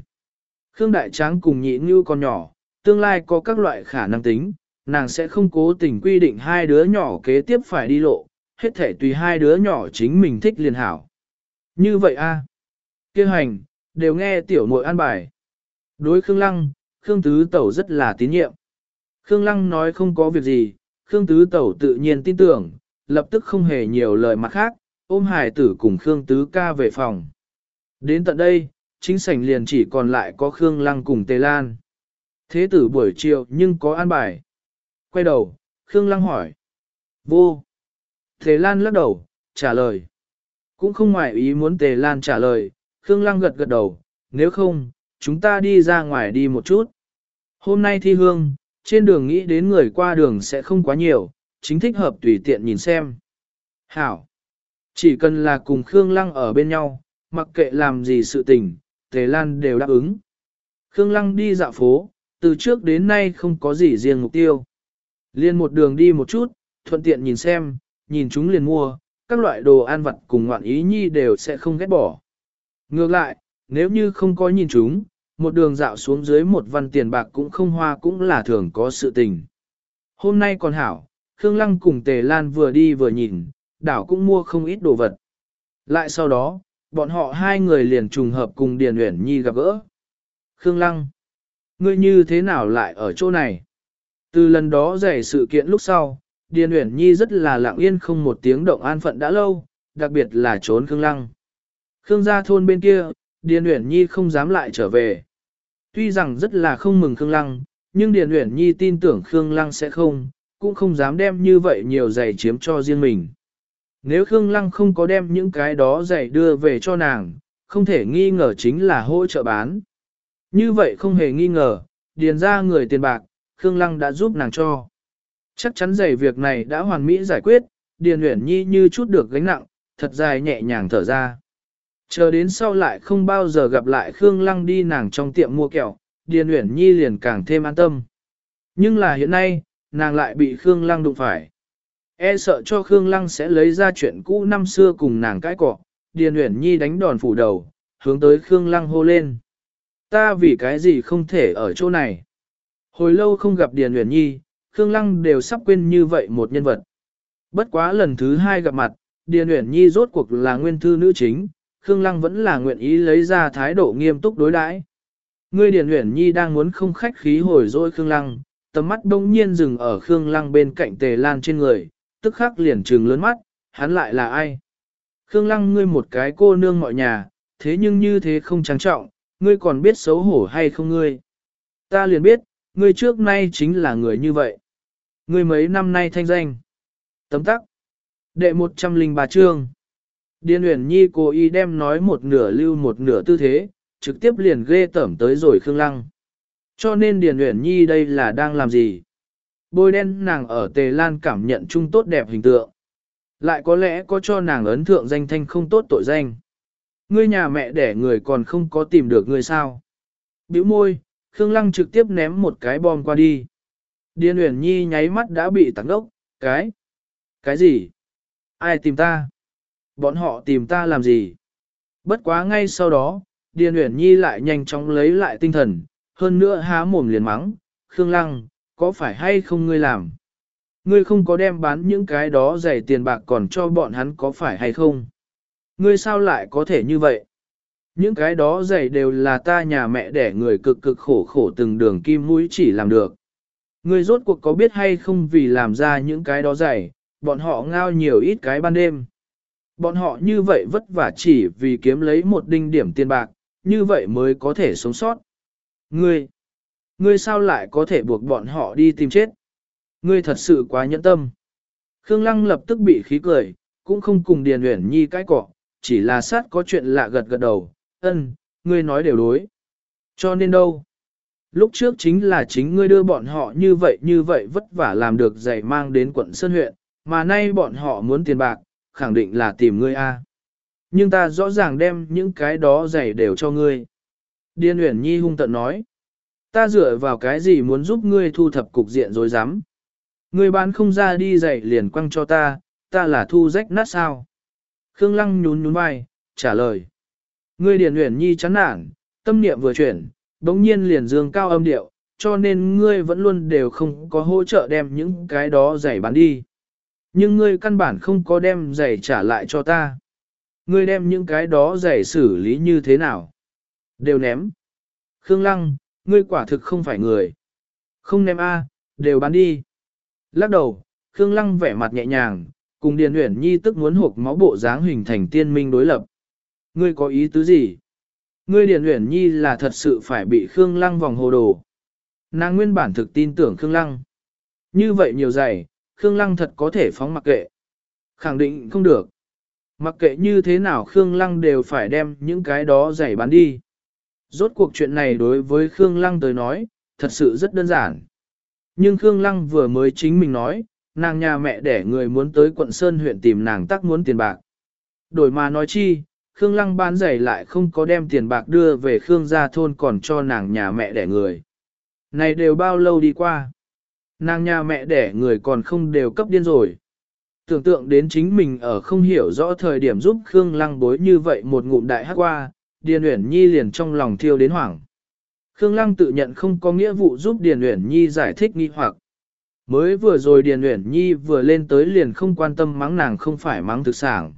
Khương Đại Tráng cùng nhị như còn nhỏ, tương lai có các loại khả năng tính, nàng sẽ không cố tình quy định hai đứa nhỏ kế tiếp phải đi lộ, hết thể tùy hai đứa nhỏ chính mình thích liền hảo. Như vậy a kia hành, đều nghe tiểu muội an bài. Đối Khương Lăng, Khương Tứ Tẩu rất là tín nhiệm. Khương Lăng nói không có việc gì, Khương Tứ Tẩu tự nhiên tin tưởng, lập tức không hề nhiều lời mặt khác, ôm hải tử cùng Khương Tứ ca về phòng. Đến tận đây, chính sảnh liền chỉ còn lại có Khương Lăng cùng Tề Lan. Thế tử buổi chiều nhưng có an bài. Quay đầu, Khương Lăng hỏi. Vô. Tề Lan lắc đầu, trả lời. Cũng không ngoại ý muốn Tề Lan trả lời, Khương Lăng gật gật đầu, nếu không, chúng ta đi ra ngoài đi một chút. Hôm nay thi hương, trên đường nghĩ đến người qua đường sẽ không quá nhiều, chính thích hợp tùy tiện nhìn xem. Hảo. Chỉ cần là cùng Khương Lăng ở bên nhau, mặc kệ làm gì sự tình, Tề Lan đều đáp ứng. Khương Lăng đi dạo phố, từ trước đến nay không có gì riêng mục tiêu. Liên một đường đi một chút, thuận tiện nhìn xem, nhìn chúng liền mua, các loại đồ ăn vặt cùng ngoạn ý nhi đều sẽ không ghét bỏ. Ngược lại, nếu như không có nhìn chúng, một đường dạo xuống dưới một văn tiền bạc cũng không hoa cũng là thường có sự tình. Hôm nay còn hảo, Khương Lăng cùng Tề Lan vừa đi vừa nhìn, đảo cũng mua không ít đồ vật. Lại sau đó, bọn họ hai người liền trùng hợp cùng Điền Uyển Nhi gặp gỡ. Khương Lăng, ngươi như thế nào lại ở chỗ này? Từ lần đó giải sự kiện lúc sau, Điền Uyển Nhi rất là lặng yên không một tiếng động an phận đã lâu, đặc biệt là trốn Khương Lăng. Khương gia thôn bên kia, Điền Uyển Nhi không dám lại trở về. Tuy rằng rất là không mừng Khương Lăng, nhưng Điền Uyển Nhi tin tưởng Khương Lăng sẽ không, cũng không dám đem như vậy nhiều giày chiếm cho riêng mình. Nếu Khương Lăng không có đem những cái đó giày đưa về cho nàng, không thể nghi ngờ chính là hỗ trợ bán. Như vậy không hề nghi ngờ, điền ra người tiền bạc, Khương Lăng đã giúp nàng cho. Chắc chắn giày việc này đã hoàn mỹ giải quyết, Điền Uyển Nhi như chút được gánh nặng, thật dài nhẹ nhàng thở ra. Chờ đến sau lại không bao giờ gặp lại Khương Lăng đi nàng trong tiệm mua kẹo, Điền Uyển Nhi liền càng thêm an tâm. Nhưng là hiện nay, nàng lại bị Khương Lăng đụng phải. E sợ cho Khương Lăng sẽ lấy ra chuyện cũ năm xưa cùng nàng cãi cọ, Điền Uyển Nhi đánh đòn phủ đầu, hướng tới Khương Lăng hô lên. Ta vì cái gì không thể ở chỗ này? Hồi lâu không gặp Điền Uyển Nhi, Khương Lăng đều sắp quên như vậy một nhân vật. Bất quá lần thứ hai gặp mặt, Điền Uyển Nhi rốt cuộc là nguyên thư nữ chính, Khương Lăng vẫn là nguyện ý lấy ra thái độ nghiêm túc đối đãi. Ngươi Điền Uyển Nhi đang muốn không khách khí hồi dỗi Khương Lăng, tầm mắt đông nhiên dừng ở Khương Lăng bên cạnh Tề Lan trên người, tức khắc liền trừng lớn mắt, hắn lại là ai? Khương Lăng ngươi một cái cô nương mọi nhà, thế nhưng như thế không trang trọng, ngươi còn biết xấu hổ hay không ngươi? Ta liền biết, ngươi trước nay chính là người như vậy. Ngươi mấy năm nay thanh danh. Tấm tắc. Đệ 103 chương. Điền Uyển Nhi cố ý đem nói một nửa lưu một nửa tư thế, trực tiếp liền ghê tẩm tới rồi Khương Lăng. Cho nên Điền Uyển Nhi đây là đang làm gì? Bôi đen nàng ở Tề Lan cảm nhận chung tốt đẹp hình tượng. Lại có lẽ có cho nàng ấn thượng danh thanh không tốt tội danh. Ngươi nhà mẹ đẻ người còn không có tìm được ngươi sao? Biểu môi, Khương Lăng trực tiếp ném một cái bom qua đi. Điền Uyển Nhi nháy mắt đã bị tặng đốc, cái? Cái gì? Ai tìm ta? Bọn họ tìm ta làm gì? Bất quá ngay sau đó, Điền Uyển Nhi lại nhanh chóng lấy lại tinh thần, hơn nữa há mồm liền mắng, Khương Lăng, có phải hay không ngươi làm? Ngươi không có đem bán những cái đó dày tiền bạc còn cho bọn hắn có phải hay không? Ngươi sao lại có thể như vậy? Những cái đó dày đều là ta nhà mẹ để người cực cực khổ khổ từng đường kim mũi chỉ làm được. Ngươi rốt cuộc có biết hay không vì làm ra những cái đó giày, bọn họ ngao nhiều ít cái ban đêm. Bọn họ như vậy vất vả chỉ vì kiếm lấy một đinh điểm tiền bạc, như vậy mới có thể sống sót. Ngươi, ngươi sao lại có thể buộc bọn họ đi tìm chết? Ngươi thật sự quá nhẫn tâm. Khương Lăng lập tức bị khí cười, cũng không cùng Điền Uyển Nhi cái cọ, chỉ là sát có chuyện lạ gật gật đầu, ân, ngươi nói đều đối. Cho nên đâu? Lúc trước chính là chính ngươi đưa bọn họ như vậy như vậy vất vả làm được giày mang đến quận Sơn huyện, mà nay bọn họ muốn tiền bạc, khẳng định là tìm ngươi a. Nhưng ta rõ ràng đem những cái đó giày đều cho ngươi. Điên Uyển Nhi hung tận nói. Ta dựa vào cái gì muốn giúp ngươi thu thập cục diện rồi dám. Ngươi bán không ra đi giày liền quăng cho ta, ta là thu rách nát sao. Khương Lăng nhún nhún vai, trả lời. Ngươi Điền Uyển Nhi chán nản, tâm niệm vừa chuyển, đống nhiên liền dương cao âm điệu, cho nên ngươi vẫn luôn đều không có hỗ trợ đem những cái đó giày bán đi. Nhưng ngươi căn bản không có đem giày trả lại cho ta. Ngươi đem những cái đó giải xử lý như thế nào? Đều ném. Khương Lăng, ngươi quả thực không phải người. Không ném A, đều bán đi. Lắc đầu, Khương Lăng vẻ mặt nhẹ nhàng, cùng Điền Uyển Nhi tức muốn hộp máu bộ dáng hình thành tiên minh đối lập. Ngươi có ý tứ gì? Ngươi Điền Uyển Nhi là thật sự phải bị Khương Lăng vòng hồ đồ. Nàng nguyên bản thực tin tưởng Khương Lăng. Như vậy nhiều dày, Khương Lăng thật có thể phóng mặc kệ. Khẳng định không được. Mặc kệ như thế nào Khương Lăng đều phải đem những cái đó giày bán đi. Rốt cuộc chuyện này đối với Khương Lăng tới nói, thật sự rất đơn giản. Nhưng Khương Lăng vừa mới chính mình nói, nàng nhà mẹ để người muốn tới quận Sơn huyện tìm nàng tắc muốn tiền bạc. Đổi mà nói chi, Khương Lăng bán giày lại không có đem tiền bạc đưa về Khương gia thôn còn cho nàng nhà mẹ đẻ người. Này đều bao lâu đi qua? Nàng nhà mẹ đẻ người còn không đều cấp điên rồi. Tưởng tượng đến chính mình ở không hiểu rõ thời điểm giúp Khương Lăng bối như vậy một ngụm đại hát qua, Điền Uyển Nhi liền trong lòng thiêu đến hoảng. Khương Lăng tự nhận không có nghĩa vụ giúp Điền Uyển Nhi giải thích nghi hoặc. Mới vừa rồi Điền Uyển Nhi vừa lên tới liền không quan tâm mắng nàng không phải mắng thực sản.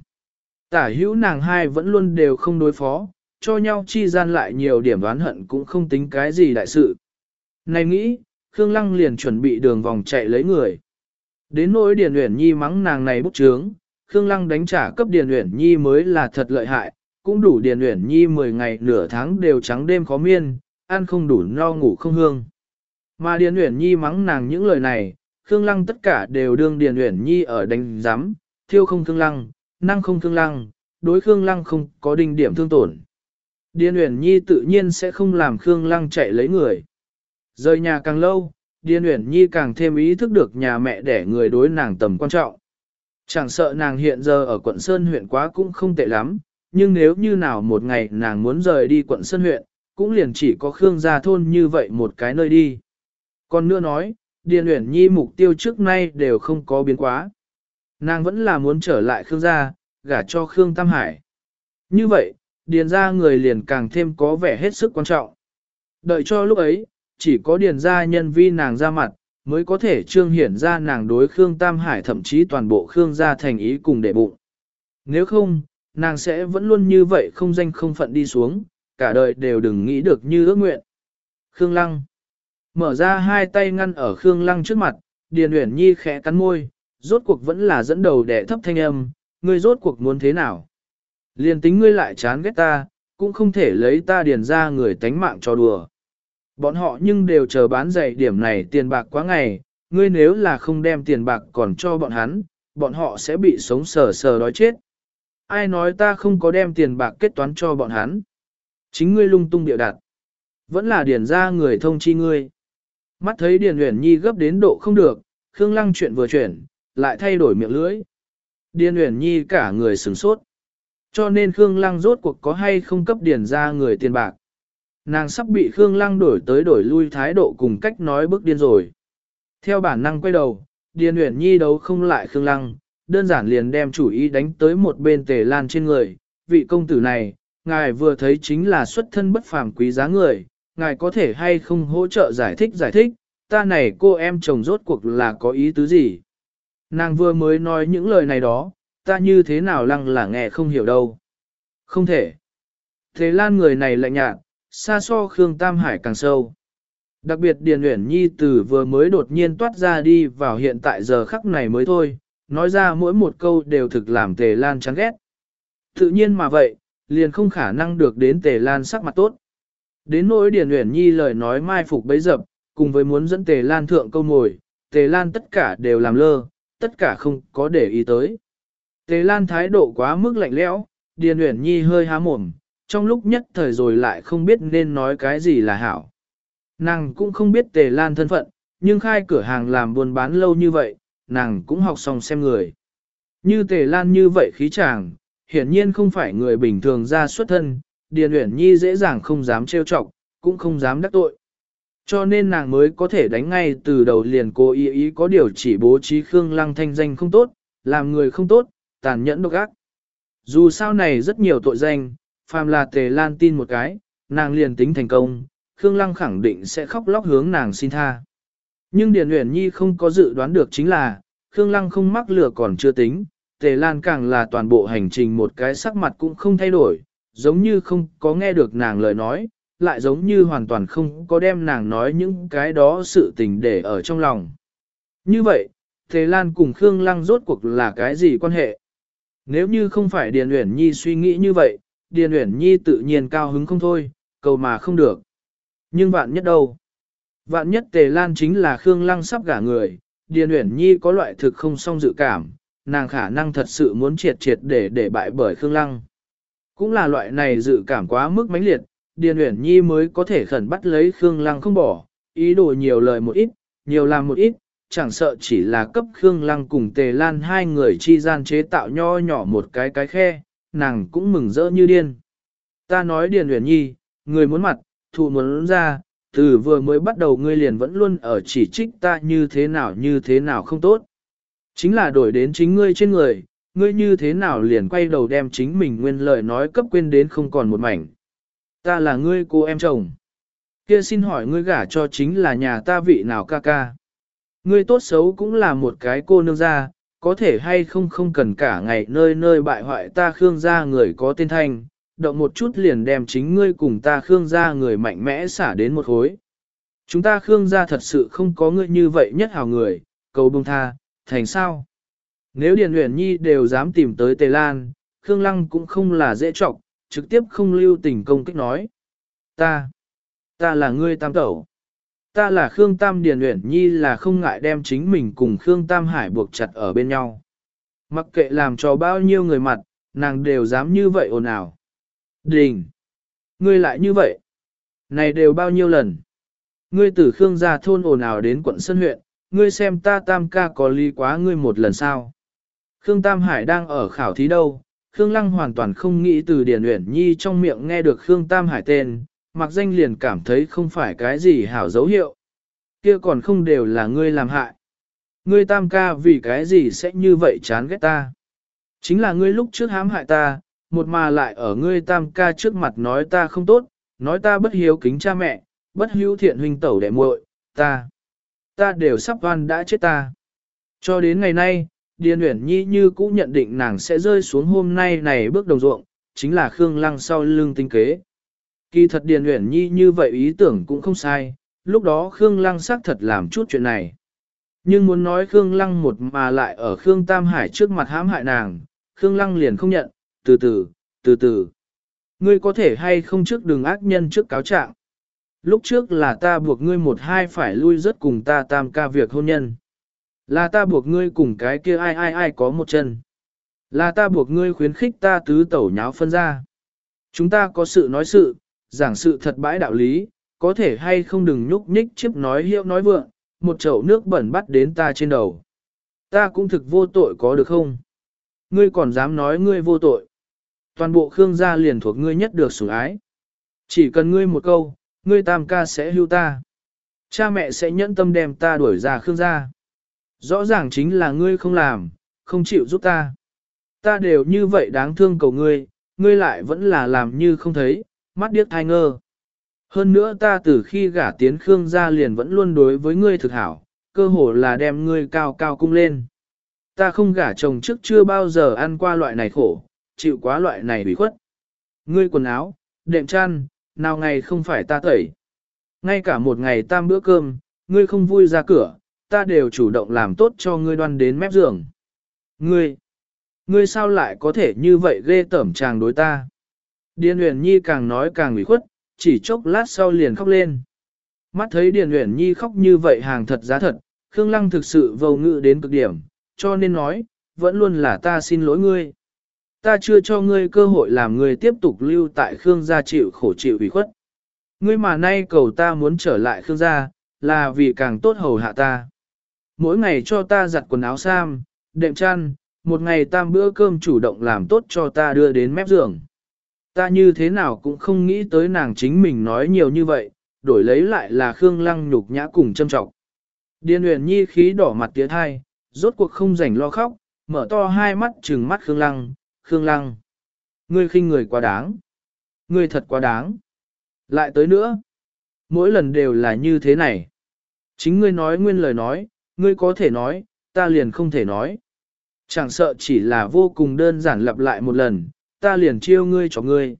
Tả hữu nàng hai vẫn luôn đều không đối phó, cho nhau chi gian lại nhiều điểm đoán hận cũng không tính cái gì đại sự. Này nghĩ, Khương Lăng liền chuẩn bị đường vòng chạy lấy người. Đến nỗi Điền Uyển Nhi mắng nàng này bốc trướng, Khương Lăng đánh trả cấp Điền Uyển Nhi mới là thật lợi hại, cũng đủ Điền Uyển Nhi 10 ngày nửa tháng đều trắng đêm khó miên, ăn không đủ no ngủ không hương. Mà Điền Uyển Nhi mắng nàng những lời này, Khương Lăng tất cả đều đương Điền Uyển Nhi ở đánh giám, thiêu không Khương Lăng, năng không Khương Lăng, đối Khương Lăng không có đinh điểm thương tổn. Điền Uyển Nhi tự nhiên sẽ không làm Khương Lăng chạy lấy người. Rời nhà càng lâu, Điền Uyển Nhi càng thêm ý thức được nhà mẹ để người đối nàng tầm quan trọng. Chẳng sợ nàng hiện giờ ở quận Sơn huyện quá cũng không tệ lắm, nhưng nếu như nào một ngày nàng muốn rời đi quận Sơn huyện, cũng liền chỉ có Khương gia thôn như vậy một cái nơi đi. Còn nữa nói, Điền Uyển Nhi mục tiêu trước nay đều không có biến quá. Nàng vẫn là muốn trở lại Khương gia, gả cho Khương Tam Hải. Như vậy, Điền gia người liền càng thêm có vẻ hết sức quan trọng. Đợi cho lúc ấy, chỉ có Điền gia nhân vi nàng ra mặt, mới có thể trương hiển ra nàng đối Khương Tam Hải thậm chí toàn bộ Khương gia thành ý cùng để bụng. Nếu không, nàng sẽ vẫn luôn như vậy không danh không phận đi xuống, cả đời đều đừng nghĩ được như ước nguyện. Khương Lăng Mở ra hai tay ngăn ở Khương Lăng trước mặt, Điền Uyển Nhi khẽ cắn môi, rốt cuộc vẫn là dẫn đầu đẻ thấp thanh âm, ngươi rốt cuộc muốn thế nào? Liền tính ngươi lại chán ghét ta, cũng không thể lấy ta điền ra người tánh mạng cho đùa. Bọn họ nhưng đều chờ bán dạy điểm này tiền bạc quá ngày, ngươi nếu là không đem tiền bạc còn cho bọn hắn, bọn họ sẽ bị sống sờ sờ đói chết. Ai nói ta không có đem tiền bạc kết toán cho bọn hắn? Chính ngươi lung tung điệu đặt. Vẫn là điền ra người thông chi ngươi. Mắt thấy Điền Uyển Nhi gấp đến độ không được, Khương Lăng chuyện vừa chuyển, lại thay đổi miệng lưỡi. Điền Uyển Nhi cả người sửng sốt. Cho nên Khương Lăng rốt cuộc có hay không cấp điền ra người tiền bạc. Nàng sắp bị Khương Lăng đổi tới đổi lui thái độ cùng cách nói bước điên rồi. Theo bản năng quay đầu, Điền Uyển Nhi đấu không lại Khương Lăng, đơn giản liền đem chủ ý đánh tới một bên tề lan trên người. Vị công tử này, ngài vừa thấy chính là xuất thân bất phàm quý giá người, ngài có thể hay không hỗ trợ giải thích giải thích, ta này cô em chồng rốt cuộc là có ý tứ gì. Nàng vừa mới nói những lời này đó, ta như thế nào lăng là nghe không hiểu đâu. Không thể. Thế lan người này lạnh nhạt, xa so Khương Tam Hải càng sâu. Đặc biệt Điền Uyển Nhi từ vừa mới đột nhiên toát ra đi vào hiện tại giờ khắc này mới thôi, nói ra mỗi một câu đều thực làm Tề Lan chán ghét. Tự nhiên mà vậy, liền không khả năng được đến Tề Lan sắc mặt tốt. Đến nỗi Điền Uyển Nhi lời nói mai phục bấy dập, cùng với muốn dẫn Tề Lan thượng câu mồi, Tề Lan tất cả đều làm lơ, tất cả không có để ý tới. Tề Lan thái độ quá mức lạnh lẽo, Điền Uyển Nhi hơi há mồm, trong lúc nhất thời rồi lại không biết nên nói cái gì là hảo. Nàng cũng không biết Tề Lan thân phận, nhưng khai cửa hàng làm buôn bán lâu như vậy, nàng cũng học xong xem người. Như Tề Lan như vậy khí chàng, hiển nhiên không phải người bình thường ra xuất thân, Điền Uyển Nhi dễ dàng không dám trêu chọc, cũng không dám đắc tội. Cho nên nàng mới có thể đánh ngay từ đầu liền cố ý ý có điều chỉ bố trí Khương Lăng thanh danh không tốt, làm người không tốt, tàn nhẫn độc ác. Dù sao này rất nhiều tội danh, phàm là tề lan tin một cái, nàng liền tính thành công, Khương Lăng khẳng định sẽ khóc lóc hướng nàng xin tha. Nhưng Điền Uyển Nhi không có dự đoán được chính là, Khương Lăng không mắc lửa còn chưa tính, Tề Lan càng là toàn bộ hành trình một cái sắc mặt cũng không thay đổi, giống như không có nghe được nàng lời nói, lại giống như hoàn toàn không có đem nàng nói những cái đó sự tình để ở trong lòng. Như vậy, Tề Lan cùng Khương Lăng rốt cuộc là cái gì quan hệ? Nếu như không phải Điền Uyển Nhi suy nghĩ như vậy, Điền Uyển Nhi tự nhiên cao hứng không thôi, cầu mà không được. Nhưng vạn nhất đâu? Vạn nhất Tề Lan chính là Khương Lăng sắp gả người, Điền Uyển Nhi có loại thực không song dự cảm, nàng khả năng thật sự muốn triệt triệt để để bại bởi Khương Lăng. Cũng là loại này dự cảm quá mức mãnh liệt, Điền Uyển Nhi mới có thể khẩn bắt lấy Khương Lăng không bỏ, ý đồ nhiều lời một ít, nhiều làm một ít, chẳng sợ chỉ là cấp Khương Lăng cùng Tề Lan hai người chi gian chế tạo nho nhỏ một cái cái khe, nàng cũng mừng rỡ như điên. Ta nói Điền Uyển Nhi, người muốn mặt, thụ muốn ra, từ vừa mới bắt đầu ngươi liền vẫn luôn ở chỉ trích ta như thế nào như thế nào không tốt. Chính là đổi đến chính ngươi trên người, ngươi như thế nào liền quay đầu đem chính mình nguyên lời nói cấp quên đến không còn một mảnh. Ta là ngươi cô em chồng. Kia xin hỏi ngươi gả cho chính là nhà ta vị nào ca ca. Ngươi tốt xấu cũng là một cái cô nương gia, có thể hay không không cần cả ngày nơi nơi bại hoại ta khương gia người có tên thanh, động một chút liền đem chính ngươi cùng ta khương gia người mạnh mẽ xả đến một hối. Chúng ta khương gia thật sự không có ngươi như vậy nhất hào người, cầu bông tha, thành sao? Nếu Điền Uyển Nhi đều dám tìm tới Tề Lan, Khương Lăng cũng không là dễ trọng, trực tiếp không lưu tình công kích nói. Ta, ta là ngươi tam tẩu. Ta là Khương Tam Điền Uyển Nhi là không ngại đem chính mình cùng Khương Tam Hải buộc chặt ở bên nhau. Mặc kệ làm cho bao nhiêu người mặt, nàng đều dám như vậy ồn ào. Đình! Ngươi lại như vậy? Này đều bao nhiêu lần? Ngươi từ Khương gia thôn ồn ào đến quận Sơn huyện, ngươi xem ta Tam ca có ly quá ngươi một lần sao? Khương Tam Hải đang ở khảo thí đâu? Khương Lăng hoàn toàn không nghĩ từ Điền Uyển Nhi trong miệng nghe được Khương Tam Hải tên, mặc danh liền cảm thấy không phải cái gì hảo dấu hiệu. Kia còn không đều là ngươi làm hại. Ngươi tam ca vì cái gì sẽ như vậy chán ghét ta. Chính là ngươi lúc trước hãm hại ta, một mà lại ở ngươi tam ca trước mặt nói ta không tốt, nói ta bất hiếu kính cha mẹ, bất hiếu thiện huynh tẩu đệ muội, ta, ta đều sắp oan đã chết ta. Cho đến ngày nay, Điền Uyển Nhi như cũ nhận định nàng sẽ rơi xuống hôm nay này bước đồng ruộng, chính là Khương Lăng sau lưng tinh kế. Kỳ thật Điền Uyển Nhi như vậy ý tưởng cũng không sai, lúc đó Khương Lăng xác thật làm chút chuyện này. Nhưng muốn nói Khương Lăng một mà lại ở Khương Tam Hải trước mặt hãm hại nàng, Khương Lăng liền không nhận, từ từ, từ từ. Ngươi có thể hay không trước đường ác nhân trước cáo trạng. Lúc trước là ta buộc ngươi một hai phải lui rất cùng ta tam ca việc hôn nhân. Là ta buộc ngươi cùng cái kia ai ai ai có một chân. Là ta buộc ngươi khuyến khích ta tứ tẩu nháo phân ra. Chúng ta có sự nói sự, giảng sự thật bãi đạo lý, có thể hay không đừng nhúc nhích chiếp nói hiệu nói vượng, một chậu nước bẩn bắt đến ta trên đầu. Ta cũng thực vô tội có được không? Ngươi còn dám nói ngươi vô tội. Toàn bộ Khương gia liền thuộc ngươi nhất được sủng ái. Chỉ cần ngươi một câu, ngươi tam ca sẽ hưu ta. Cha mẹ sẽ nhẫn tâm đem ta đuổi ra Khương gia. Rõ ràng chính là ngươi không làm, không chịu giúp ta. Ta đều như vậy đáng thương cầu ngươi, ngươi lại vẫn là làm như không thấy, mắt điếc thai ngơ. Hơn nữa ta từ khi gả tiến Khương gia liền vẫn luôn đối với ngươi thực hảo, cơ hồ là đem ngươi cao cao cung lên. Ta không gả chồng trước chưa bao giờ ăn qua loại này khổ, chịu quá loại này bị khuất. Ngươi quần áo, đệm chăn, nào ngày không phải ta tẩy. Ngay cả một ngày tam bữa cơm, ngươi không vui ra cửa, ta đều chủ động làm tốt cho ngươi đoan đến mép giường. Ngươi, ngươi sao lại có thể như vậy ghê tởm chàng đối ta? Điền Uyển Nhi càng nói càng ủy khuất, chỉ chốc lát sau liền khóc lên. Mắt thấy Điền Uyển Nhi khóc như vậy hàng thật giá thật, Khương Lăng thực sự vô ngự đến cực điểm, cho nên nói, vẫn luôn là ta xin lỗi ngươi. Ta chưa cho ngươi cơ hội làm ngươi tiếp tục lưu tại Khương gia chịu khổ chịu ủy khuất. Ngươi mà nay cầu ta muốn trở lại Khương gia, là vì càng tốt hầu hạ ta. Mỗi ngày cho ta giặt quần áo sam, đệm chăn, một ngày tam bữa cơm chủ động làm tốt cho ta đưa đến mép giường. Ta như thế nào cũng không nghĩ tới nàng chính mình nói nhiều như vậy, đổi lấy lại là Khương Lăng nhục nhã cùng châm trọng. Điên Huyền Nhi khí đỏ mặt tía thai, rốt cuộc không rảnh lo khóc, mở to hai mắt trừng mắt Khương Lăng, Khương Lăng. Ngươi khinh người quá đáng. Ngươi thật quá đáng. Lại tới nữa. Mỗi lần đều là như thế này. Chính ngươi nói nguyên lời nói, ngươi có thể nói, ta liền không thể nói. Chẳng sợ chỉ là vô cùng đơn giản lặp lại một lần, ta liền chiêu ngươi cho ngươi.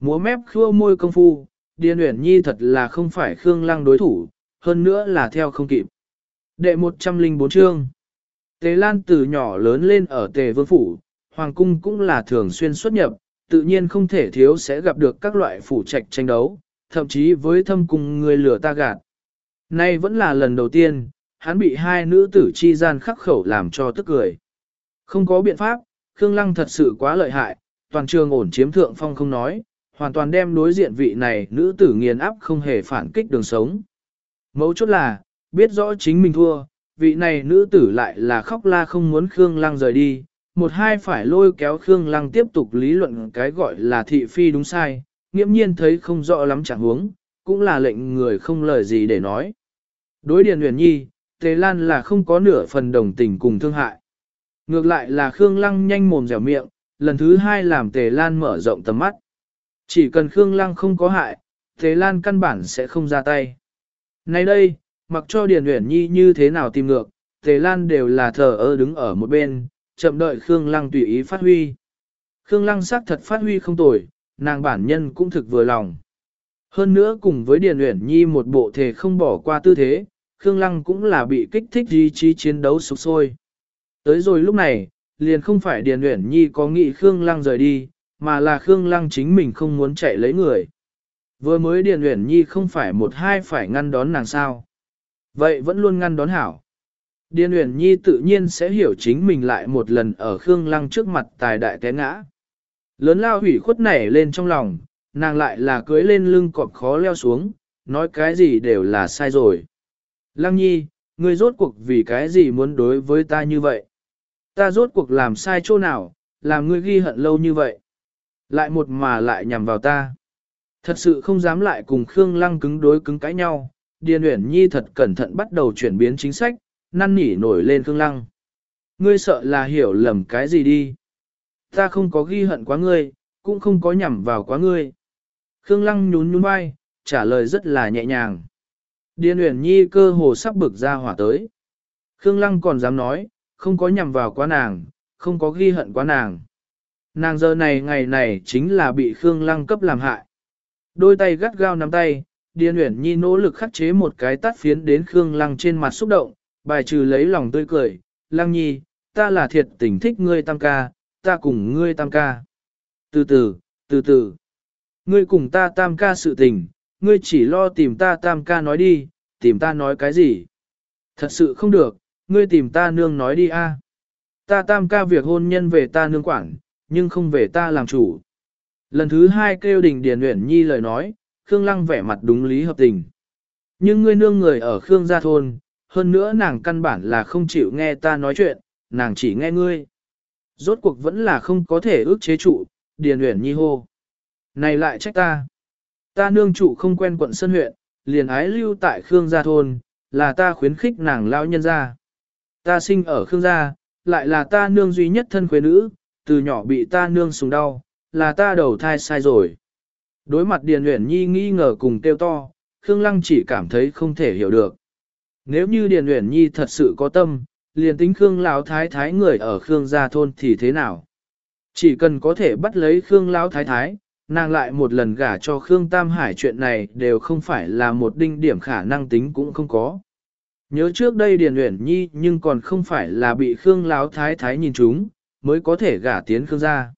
Múa mép khua môi công phu, Điền Uyển Nhi thật là không phải Khương Lăng đối thủ, hơn nữa là theo không kịp. Đệ 104 chương Tề Lan từ nhỏ lớn lên ở Tề Vương Phủ, Hoàng Cung cũng là thường xuyên xuất nhập, tự nhiên không thể thiếu sẽ gặp được các loại phủ trạch tranh đấu, thậm chí với thâm cung người lửa ta gạt. Nay vẫn là lần đầu tiên, hắn bị hai nữ tử chi gian khắc khẩu làm cho tức cười. Không có biện pháp, Khương Lăng thật sự quá lợi hại, toàn trường ổn chiếm thượng phong không nói, hoàn toàn đem đối diện vị này nữ tử nghiền áp không hề phản kích đường sống. Mấu chốt là, biết rõ chính mình thua, vị này nữ tử lại là khóc la không muốn Khương Lăng rời đi, một hai phải lôi kéo Khương Lăng tiếp tục lý luận cái gọi là thị phi đúng sai, nghiễm nhiên thấy không rõ lắm chẳng huống, cũng là lệnh người không lời gì để nói. Đối Điền Huyền Nhi, Tề Lan là không có nửa phần đồng tình cùng thương hại. Ngược lại là Khương Lăng nhanh mồm dẻo miệng, lần thứ hai làm Tề Lan mở rộng tầm mắt. Chỉ cần Khương Lăng không có hại, Tề Lan căn bản sẽ không ra tay. Nay đây, mặc cho Điền Uyển Nhi như thế nào tìm ngược, Tề Lan đều là thờ ơ đứng ở một bên, chậm đợi Khương Lăng tùy ý phát huy. Khương Lăng xác thật phát huy không tồi, nàng bản nhân cũng thực vừa lòng. Hơn nữa cùng với Điền Uyển Nhi một bộ thể không bỏ qua tư thế, Khương Lăng cũng là bị kích thích ý chí chiến đấu sục sôi. Tới rồi lúc này, liền không phải Điền Uyển Nhi có nghĩ Khương Lăng rời đi, mà là Khương Lăng chính mình không muốn chạy lấy người. Vừa mới Điền Uyển Nhi không phải một hai phải ngăn đón nàng sao. Vậy vẫn luôn ngăn đón hảo. Điền Uyển Nhi tự nhiên sẽ hiểu chính mình lại một lần ở Khương Lăng trước mặt tài đại té ngã. Lớn lao hủy khuất nảy lên trong lòng, nàng lại là cưới lên lưng cọp khó leo xuống, nói cái gì đều là sai rồi. Lăng Nhi, ngươi rốt cuộc vì cái gì muốn đối với ta như vậy? Ta rốt cuộc làm sai chỗ nào, làm ngươi ghi hận lâu như vậy? Lại một mà lại nhằm vào ta. Thật sự không dám lại cùng Khương Lăng cứng đối cứng cãi nhau, Điền Uyển Nhi thật cẩn thận bắt đầu chuyển biến chính sách, năn nỉ nổi lên Khương Lăng. Ngươi sợ là hiểu lầm cái gì đi. Ta không có ghi hận quá ngươi, cũng không có nhằm vào quá ngươi. Khương Lăng nhún nhún vai, trả lời rất là nhẹ nhàng. Điền Uyển Nhi cơ hồ sắp bực ra hỏa tới. Khương Lăng còn dám nói, không có nhằm vào quá nàng, không có ghi hận quá nàng. Nàng giờ này ngày này chính là bị Khương Lăng cấp làm hại. Đôi tay gắt gao nắm tay, Điền Uyển Nhi nỗ lực khắc chế một cái tát phiến đến Khương Lăng trên mặt xúc động, bài trừ lấy lòng tươi cười, Lăng Nhi, ta là thiệt tình thích ngươi tam ca, ta cùng ngươi tam ca. Từ từ, từ từ, ngươi cùng ta tam ca sự tình, ngươi chỉ lo tìm ta tam ca nói đi, tìm ta nói cái gì. Thật sự không được, ngươi tìm ta nương nói đi a. Ta tam ca việc hôn nhân về ta nương quản, nhưng không về ta làm chủ. Lần thứ hai kêu đình Điền Uyển Nhi lời nói, Khương Lăng vẻ mặt đúng lý hợp tình. Nhưng ngươi nương người ở Khương gia thôn, hơn nữa nàng căn bản là không chịu nghe ta nói chuyện, nàng chỉ nghe ngươi. Rốt cuộc vẫn là không có thể ước chế trụ, Điền Uyển Nhi hô. Này lại trách ta. Ta nương trụ không quen quận sân huyện, liền ái lưu tại Khương gia thôn, là ta khuyến khích nàng lao nhân ra. Ta sinh ở Khương gia, lại là ta nương duy nhất thân khuê nữ, từ nhỏ bị ta nương sùng đau, là ta đầu thai sai rồi. Đối mặt Điền Uyển Nhi nghi ngờ cùng tiêu to, Khương Lăng chỉ cảm thấy không thể hiểu được. Nếu như Điền Uyển Nhi thật sự có tâm, liền tính Khương Lão Thái Thái người ở Khương gia thôn thì thế nào? Chỉ cần có thể bắt lấy Khương Lão Thái Thái, nàng lại một lần gả cho Khương Tam Hải chuyện này đều không phải là một đinh điểm khả năng tính cũng không có. Nhớ trước đây Điền Uyển Nhi nhưng còn không phải là bị Khương Lão Thái Thái nhìn chúng, mới có thể gả tiến Khương gia.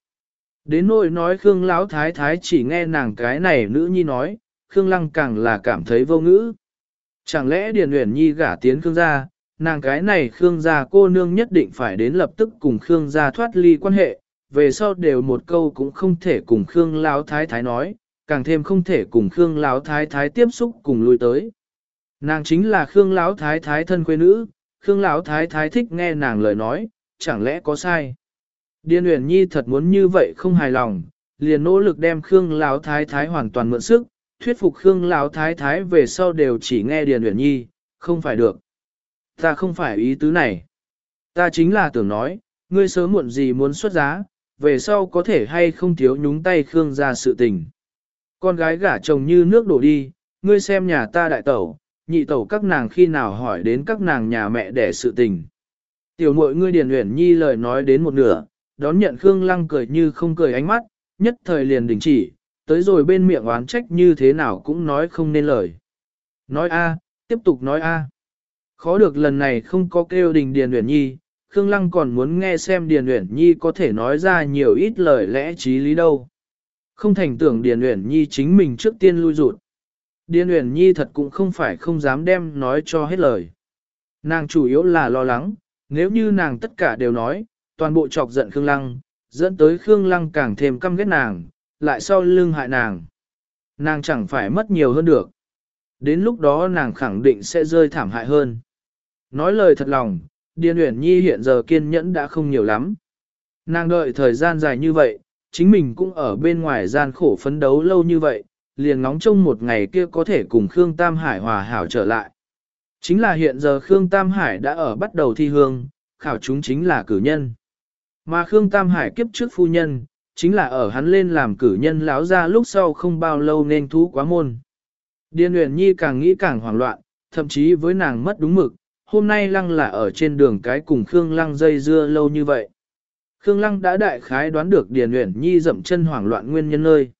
Đến nỗi nói Khương Lão Thái Thái chỉ nghe nàng cái này nữ nhi nói, Khương Lăng càng là cảm thấy vô ngữ. Chẳng lẽ Điền Uyển Nhi gả tiến Khương gia, nàng cái này Khương gia cô nương nhất định phải đến lập tức cùng Khương gia thoát ly quan hệ, về sau đều một câu cũng không thể cùng Khương Lão Thái Thái nói, càng thêm không thể cùng Khương Lão Thái Thái tiếp xúc cùng lui tới. Nàng chính là Khương Lão Thái Thái thân quê nữ, Khương Lão Thái Thái thích nghe nàng lời nói, chẳng lẽ có sai? Điền Uyển Nhi thật muốn như vậy không hài lòng, liền nỗ lực đem Khương Lão Thái Thái hoàn toàn mượn sức, thuyết phục Khương Lão Thái Thái về sau đều chỉ nghe Điền Uyển Nhi, không phải được. Ta không phải ý tứ này. Ta chính là tưởng nói, ngươi sớm muộn gì muốn xuất giá, về sau có thể hay không thiếu nhúng tay Khương ra sự tình. Con gái gả chồng như nước đổ đi, ngươi xem nhà ta đại tẩu, nhị tẩu các nàng khi nào hỏi đến các nàng nhà mẹ để sự tình. Tiểu mội ngươi Điền luyện Nhi lời nói đến một nửa, đón nhận Khương Lăng cười như không cười ánh mắt, nhất thời liền đình chỉ, tới rồi bên miệng oán trách như thế nào cũng nói không nên lời. Nói a, tiếp tục nói a. Khó được lần này không có kêu đình Điền luyện Nhi, Khương Lăng còn muốn nghe xem Điền Uyển Nhi có thể nói ra nhiều ít lời lẽ trí lý đâu. Không thành tưởng Điền Uyển Nhi chính mình trước tiên lui rụt. Điền Uyển Nhi thật cũng không phải không dám đem nói cho hết lời. Nàng chủ yếu là lo lắng, nếu như nàng tất cả đều nói, toàn bộ chọc giận Khương Lăng, dẫn tới Khương Lăng càng thêm căm ghét nàng, lại sau lưng hại nàng. Nàng chẳng phải mất nhiều hơn được. Đến lúc đó nàng khẳng định sẽ rơi thảm hại hơn. Nói lời thật lòng, Điền Uyển Nhi hiện giờ kiên nhẫn đã không nhiều lắm. Nàng đợi thời gian dài như vậy, chính mình cũng ở bên ngoài gian khổ phấn đấu lâu như vậy, liền ngóng trông một ngày kia có thể cùng Khương Tam Hải hòa hảo trở lại. Chính là hiện giờ Khương Tam Hải đã ở bắt đầu thi hương, khảo chúng chính là cử nhân. Mà Khương Tam Hải kiếp trước phu nhân, chính là ở hắn lên làm cử nhân láo ra lúc sau không bao lâu nên thú quá môn. Điền Uyển Nhi càng nghĩ càng hoảng loạn, thậm chí với nàng mất đúng mực, hôm nay lăng là ở trên đường cái cùng Khương Lăng dây dưa lâu như vậy. Khương Lăng đã đại khái đoán được Điền Uyển Nhi dậm chân hoảng loạn nguyên nhân nơi.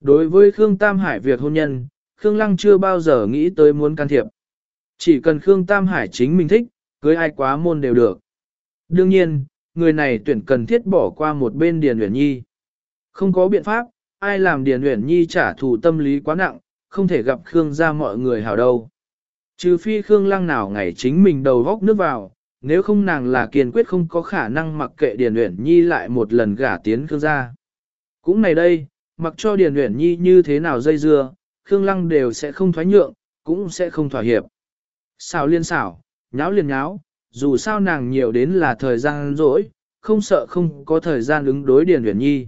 Đối với Khương Tam Hải việc hôn nhân, Khương Lăng chưa bao giờ nghĩ tới muốn can thiệp. Chỉ cần Khương Tam Hải chính mình thích, cưới ai quá môn đều được. Đương nhiên, người này tuyển cần thiết bỏ qua một bên Điền Uyển Nhi. Không có biện pháp, ai làm Điền Uyển Nhi trả thù tâm lý quá nặng, không thể gặp Khương ra mọi người hảo đâu. Trừ phi Khương Lăng nào ngày chính mình đầu góc nước vào, nếu không nàng là kiên quyết không có khả năng mặc kệ Điền Uyển Nhi lại một lần gả tiến Khương gia. Cũng này đây, mặc cho Điền Uyển Nhi như thế nào dây dưa, Khương Lăng đều sẽ không thoái nhượng, cũng sẽ không thỏa hiệp. Xào liên xảo, nháo liền nháo, dù sao nàng nhiều đến là thời gian rỗi, không sợ không có thời gian ứng đối Điền Uyển Nhi.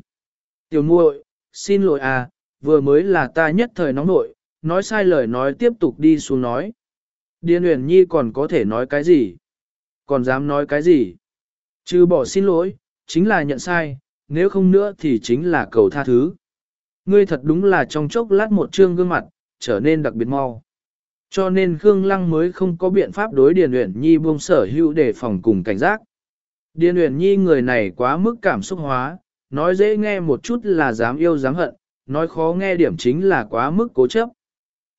Tiểu muội, xin lỗi à, vừa mới là ta nhất thời nóng nội, nói sai lời nói tiếp tục đi xuống nói. Điền Uyển Nhi còn có thể nói cái gì? Còn dám nói cái gì? Chứ bỏ xin lỗi, chính là nhận sai, nếu không nữa thì chính là cầu tha thứ. Ngươi thật đúng là trong chốc lát một trương gương mặt, trở nên đặc biệt mau. Cho nên Khương Lăng mới không có biện pháp đối Điền Uyển Nhi buông sở hữu để phòng cùng cảnh giác. Điền Uyển Nhi người này quá mức cảm xúc hóa, nói dễ nghe một chút là dám yêu dám hận, nói khó nghe điểm chính là quá mức cố chấp.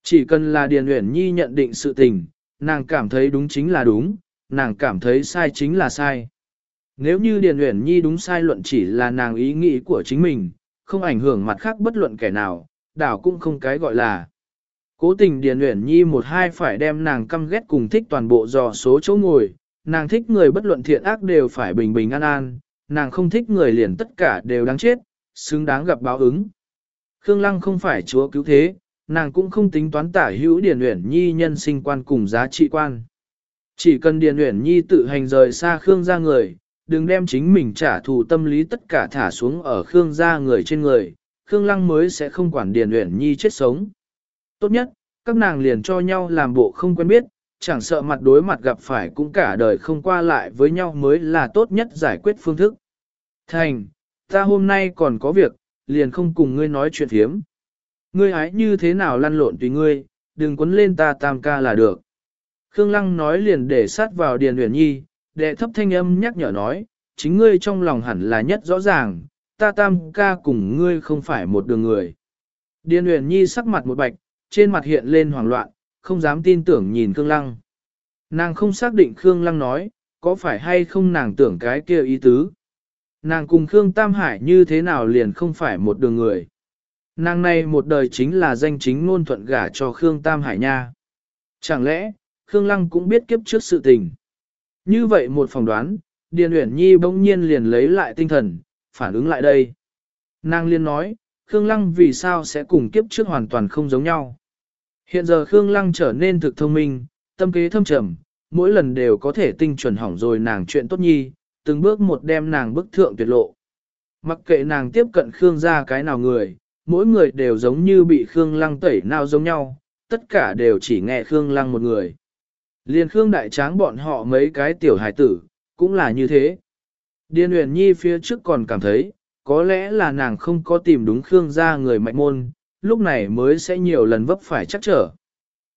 Chỉ cần là Điền Uyển Nhi nhận định sự tình, nàng cảm thấy đúng chính là đúng, nàng cảm thấy sai chính là sai. Nếu như Điền Uyển Nhi đúng sai luận chỉ là nàng ý nghĩ của chính mình, không ảnh hưởng mặt khác bất luận kẻ nào, đảo cũng không cái gọi là. Cố tình Điền Uyển Nhi một hai phải đem nàng căm ghét cùng thích toàn bộ dò số chỗ ngồi, nàng thích người bất luận thiện ác đều phải bình bình an an, nàng không thích người liền tất cả đều đáng chết, xứng đáng gặp báo ứng. Khương Lăng không phải chúa cứu thế, nàng cũng không tính toán tả hữu Điền Uyển Nhi nhân sinh quan cùng giá trị quan. Chỉ cần Điền Uyển Nhi tự hành rời xa Khương gia người, đừng đem chính mình trả thù tâm lý tất cả thả xuống ở Khương gia người trên người, Khương Lăng mới sẽ không quản Điền Uyển Nhi chết sống. Tốt nhất, các nàng liền cho nhau làm bộ không quen biết, chẳng sợ mặt đối mặt gặp phải cũng cả đời không qua lại với nhau mới là tốt nhất giải quyết phương thức. Thành, ta hôm nay còn có việc, liền không cùng ngươi nói chuyện thiếm. Ngươi hái như thế nào lăn lộn tùy ngươi, đừng quấn lên ta tam ca là được. Khương Lăng nói liền để sát vào Điền Uyển Nhi, đệ thấp thanh âm nhắc nhở nói, chính ngươi trong lòng hẳn là nhất rõ ràng, ta tam ca cùng ngươi không phải một đường người. Điền Uyển Nhi sắc mặt một bạch, trên mặt hiện lên hoảng loạn, không dám tin tưởng nhìn Khương Lăng. Nàng không xác định Khương Lăng nói, có phải hay không nàng tưởng cái kia ý tứ. Nàng cùng Khương Tam Hải như thế nào liền không phải một đường người. Nàng này một đời chính là danh chính ngôn thuận gả cho Khương Tam Hải nha. Chẳng lẽ, Khương Lăng cũng biết kiếp trước sự tình. Như vậy một phỏng đoán, Điền Uyển Nhi bỗng nhiên liền lấy lại tinh thần, phản ứng lại đây. Nàng liên nói, Khương Lăng vì sao sẽ cùng kiếp trước hoàn toàn không giống nhau. Hiện giờ Khương Lăng trở nên thực thông minh, tâm kế thâm trầm, mỗi lần đều có thể tinh chuẩn hỏng rồi nàng chuyện tốt nhi, từng bước một đem nàng bức thượng tuyệt lộ. Mặc kệ nàng tiếp cận Khương ra cái nào người, mỗi người đều giống như bị Khương Lăng tẩy nào giống nhau, tất cả đều chỉ nghe Khương Lăng một người. Liên Khương Đại Tráng bọn họ mấy cái tiểu hải tử, cũng là như thế. Điên uyển nhi phía trước còn cảm thấy, có lẽ là nàng không có tìm đúng Khương gia người mạnh môn, lúc này mới sẽ nhiều lần vấp phải chắc trở.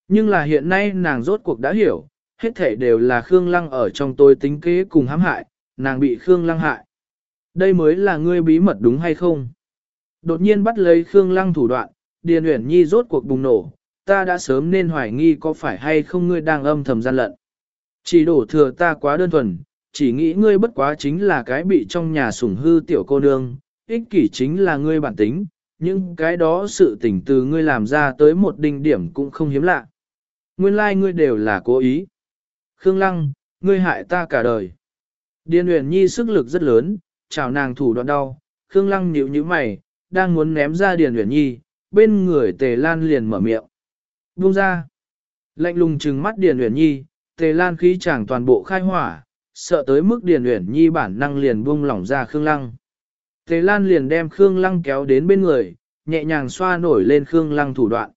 Nhưng là hiện nay nàng rốt cuộc đã hiểu, hết thể đều là Khương Lăng ở trong tôi tính kế cùng hãm hại, nàng bị Khương Lăng hại. Đây mới là ngươi bí mật đúng hay không? Đột nhiên bắt lấy Khương Lăng thủ đoạn, Điền Uyển Nhi rốt cuộc bùng nổ, ta đã sớm nên hoài nghi có phải hay không ngươi đang âm thầm gian lận. Chỉ đổ thừa ta quá đơn thuần, chỉ nghĩ ngươi bất quá chính là cái bị trong nhà sủng hư tiểu cô nương, ích kỷ chính là ngươi bản tính, nhưng cái đó sự tình từ ngươi làm ra tới một đỉnh điểm cũng không hiếm lạ. Nguyên lai like ngươi đều là cố ý. Khương Lăng, ngươi hại ta cả đời. Điền Uyển Nhi sức lực rất lớn, chào nàng thủ đoạn đau, Khương Lăng nhíu nhíu mày, đang muốn ném ra Điền Uyển Nhi, bên người Tề Lan liền mở miệng. Buông ra. Lạnh lùng trừng mắt Điền Uyển Nhi, Tề Lan khí chàng toàn bộ khai hỏa, sợ tới mức Điền Uyển Nhi bản năng liền buông lỏng ra Khương Lăng. Tề Lan liền đem Khương Lăng kéo đến bên người, nhẹ nhàng xoa nổi lên Khương Lăng thủ đoạn.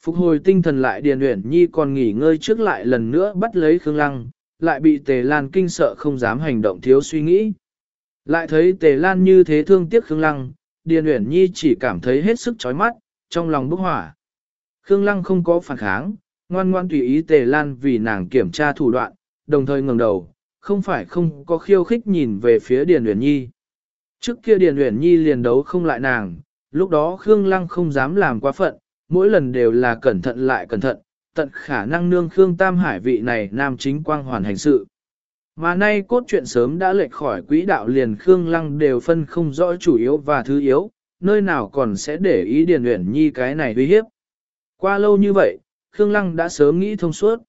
Phục hồi tinh thần lại Điền Uyển Nhi còn nghỉ ngơi trước lại lần nữa bắt lấy Khương Lăng, lại bị Tề Lan kinh sợ không dám hành động thiếu suy nghĩ. Lại thấy Tề Lan như thế thương tiếc Khương Lăng, Điền Uyển Nhi chỉ cảm thấy hết sức chói mắt, trong lòng bốc hỏa. Khương Lăng không có phản kháng, ngoan ngoan tùy ý Tề Lan vì nàng kiểm tra thủ đoạn, đồng thời ngẩng đầu, không phải không có khiêu khích nhìn về phía Điền Uyển Nhi. Trước kia Điền Uyển Nhi liền đấu không lại nàng, lúc đó Khương Lăng không dám làm quá phận, mỗi lần đều là cẩn thận lại cẩn thận, tận khả năng nương Khương Tam Hải vị này nam chính quang hoàn hành sự. Mà nay cốt truyện sớm đã lệch khỏi quỹ đạo liền Khương Lăng đều phân không rõ chủ yếu và thứ yếu, nơi nào còn sẽ để ý Điền Uyển Nhi cái này uy hiếp. Qua lâu như vậy, Khương Lăng đã sớm nghĩ thông suốt.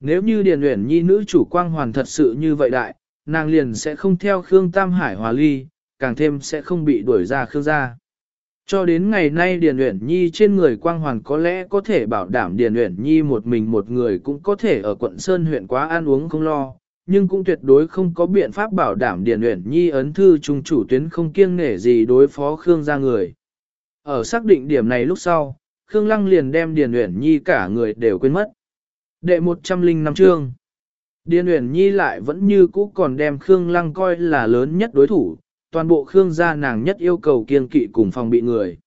Nếu như Điền Uyển Nhi nữ chủ quang hoàn thật sự như vậy đại, nàng liền sẽ không theo Khương Tam Hải hòa ly, càng thêm sẽ không bị đuổi ra Khương gia. Cho đến ngày nay Điền Uyển Nhi trên người quang hoàn có lẽ có thể bảo đảm Điền Uyển Nhi một mình một người cũng có thể ở quận Sơn huyện quá ăn uống không lo, nhưng cũng tuyệt đối không có biện pháp bảo đảm Điền Uyển Nhi ấn thư trung chủ tuyến không kiêng nể gì đối phó Khương gia người. Ở xác định điểm này lúc sau, Khương Lăng liền đem Điền Uyển Nhi cả người đều quên mất. Đệ 105 chương. Điền Uyển Nhi lại vẫn như cũ còn đem Khương Lăng coi là lớn nhất đối thủ, toàn bộ Khương gia nàng nhất yêu cầu kiên kỵ cùng phòng bị người.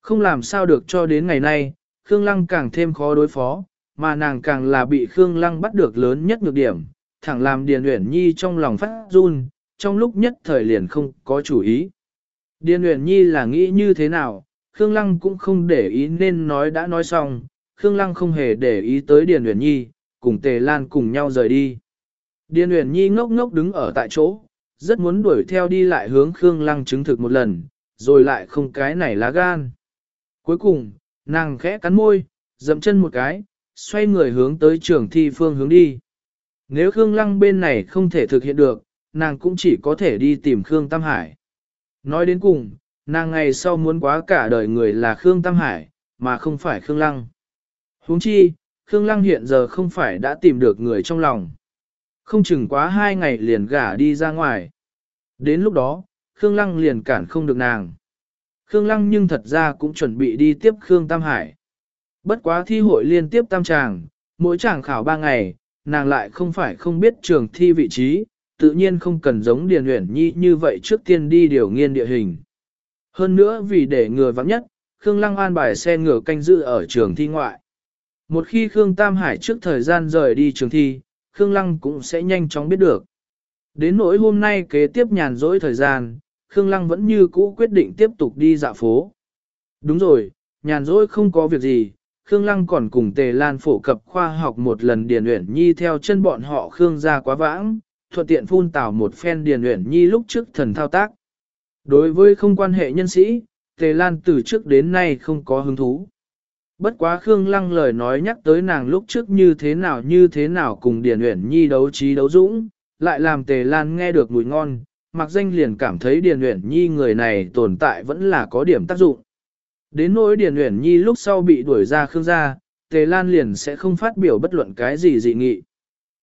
Không làm sao được cho đến ngày nay, Khương Lăng càng thêm khó đối phó, mà nàng càng là bị Khương Lăng bắt được lớn nhất nhược điểm, thẳng làm Điền Uyển Nhi trong lòng phát run, trong lúc nhất thời liền không có chủ ý. Điền Uyển Nhi là nghĩ như thế nào, Khương Lăng cũng không để ý nên nói đã nói xong, Khương Lăng không hề để ý tới Điền Uyển Nhi, cùng Tề Lan cùng nhau rời đi. Điền Uyển Nhi ngốc ngốc đứng ở tại chỗ, rất muốn đuổi theo đi lại hướng Khương Lăng chứng thực một lần, rồi lại không cái này lá gan. Cuối cùng, nàng khẽ cắn môi, dậm chân một cái, xoay người hướng tới trường thi phương hướng đi. Nếu Khương Lăng bên này không thể thực hiện được, nàng cũng chỉ có thể đi tìm Khương Tam Hải. Nói đến cùng, nàng ngày sau muốn quá cả đời người là Khương Tam Hải, mà không phải Khương Lăng. huống chi, Khương Lăng hiện giờ không phải đã tìm được người trong lòng. Không chừng quá hai ngày liền gả đi ra ngoài. Đến lúc đó, Khương Lăng liền cản không được nàng. Khương Lăng nhưng thật ra cũng chuẩn bị đi tiếp Khương Tam Hải. Bất quá thi hội liên tiếp tam tràng, mỗi tràng khảo ba ngày, nàng lại không phải không biết trường thi vị trí, tự nhiên không cần giống Điền Uyển Nhi như vậy trước tiên đi điều nghiên địa hình. Hơn nữa vì để ngừa vắng nhất, Khương Lăng an bài xe ngựa canh giữ ở trường thi ngoại. Một khi Khương Tam Hải trước thời gian rời đi trường thi, Khương Lăng cũng sẽ nhanh chóng biết được. Đến nỗi hôm nay kế tiếp nhàn rỗi thời gian, Khương Lăng vẫn như cũ quyết định tiếp tục đi dạo phố. Đúng rồi, nhàn rỗi không có việc gì, Khương Lăng còn cùng Tề Lan phổ cập khoa học một lần Điền Uyển Nhi theo chân bọn họ Khương ra quá vãng, thuận tiện phun tảo một phen Điền Uyển Nhi lúc trước thần thao tác. Đối với không quan hệ nhân sĩ, Tề Lan từ trước đến nay không có hứng thú. Bất quá Khương Lăng lời nói nhắc tới nàng lúc trước như thế nào như thế nào cùng Điền Uyển Nhi đấu trí đấu dũng, lại làm Tề Lan nghe được mùi ngon, mặc danh liền cảm thấy Điền Uyển Nhi người này tồn tại vẫn là có điểm tác dụng. Đến nỗi Điền Uyển Nhi lúc sau bị đuổi ra Khương gia, Tề Lan liền sẽ không phát biểu bất luận cái gì dị nghị.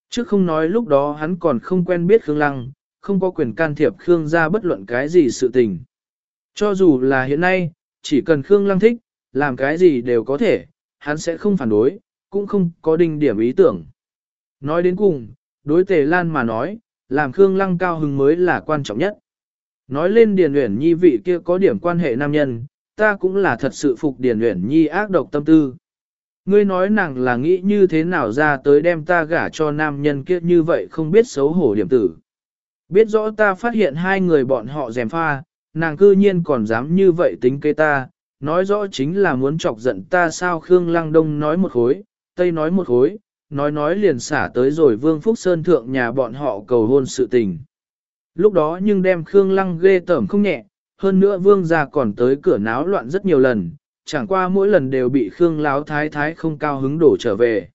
Trước không nói lúc đó hắn còn không quen biết Khương Lăng, không có quyền can thiệp Khương gia bất luận cái gì sự tình. Cho dù là hiện nay, chỉ cần Khương Lăng thích, làm cái gì đều có thể, hắn sẽ không phản đối, cũng không có đinh điểm ý tưởng. Nói đến cùng, đối Tề Lan mà nói, làm Khương Lăng cao hứng mới là quan trọng nhất. Nói lên Điền Uyển Nhi vị kia có điểm quan hệ nam nhân, ta cũng là thật sự phục Điền Uyển Nhi ác độc tâm tư. Ngươi nói nàng là nghĩ như thế nào ra tới đem ta gả cho nam nhân kia như vậy không biết xấu hổ điểm tử. Biết rõ ta phát hiện hai người bọn họ dèm pha, nàng cư nhiên còn dám như vậy tính kế ta, nói rõ chính là muốn chọc giận ta sao Khương Lăng Đông nói một khối, Tây nói một khối, nói nói liền xả tới rồi Vương Phúc Sơn thượng nhà bọn họ cầu hôn sự tình. Lúc đó nhưng đem Khương Lăng ghê tởm không nhẹ, hơn nữa Vương gia còn tới cửa náo loạn rất nhiều lần, chẳng qua mỗi lần đều bị Khương Láo Thái Thái không cao hứng đổ trở về.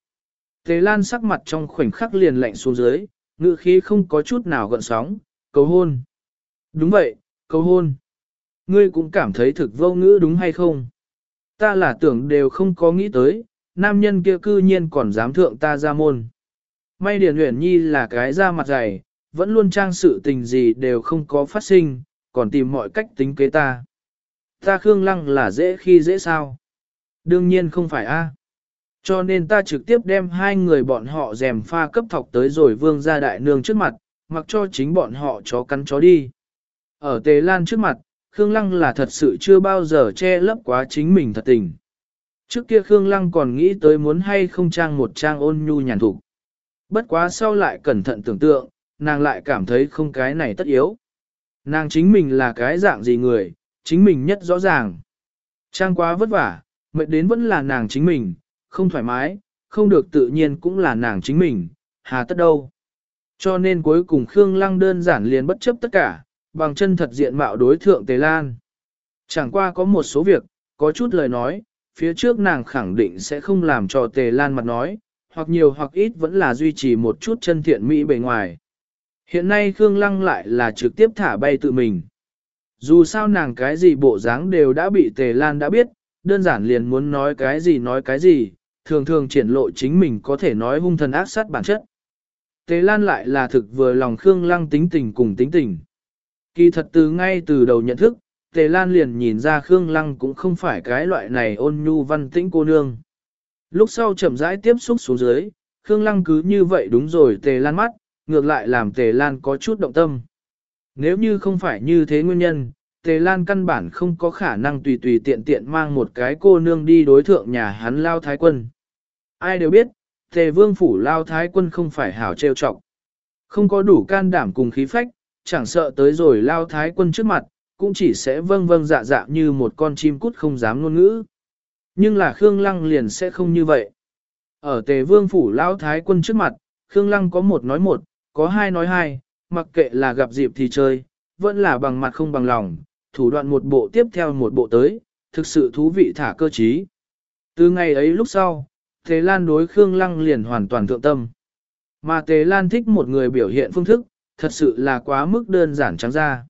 Tề Lan sắc mặt trong khoảnh khắc liền lạnh xuống dưới, ngữ khí không có chút nào gợn sóng, cầu hôn. Đúng vậy, cầu hôn. Ngươi cũng cảm thấy thực vô ngữ đúng hay không? Ta là tưởng đều không có nghĩ tới, nam nhân kia cư nhiên còn dám thượng ta ra môn. May Điền Uyển Nhi là cái da mặt dày, vẫn luôn trang sự tình gì đều không có phát sinh, còn tìm mọi cách tính kế ta. Ta Khương Lăng là dễ khi dễ sao? Đương nhiên không phải a. Cho nên ta trực tiếp đem hai người bọn họ dèm pha cấp thọc tới rồi vương ra đại nương trước mặt, mặc cho chính bọn họ chó cắn chó đi. Ở Tề Lan trước mặt, Khương Lăng là thật sự chưa bao giờ che lấp quá chính mình thật tình. Trước kia Khương Lăng còn nghĩ tới muốn hay không trang một trang ôn nhu nhàn thục. Bất quá sau lại cẩn thận tưởng tượng, nàng lại cảm thấy không cái này tất yếu. Nàng chính mình là cái dạng gì người, chính mình nhất rõ ràng. Trang quá vất vả, mệt đến vẫn là nàng chính mình, không thoải mái, không được tự nhiên cũng là nàng chính mình, hà tất đâu. Cho nên cuối cùng Khương Lăng đơn giản liền bất chấp tất cả, bằng chân thật diện mạo đối thượng Tề Lan. Chẳng qua có một số việc, có chút lời nói, phía trước nàng khẳng định sẽ không làm cho Tề Lan mặt nói, hoặc nhiều hoặc ít vẫn là duy trì một chút chân thiện mỹ bề ngoài. Hiện nay Khương Lăng lại là trực tiếp thả bay tự mình. Dù sao nàng cái gì bộ dáng đều đã bị Tề Lan đã biết, đơn giản liền muốn nói cái gì nói cái gì, thường thường triển lộ chính mình có thể nói hung thần ác sát bản chất. Tề Lan lại là thực vừa lòng Khương Lăng tính tình cùng tính tình. Kỳ thật từ ngay từ đầu nhận thức, Tề Lan liền nhìn ra Khương Lăng cũng không phải cái loại này ôn nhu văn tĩnh cô nương. Lúc sau chậm rãi tiếp xúc xuống dưới, Khương Lăng cứ như vậy đúng rồi Tề Lan mắt, ngược lại làm Tề Lan có chút động tâm. Nếu như không phải như thế nguyên nhân, Tề Lan căn bản không có khả năng tùy tùy tiện tiện mang một cái cô nương đi đối thượng nhà hắn Lao Thái Quân. Ai đều biết, Tề Vương Phủ Lao Thái Quân không phải hảo trêu trọng. Không có đủ can đảm cùng khí phách, chẳng sợ tới rồi Lao Thái Quân trước mặt, cũng chỉ sẽ vâng vâng dạ dạ như một con chim cút không dám ngôn ngữ. Nhưng là Khương Lăng liền sẽ không như vậy. Ở Tề Vương Phủ Lao Thái Quân trước mặt, Khương Lăng có một nói một, có hai nói hai, mặc kệ là gặp dịp thì chơi, vẫn là bằng mặt không bằng lòng, thủ đoạn một bộ tiếp theo một bộ tới, thực sự thú vị thả cơ trí. Từ ngày ấy lúc sau, Tề Lan đối Khương Lăng liền hoàn toàn thượng tâm. Mà Tề Lan thích một người biểu hiện phương thức, thật sự là quá mức đơn giản trắng ra.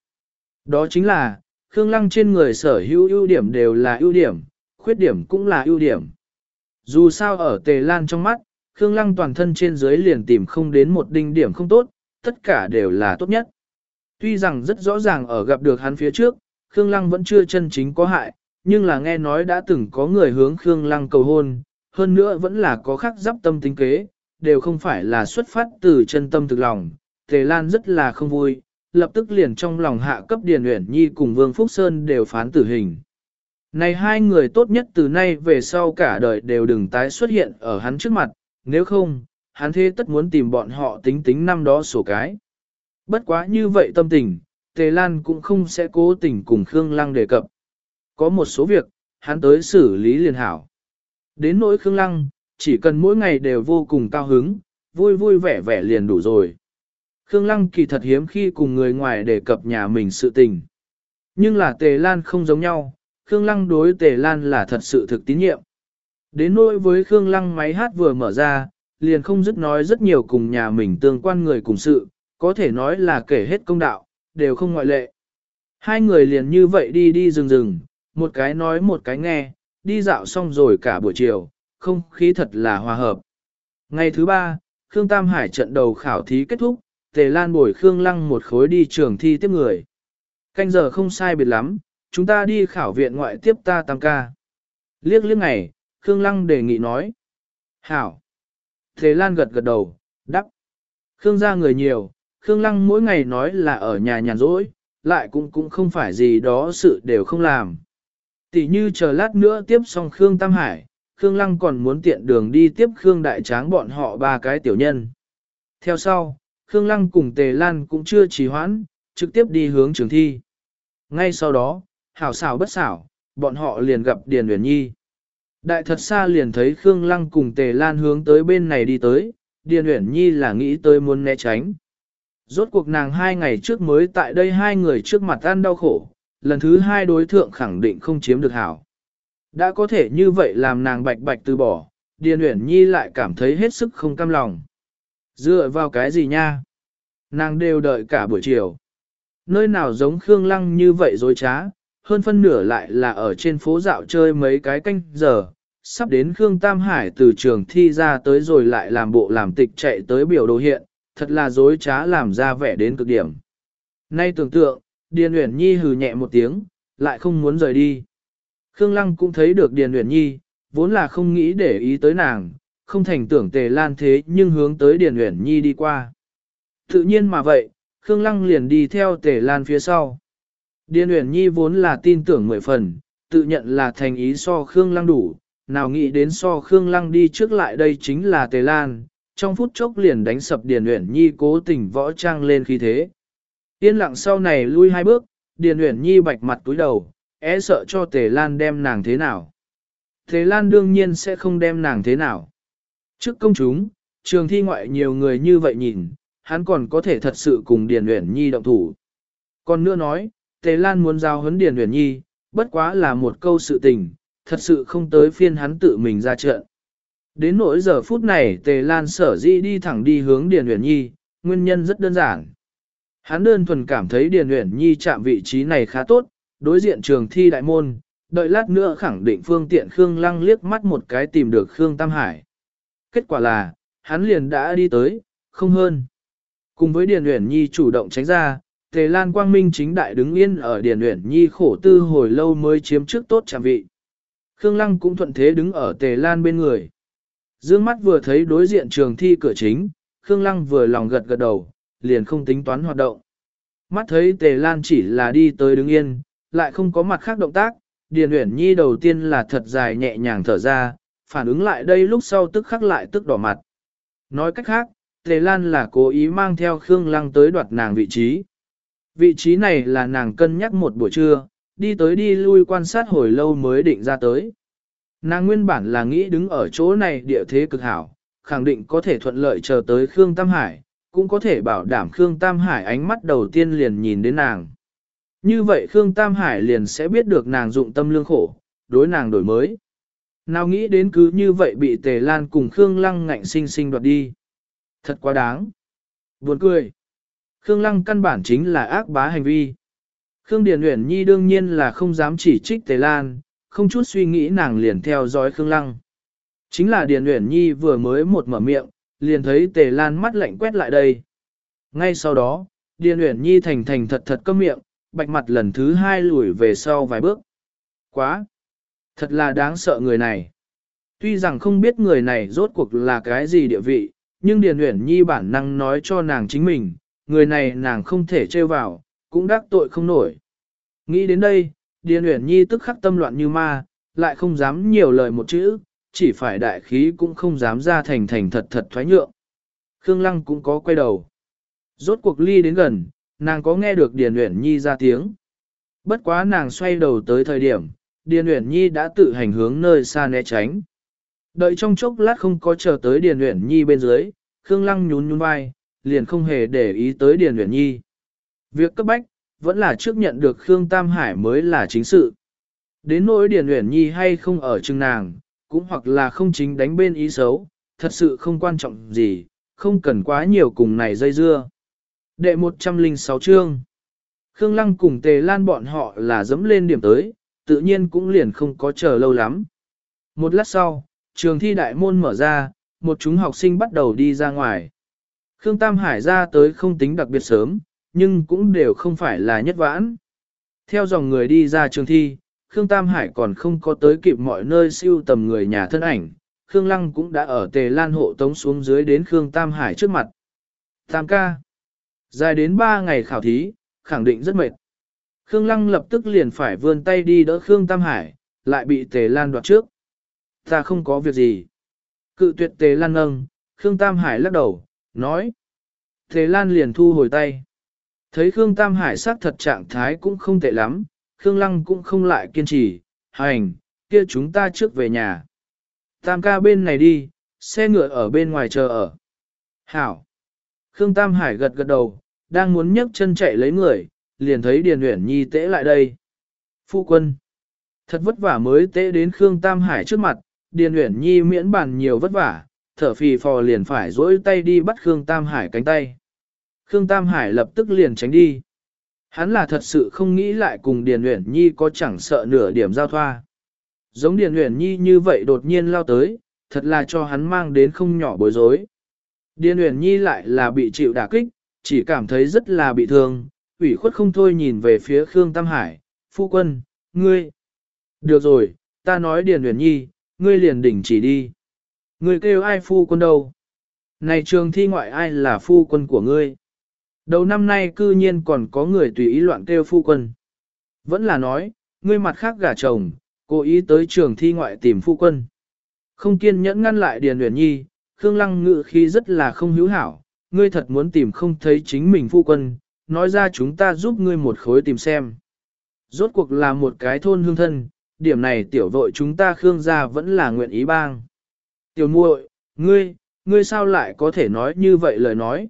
Đó chính là, Khương Lăng trên người sở hữu ưu điểm đều là ưu điểm, khuyết điểm cũng là ưu điểm. Dù sao ở Tề Lan trong mắt, Khương Lăng toàn thân trên dưới liền tìm không đến một đinh điểm không tốt, tất cả đều là tốt nhất. Tuy rằng rất rõ ràng ở gặp được hắn phía trước, Khương Lăng vẫn chưa chân chính có hại, nhưng là nghe nói đã từng có người hướng Khương Lăng cầu hôn, hơn nữa vẫn là có khắc giáp tâm tính kế, đều không phải là xuất phát từ chân tâm thực lòng. Tề Lan rất là không vui, lập tức liền trong lòng hạ cấp Điền Uyển Nhi cùng Vương Phúc Sơn đều phán tử hình. Này hai người tốt nhất từ nay về sau cả đời đều đừng tái xuất hiện ở hắn trước mặt, nếu không, hắn thế tất muốn tìm bọn họ tính tính năm đó sổ cái. Bất quá như vậy tâm tình, Tề Lan cũng không sẽ cố tình cùng Khương Lăng đề cập. Có một số việc, hắn tới xử lý liền hảo. Đến nỗi Khương Lăng, chỉ cần mỗi ngày đều vô cùng cao hứng, vui vui vẻ vẻ liền đủ rồi. Khương Lăng kỳ thật hiếm khi cùng người ngoài đề cập nhà mình sự tình. Nhưng là Tề Lan không giống nhau, Khương Lăng đối Tề Lan là thật sự thực tín nhiệm. Đến nỗi với Khương Lăng máy hát vừa mở ra, liền không dứt nói rất nhiều cùng nhà mình tương quan người cùng sự, có thể nói là kể hết công đạo, đều không ngoại lệ. Hai người liền như vậy đi đi rừng rừng, một cái nói một cái nghe, đi dạo xong rồi cả buổi chiều, không khí thật là hòa hợp. Ngày thứ ba, Khương Tam Hải trận đầu khảo thí kết thúc, Tề Lan bồi Khương Lăng một khối đi trường thi tiếp người. Canh giờ không sai biệt lắm, chúng ta đi khảo viện ngoại tiếp ta tam ca. Liếc liếc ngày, Khương Lăng đề nghị nói. Hảo. Tề Lan gật gật đầu, đắp. Khương gia người nhiều, Khương Lăng mỗi ngày nói là ở nhà nhàn rỗi, lại cũng cũng không phải gì đó sự đều không làm. Tỷ như chờ lát nữa tiếp xong Khương Tam Hải, Khương Lăng còn muốn tiện đường đi tiếp Khương Đại Tráng bọn họ ba cái tiểu nhân. Theo sau, Khương Lăng cùng Tề Lan cũng chưa trì hoãn, trực tiếp đi hướng trường thi. Ngay sau đó, hảo xảo bất xảo, bọn họ liền gặp Điền Uyển Nhi. Đại thật xa liền thấy Khương Lăng cùng Tề Lan hướng tới bên này đi tới, Điền Uyển Nhi là nghĩ tới muốn né tránh. Rốt cuộc nàng hai ngày trước mới tại đây hai người trước mặt ăn đau khổ, lần thứ hai đối thượng khẳng định không chiếm được hảo. Đã có thể như vậy làm nàng bạch bạch từ bỏ, Điền Uyển Nhi lại cảm thấy hết sức không cam lòng. Dựa vào cái gì nha? Nàng đều đợi cả buổi chiều. Nơi nào giống Khương Lăng như vậy dối trá, hơn phân nửa lại là ở trên phố dạo chơi mấy cái canh giờ, sắp đến Khương Tam Hải từ trường thi ra tới rồi lại làm bộ làm tịch chạy tới biểu đồ hiện, thật là dối trá làm ra vẻ đến cực điểm. Nay tưởng tượng, Điền Uyển Nhi hừ nhẹ một tiếng, lại không muốn rời đi. Khương Lăng cũng thấy được Điền Uyển Nhi, vốn là không nghĩ để ý tới nàng, không thành tưởng tề lan thế nhưng hướng tới Điền Uyển Nhi đi qua. Tự nhiên mà vậy, Khương Lăng liền đi theo tề lan phía sau. Điền Uyển Nhi vốn là tin tưởng mười phần, tự nhận là thành ý so Khương Lăng đủ, nào nghĩ đến so Khương Lăng đi trước lại đây chính là Tề Lan, trong phút chốc liền đánh sập Điền Uyển Nhi cố tình võ trang lên khí thế. Yên lặng sau này lui hai bước, Điền Uyển Nhi bạch mặt túi đầu, é e sợ cho Tề Lan đem nàng thế nào. Tề Lan đương nhiên sẽ không đem nàng thế nào. Trước công chúng, trường thi ngoại nhiều người như vậy nhìn, hắn còn có thể thật sự cùng Điền Uyển Nhi động thủ. Còn nữa nói, Tề Lan muốn giao huấn Điền Uyển Nhi, bất quá là một câu sự tình, thật sự không tới phiên hắn tự mình ra trận. Đến nỗi giờ phút này Tề Lan sở dĩ đi thẳng đi hướng Điền Uyển Nhi, nguyên nhân rất đơn giản. Hắn đơn thuần cảm thấy Điền Uyển Nhi chạm vị trí này khá tốt, đối diện trường thi đại môn, đợi lát nữa khẳng định phương tiện Khương Lăng liếc mắt một cái tìm được Khương Tam Hải. Kết quả là, hắn liền đã đi tới, không hơn. Cùng với Điền Uyển Nhi chủ động tránh ra, Tề Lan Quang Minh chính đại đứng yên ở Điền Uyển Nhi khổ tư hồi lâu mới chiếm trước tốt chạm vị. Khương Lăng cũng thuận thế đứng ở Tề Lan bên người. Dương mắt vừa thấy đối diện trường thi cửa chính, Khương Lăng vừa lòng gật gật đầu, liền không tính toán hoạt động. Mắt thấy Tề Lan chỉ là đi tới đứng yên, lại không có mặt khác động tác, Điền Uyển Nhi đầu tiên là thật dài nhẹ nhàng thở ra, phản ứng lại đây lúc sau tức khắc lại tức đỏ mặt. Nói cách khác, Tề Lan là cố ý mang theo Khương Lăng tới đoạt nàng vị trí. Vị trí này là nàng cân nhắc một buổi trưa, đi tới đi lui quan sát hồi lâu mới định ra tới. Nàng nguyên bản là nghĩ đứng ở chỗ này địa thế cực hảo, khẳng định có thể thuận lợi chờ tới Khương Tam Hải, cũng có thể bảo đảm Khương Tam Hải ánh mắt đầu tiên liền nhìn đến nàng. Như vậy Khương Tam Hải liền sẽ biết được nàng dụng tâm lương khổ, đối nàng đổi mới. Nào nghĩ đến cứ như vậy bị Tề Lan cùng Khương Lăng ngạnh sinh sinh đoạt đi. Thật quá đáng. Buồn cười. Khương Lăng căn bản chính là ác bá hành vi. Khương Điền Uyển Nhi đương nhiên là không dám chỉ trích Tề Lan, không chút suy nghĩ nàng liền theo dõi Khương Lăng. Chính là Điền Uyển Nhi vừa mới một mở miệng, liền thấy Tề Lan mắt lạnh quét lại đây. Ngay sau đó, Điền Uyển Nhi thành thành thật thật câm miệng, bạch mặt lần thứ hai lùi về sau vài bước. Quá! Thật là đáng sợ người này. Tuy rằng không biết người này rốt cuộc là cái gì địa vị, nhưng Điền Uyển Nhi bản năng nói cho nàng chính mình, người này nàng không thể trêu vào, cũng đắc tội không nổi. Nghĩ đến đây, Điền Uyển Nhi tức khắc tâm loạn như ma, lại không dám nhiều lời một chữ, chỉ phải đại khí cũng không dám ra thành thành thật thật thoái nhượng. Khương Lăng cũng có quay đầu. Rốt cuộc ly đến gần, nàng có nghe được Điền Uyển Nhi ra tiếng. Bất quá nàng xoay đầu tới thời điểm, Điền Uyển Nhi đã tự hành hướng nơi xa né tránh. Đợi trong chốc lát không có chờ tới Điền Uyển Nhi bên dưới, Khương Lăng nhún nhún vai, liền không hề để ý tới Điền Uyển Nhi. Việc cấp bách, vẫn là trước nhận được Khương Tam Hải mới là chính sự. Đến nỗi Điền Uyển Nhi hay không ở chừng nàng, cũng hoặc là không chính đánh bên ý xấu, thật sự không quan trọng gì, không cần quá nhiều cùng này dây dưa. Đệ 106 chương Khương Lăng cùng Tề Lan bọn họ là dẫm lên điểm tới, tự nhiên cũng liền không có chờ lâu lắm. Một lát sau, trường thi đại môn mở ra, một chúng học sinh bắt đầu đi ra ngoài. Khương Tam Hải ra tới không tính đặc biệt sớm, nhưng cũng đều không phải là nhất vãn. Theo dòng người đi ra trường thi, Khương Tam Hải còn không có tới kịp mọi nơi siêu tầm người nhà thân ảnh, Khương Lăng cũng đã ở tề lan hộ tống xuống dưới đến Khương Tam Hải trước mặt. Tam ca. Dài đến 3 ngày khảo thí, khẳng định rất mệt. Khương Lăng lập tức liền phải vươn tay đi đỡ Khương Tam Hải, lại bị tề lan đoạt trước. Ta không có việc gì. Cự tuyệt Tề Lan nâng, Khương Tam Hải lắc đầu, nói. Thế Lan liền thu hồi tay. Thấy Khương Tam Hải sắc thật trạng thái cũng không tệ lắm, Khương Lăng cũng không lại kiên trì, hành, kia chúng ta trước về nhà. Tam ca bên này đi, xe ngựa ở bên ngoài chờ ở. Hảo. Khương Tam Hải gật gật đầu, đang muốn nhấc chân chạy lấy người, liền thấy Điền Uyển Nhi tễ lại đây. Phu quân. Thật vất vả mới tễ đến Khương Tam Hải trước mặt, Điền Uyển Nhi miễn bàn nhiều vất vả, thở phì phò liền phải dỗi tay đi bắt Khương Tam Hải cánh tay. Khương Tam Hải lập tức liền tránh đi. Hắn là thật sự không nghĩ lại cùng Điền Uyển Nhi có chẳng sợ nửa điểm giao thoa. Giống Điền Uyển Nhi như vậy đột nhiên lao tới, thật là cho hắn mang đến không nhỏ bối rối. Điền Uyển Nhi lại là bị chịu đả kích, chỉ cảm thấy rất là bị thương, ủy khuất không thôi nhìn về phía Khương Tam Hải, phu quân, ngươi. Được rồi, ta nói Điền Uyển Nhi, ngươi liền đỉnh chỉ đi. Ngươi kêu ai phu quân đâu? Này trường thi ngoại ai là phu quân của ngươi? Đầu năm nay cư nhiên còn có người tùy ý loạn kêu phu quân. Vẫn là nói, ngươi mặt khác gả chồng, cố ý tới trường thi ngoại tìm phu quân. Không kiên nhẫn ngăn lại Điền Uyển Nhi, Khương Lăng ngự khi rất là không hữu hảo, ngươi thật muốn tìm không thấy chính mình phu quân, nói ra chúng ta giúp ngươi một khối tìm xem. Rốt cuộc là một cái thôn hương thân, điểm này tiểu vội chúng ta Khương gia vẫn là nguyện ý bang. Tiểu muội, ngươi, ngươi sao lại có thể nói như vậy lời nói?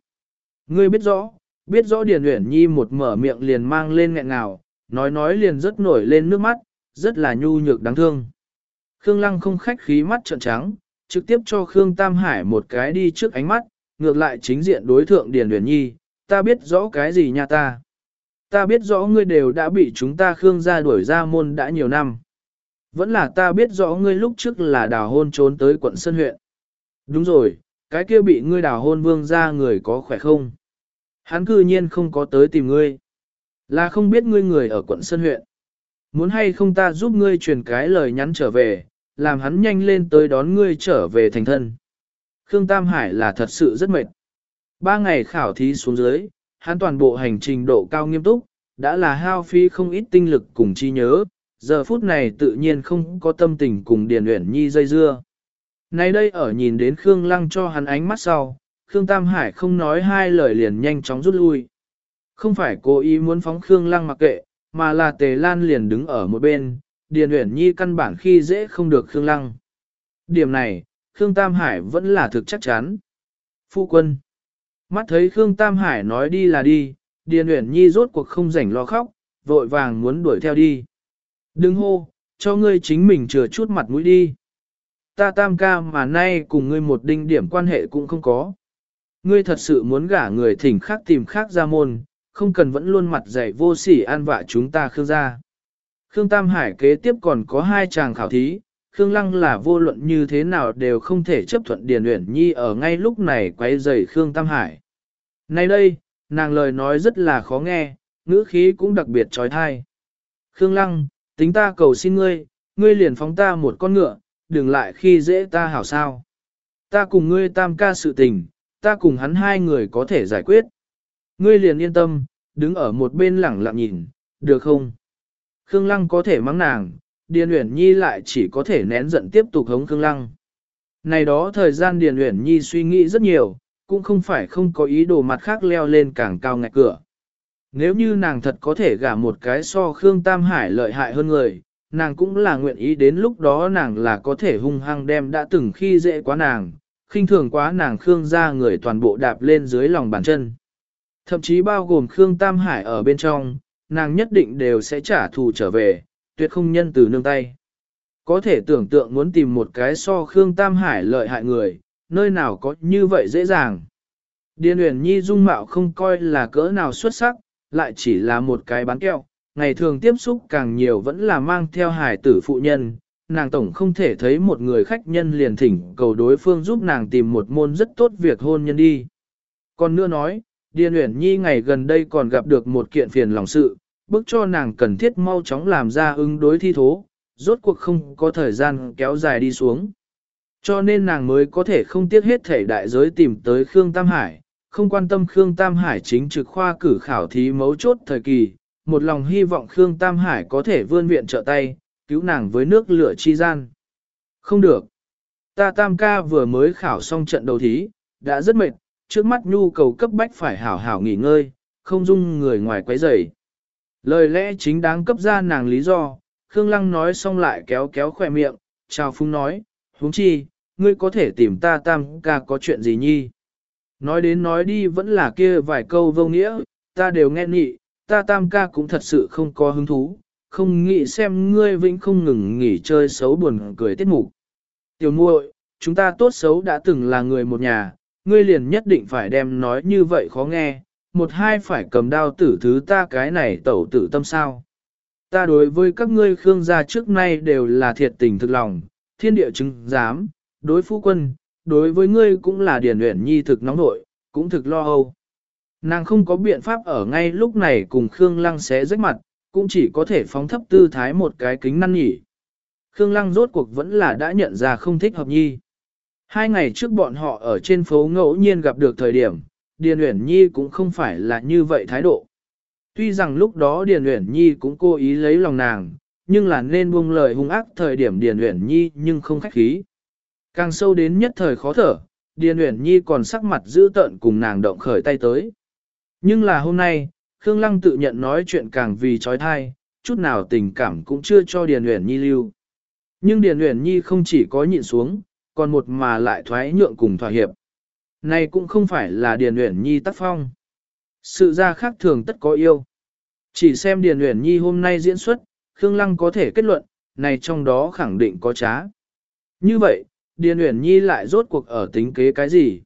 Ngươi biết rõ, biết rõ Điền Uyển Nhi một mở miệng liền mang lên nghẹn ngào, nói nói liền rất nổi lên nước mắt, rất là nhu nhược đáng thương. Khương Lăng không khách khí mắt trợn trắng, trực tiếp cho Khương Tam Hải một cái đi trước ánh mắt, ngược lại chính diện đối thượng Điền Uyển Nhi, ta biết rõ cái gì nha ta. Ta biết rõ ngươi đều đã bị chúng ta Khương gia đuổi ra môn đã nhiều năm. Vẫn là ta biết rõ ngươi lúc trước là đào hôn trốn tới quận Sơn huyện. Đúng rồi, cái kia bị ngươi đào hôn vương ra người có khỏe không? Hắn cư nhiên không có tới tìm ngươi. Là không biết ngươi người ở quận Sơn huyện. Muốn hay không ta giúp ngươi truyền cái lời nhắn trở về, làm hắn nhanh lên tới đón ngươi trở về thành thân. Khương Tam Hải là thật sự rất mệt. Ba ngày khảo thí xuống dưới, hắn toàn bộ hành trình độ cao nghiêm túc, đã là hao phí không ít tinh lực cùng chi nhớ, giờ phút này tự nhiên không có tâm tình cùng Điền Uyển Nhi dây dưa. Nay đây ở nhìn đến Khương Lăng cho hắn ánh mắt sau, Khương Tam Hải không nói hai lời liền nhanh chóng rút lui. Không phải cố ý muốn phóng Khương Lăng mặc kệ, mà là Tề Lan liền đứng ở một bên, Điền Uyển Nhi căn bản khi dễ không được Khương Lăng. Điểm này, Khương Tam Hải vẫn là thực chắc chắn. Phu quân. Mắt thấy Khương Tam Hải nói đi là đi, Điền Uyển Nhi rốt cuộc không rảnh lo khóc, vội vàng muốn đuổi theo đi. Đừng hô, cho ngươi chính mình chừa chút mặt mũi đi. Ta tam ca mà nay cùng ngươi một đinh điểm quan hệ cũng không có. Ngươi thật sự muốn gả người thỉnh khác tìm khác ra môn, không cần vẫn luôn mặt dày vô sỉ an vạ chúng ta Khương gia. Khương Tam Hải kế tiếp còn có hai chàng khảo thí, Khương Lăng là vô luận như thế nào đều không thể chấp thuận Điền Uyển Nhi ở ngay lúc này quay rầy Khương Tam Hải. Nay đây, nàng lời nói rất là khó nghe, ngữ khí cũng đặc biệt trói thai. Khương Lăng, tính ta cầu xin ngươi, ngươi liền phóng ta một con ngựa, đừng lại khi dễ ta hảo sao. Ta cùng ngươi tam ca sự tình, ta cùng hắn hai người có thể giải quyết. Ngươi liền yên tâm, đứng ở một bên lẳng lặng nhìn, được không? Khương Lăng có thể mắng nàng, Điền Uyển Nhi lại chỉ có thể nén giận tiếp tục hống Khương Lăng. Này đó thời gian Điền Uyển Nhi suy nghĩ rất nhiều, cũng không phải không có ý đồ mặt khác leo lên càng cao ngạch cửa. Nếu như nàng thật có thể gả một cái so Khương Tam Hải lợi hại hơn người, nàng cũng là nguyện ý đến lúc đó nàng là có thể hung hăng đem đã từng khi dễ quá nàng, khinh thường quá nàng Khương ra người toàn bộ đạp lên dưới lòng bàn chân. Thậm chí bao gồm Khương Tam Hải ở bên trong, nàng nhất định đều sẽ trả thù trở về, tuyệt không nhân từ nương tay. Có thể tưởng tượng muốn tìm một cái so Khương Tam Hải lợi hại người, nơi nào có như vậy dễ dàng. Điền Uyển Nhi dung mạo không coi là cỡ nào xuất sắc, lại chỉ là một cái bán kẹo, ngày thường tiếp xúc càng nhiều vẫn là mang theo hải tử phụ nhân, nàng tổng không thể thấy một người khách nhân liền thỉnh cầu đối phương giúp nàng tìm một môn rất tốt việc hôn nhân đi. Còn nữa nói, Điền Uyển Nhi ngày gần đây còn gặp được một kiện phiền lòng sự, bức cho nàng cần thiết mau chóng làm ra ứng đối thi thố, rốt cuộc không có thời gian kéo dài đi xuống. Cho nên nàng mới có thể không tiếc hết thể đại giới tìm tới Khương Tam Hải, không quan tâm Khương Tam Hải chính trực khoa cử khảo thí mấu chốt thời kỳ, một lòng hy vọng Khương Tam Hải có thể vươn viện trợ tay, cứu nàng với nước lửa chi gian. Không được. Ta tam ca vừa mới khảo xong trận đầu thí, đã rất mệt, trước mắt nhu cầu cấp bách phải hảo hảo nghỉ ngơi, không dung người ngoài quấy rầy. Lời lẽ chính đáng cấp ra nàng lý do, Khương Lăng nói xong lại kéo kéo khỏe miệng, chào phúng nói, huống chi, ngươi có thể tìm ta tam ca có chuyện gì nhi. Nói đến nói đi vẫn là kia vài câu vô nghĩa, ta đều nghe nhị, ta tam ca cũng thật sự không có hứng thú, không nghĩ xem ngươi vĩnh không ngừng nghỉ chơi xấu buồn cười tiết mục. Tiểu muội, chúng ta tốt xấu đã từng là người một nhà, ngươi liền nhất định phải đem nói như vậy khó nghe, một hai phải cầm đao tử thứ ta cái này tẩu tử tâm sao. Ta đối với các ngươi Khương gia trước nay đều là thiệt tình thực lòng, thiên địa chứng giám, đối phu quân, đối với ngươi cũng là điển luyện nhi thực nóng nội, cũng thực lo âu. Nàng không có biện pháp ở ngay lúc này cùng Khương Lăng xé rách mặt, cũng chỉ có thể phóng thấp tư thái một cái kính năn nhỉ. Khương Lăng rốt cuộc vẫn là đã nhận ra không thích hợp nhi. Hai ngày trước bọn họ ở trên phố ngẫu nhiên gặp được thời điểm, Điền Uyển Nhi cũng không phải là như vậy thái độ. Tuy rằng lúc đó Điền Uyển Nhi cũng cố ý lấy lòng nàng, nhưng là nên buông lời hung ác thời điểm Điền Uyển Nhi nhưng không khách khí. Càng sâu đến nhất thời khó thở, Điền Uyển Nhi còn sắc mặt dữ tợn cùng nàng động khởi tay tới. Nhưng là hôm nay, Khương Lăng tự nhận nói chuyện càng vì trói thai, chút nào tình cảm cũng chưa cho Điền Uyển Nhi lưu. Nhưng Điền Uyển Nhi không chỉ có nhịn xuống, còn một mà lại thoái nhượng cùng thỏa hiệp. Này cũng không phải là Điền Uyển Nhi tác phong. Sự ra khác thường tất có yêu. Chỉ xem Điền Uyển Nhi hôm nay diễn xuất, Khương Lăng có thể kết luận, này trong đó khẳng định có trá. Như vậy, Điền Uyển Nhi lại rốt cuộc ở tính kế cái gì?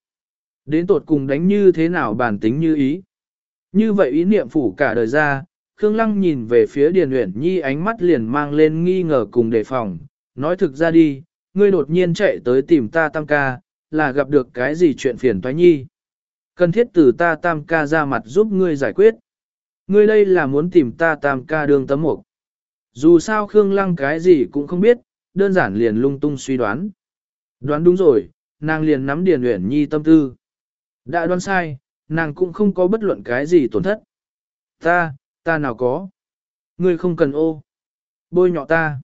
Đến tột cùng đánh như thế nào bản tính như ý? Như vậy ý niệm phủ cả đời ra, Khương Lăng nhìn về phía Điền Uyển Nhi ánh mắt liền mang lên nghi ngờ cùng đề phòng, nói thực ra đi, ngươi đột nhiên chạy tới tìm ta tam ca, là gặp được cái gì chuyện phiền toái nhi. Cần thiết từ ta tam ca ra mặt giúp ngươi giải quyết. Ngươi đây là muốn tìm ta tam ca đương tấm mục. Dù sao Khương Lăng cái gì cũng không biết, đơn giản liền lung tung suy đoán. Đoán đúng rồi, nàng liền nắm Điền Uyển Nhi tâm tư. Đã đoán sai, nàng cũng không có bất luận cái gì tổn thất. Ta, ta nào có. Ngươi không cần ô. Bôi nhọ ta.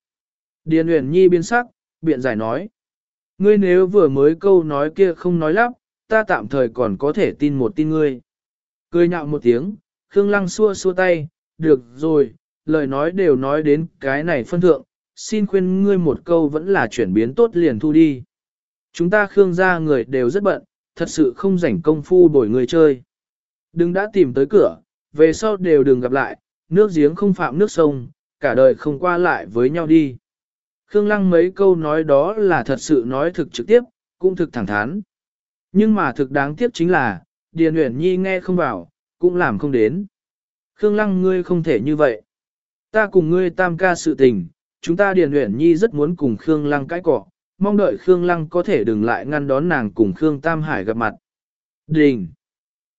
Điền Uyển Nhi biến sắc, biện giải nói. Ngươi nếu vừa mới câu nói kia không nói lắp, ta tạm thời còn có thể tin một tin ngươi. Cười nhạo một tiếng, Khương Lăng xua xua tay, được rồi, lời nói đều nói đến cái này phân thượng, xin khuyên ngươi một câu vẫn là chuyển biến tốt liền thu đi. Chúng ta Khương gia người đều rất bận, thật sự không rảnh công phu bồi người chơi. Đừng đã tìm tới cửa, về sau đều đừng gặp lại, nước giếng không phạm nước sông, cả đời không qua lại với nhau đi. Khương Lăng mấy câu nói đó là thật sự nói thực trực tiếp, cũng thực thẳng thắn. Nhưng mà thực đáng tiếc chính là, Điền Uyển Nhi nghe không vào, cũng làm không đến. Khương Lăng ngươi không thể như vậy. Ta cùng ngươi tam ca sự tình, chúng ta Điền Uyển Nhi rất muốn cùng Khương Lăng cãi cọ, mong đợi Khương Lăng có thể đừng lại ngăn đón nàng cùng Khương Tam Hải gặp mặt. Đình!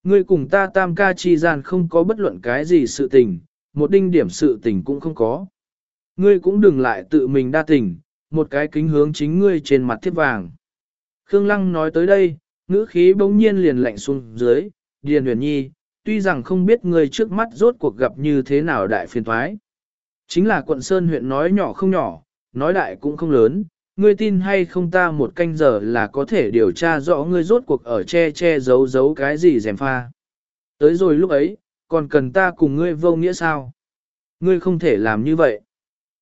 Ngươi cùng ta tam ca chi gian không có bất luận cái gì sự tình, một đinh điểm sự tình cũng không có. Ngươi cũng đừng lại tự mình đa tình, một cái kính hướng chính ngươi trên mặt thiết vàng. Khương Lăng nói tới đây, ngữ khí bỗng nhiên liền lạnh xuống dưới, Điền Huyền Nhi, tuy rằng không biết ngươi trước mắt rốt cuộc gặp như thế nào đại phiền thoái. Chính là quận Sơn huyện nói nhỏ không nhỏ, nói đại cũng không lớn, ngươi tin hay không ta một canh giờ là có thể điều tra rõ ngươi rốt cuộc ở che che giấu giấu cái gì dèm pha. Tới rồi lúc ấy, còn cần ta cùng ngươi vô nghĩa sao? Ngươi không thể làm như vậy.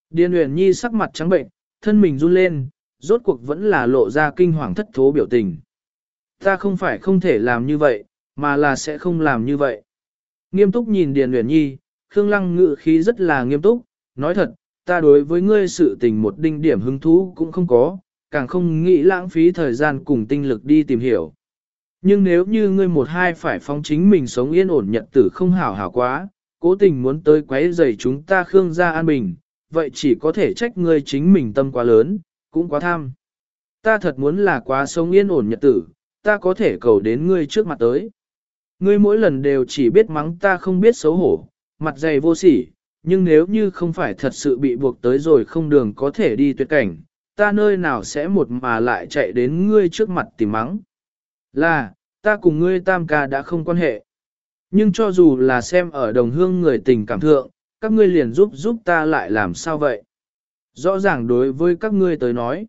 Điền Uyển Nhi sắc mặt trắng bệnh, thân mình run lên, rốt cuộc vẫn là lộ ra kinh hoàng thất thố biểu tình. Ta không phải không thể làm như vậy, mà là sẽ không làm như vậy. Nghiêm túc nhìn Điền Uyển Nhi, Khương Lăng ngự khí rất là nghiêm túc, nói thật, ta đối với ngươi sự tình một đinh điểm hứng thú cũng không có, càng không nghĩ lãng phí thời gian cùng tinh lực đi tìm hiểu. Nhưng nếu như ngươi một hai phải phóng chính mình sống yên ổn nhật tử không hảo hảo quá, cố tình muốn tới quấy rầy chúng ta Khương gia an bình, vậy chỉ có thể trách ngươi chính mình tâm quá lớn, cũng quá tham. Ta thật muốn là quá sống yên ổn nhật tử, ta có thể cầu đến ngươi trước mặt tới. Ngươi mỗi lần đều chỉ biết mắng ta không biết xấu hổ, mặt dày vô sỉ, nhưng nếu như không phải thật sự bị buộc tới rồi không đường có thể đi tuyệt cảnh, ta nơi nào sẽ một mà lại chạy đến ngươi trước mặt tìm mắng. Là, ta cùng ngươi tam ca đã không quan hệ. Nhưng cho dù là xem ở đồng hương người tình cảm thượng, các ngươi liền giúp giúp ta lại làm sao vậy? Rõ ràng đối với các ngươi tới nói,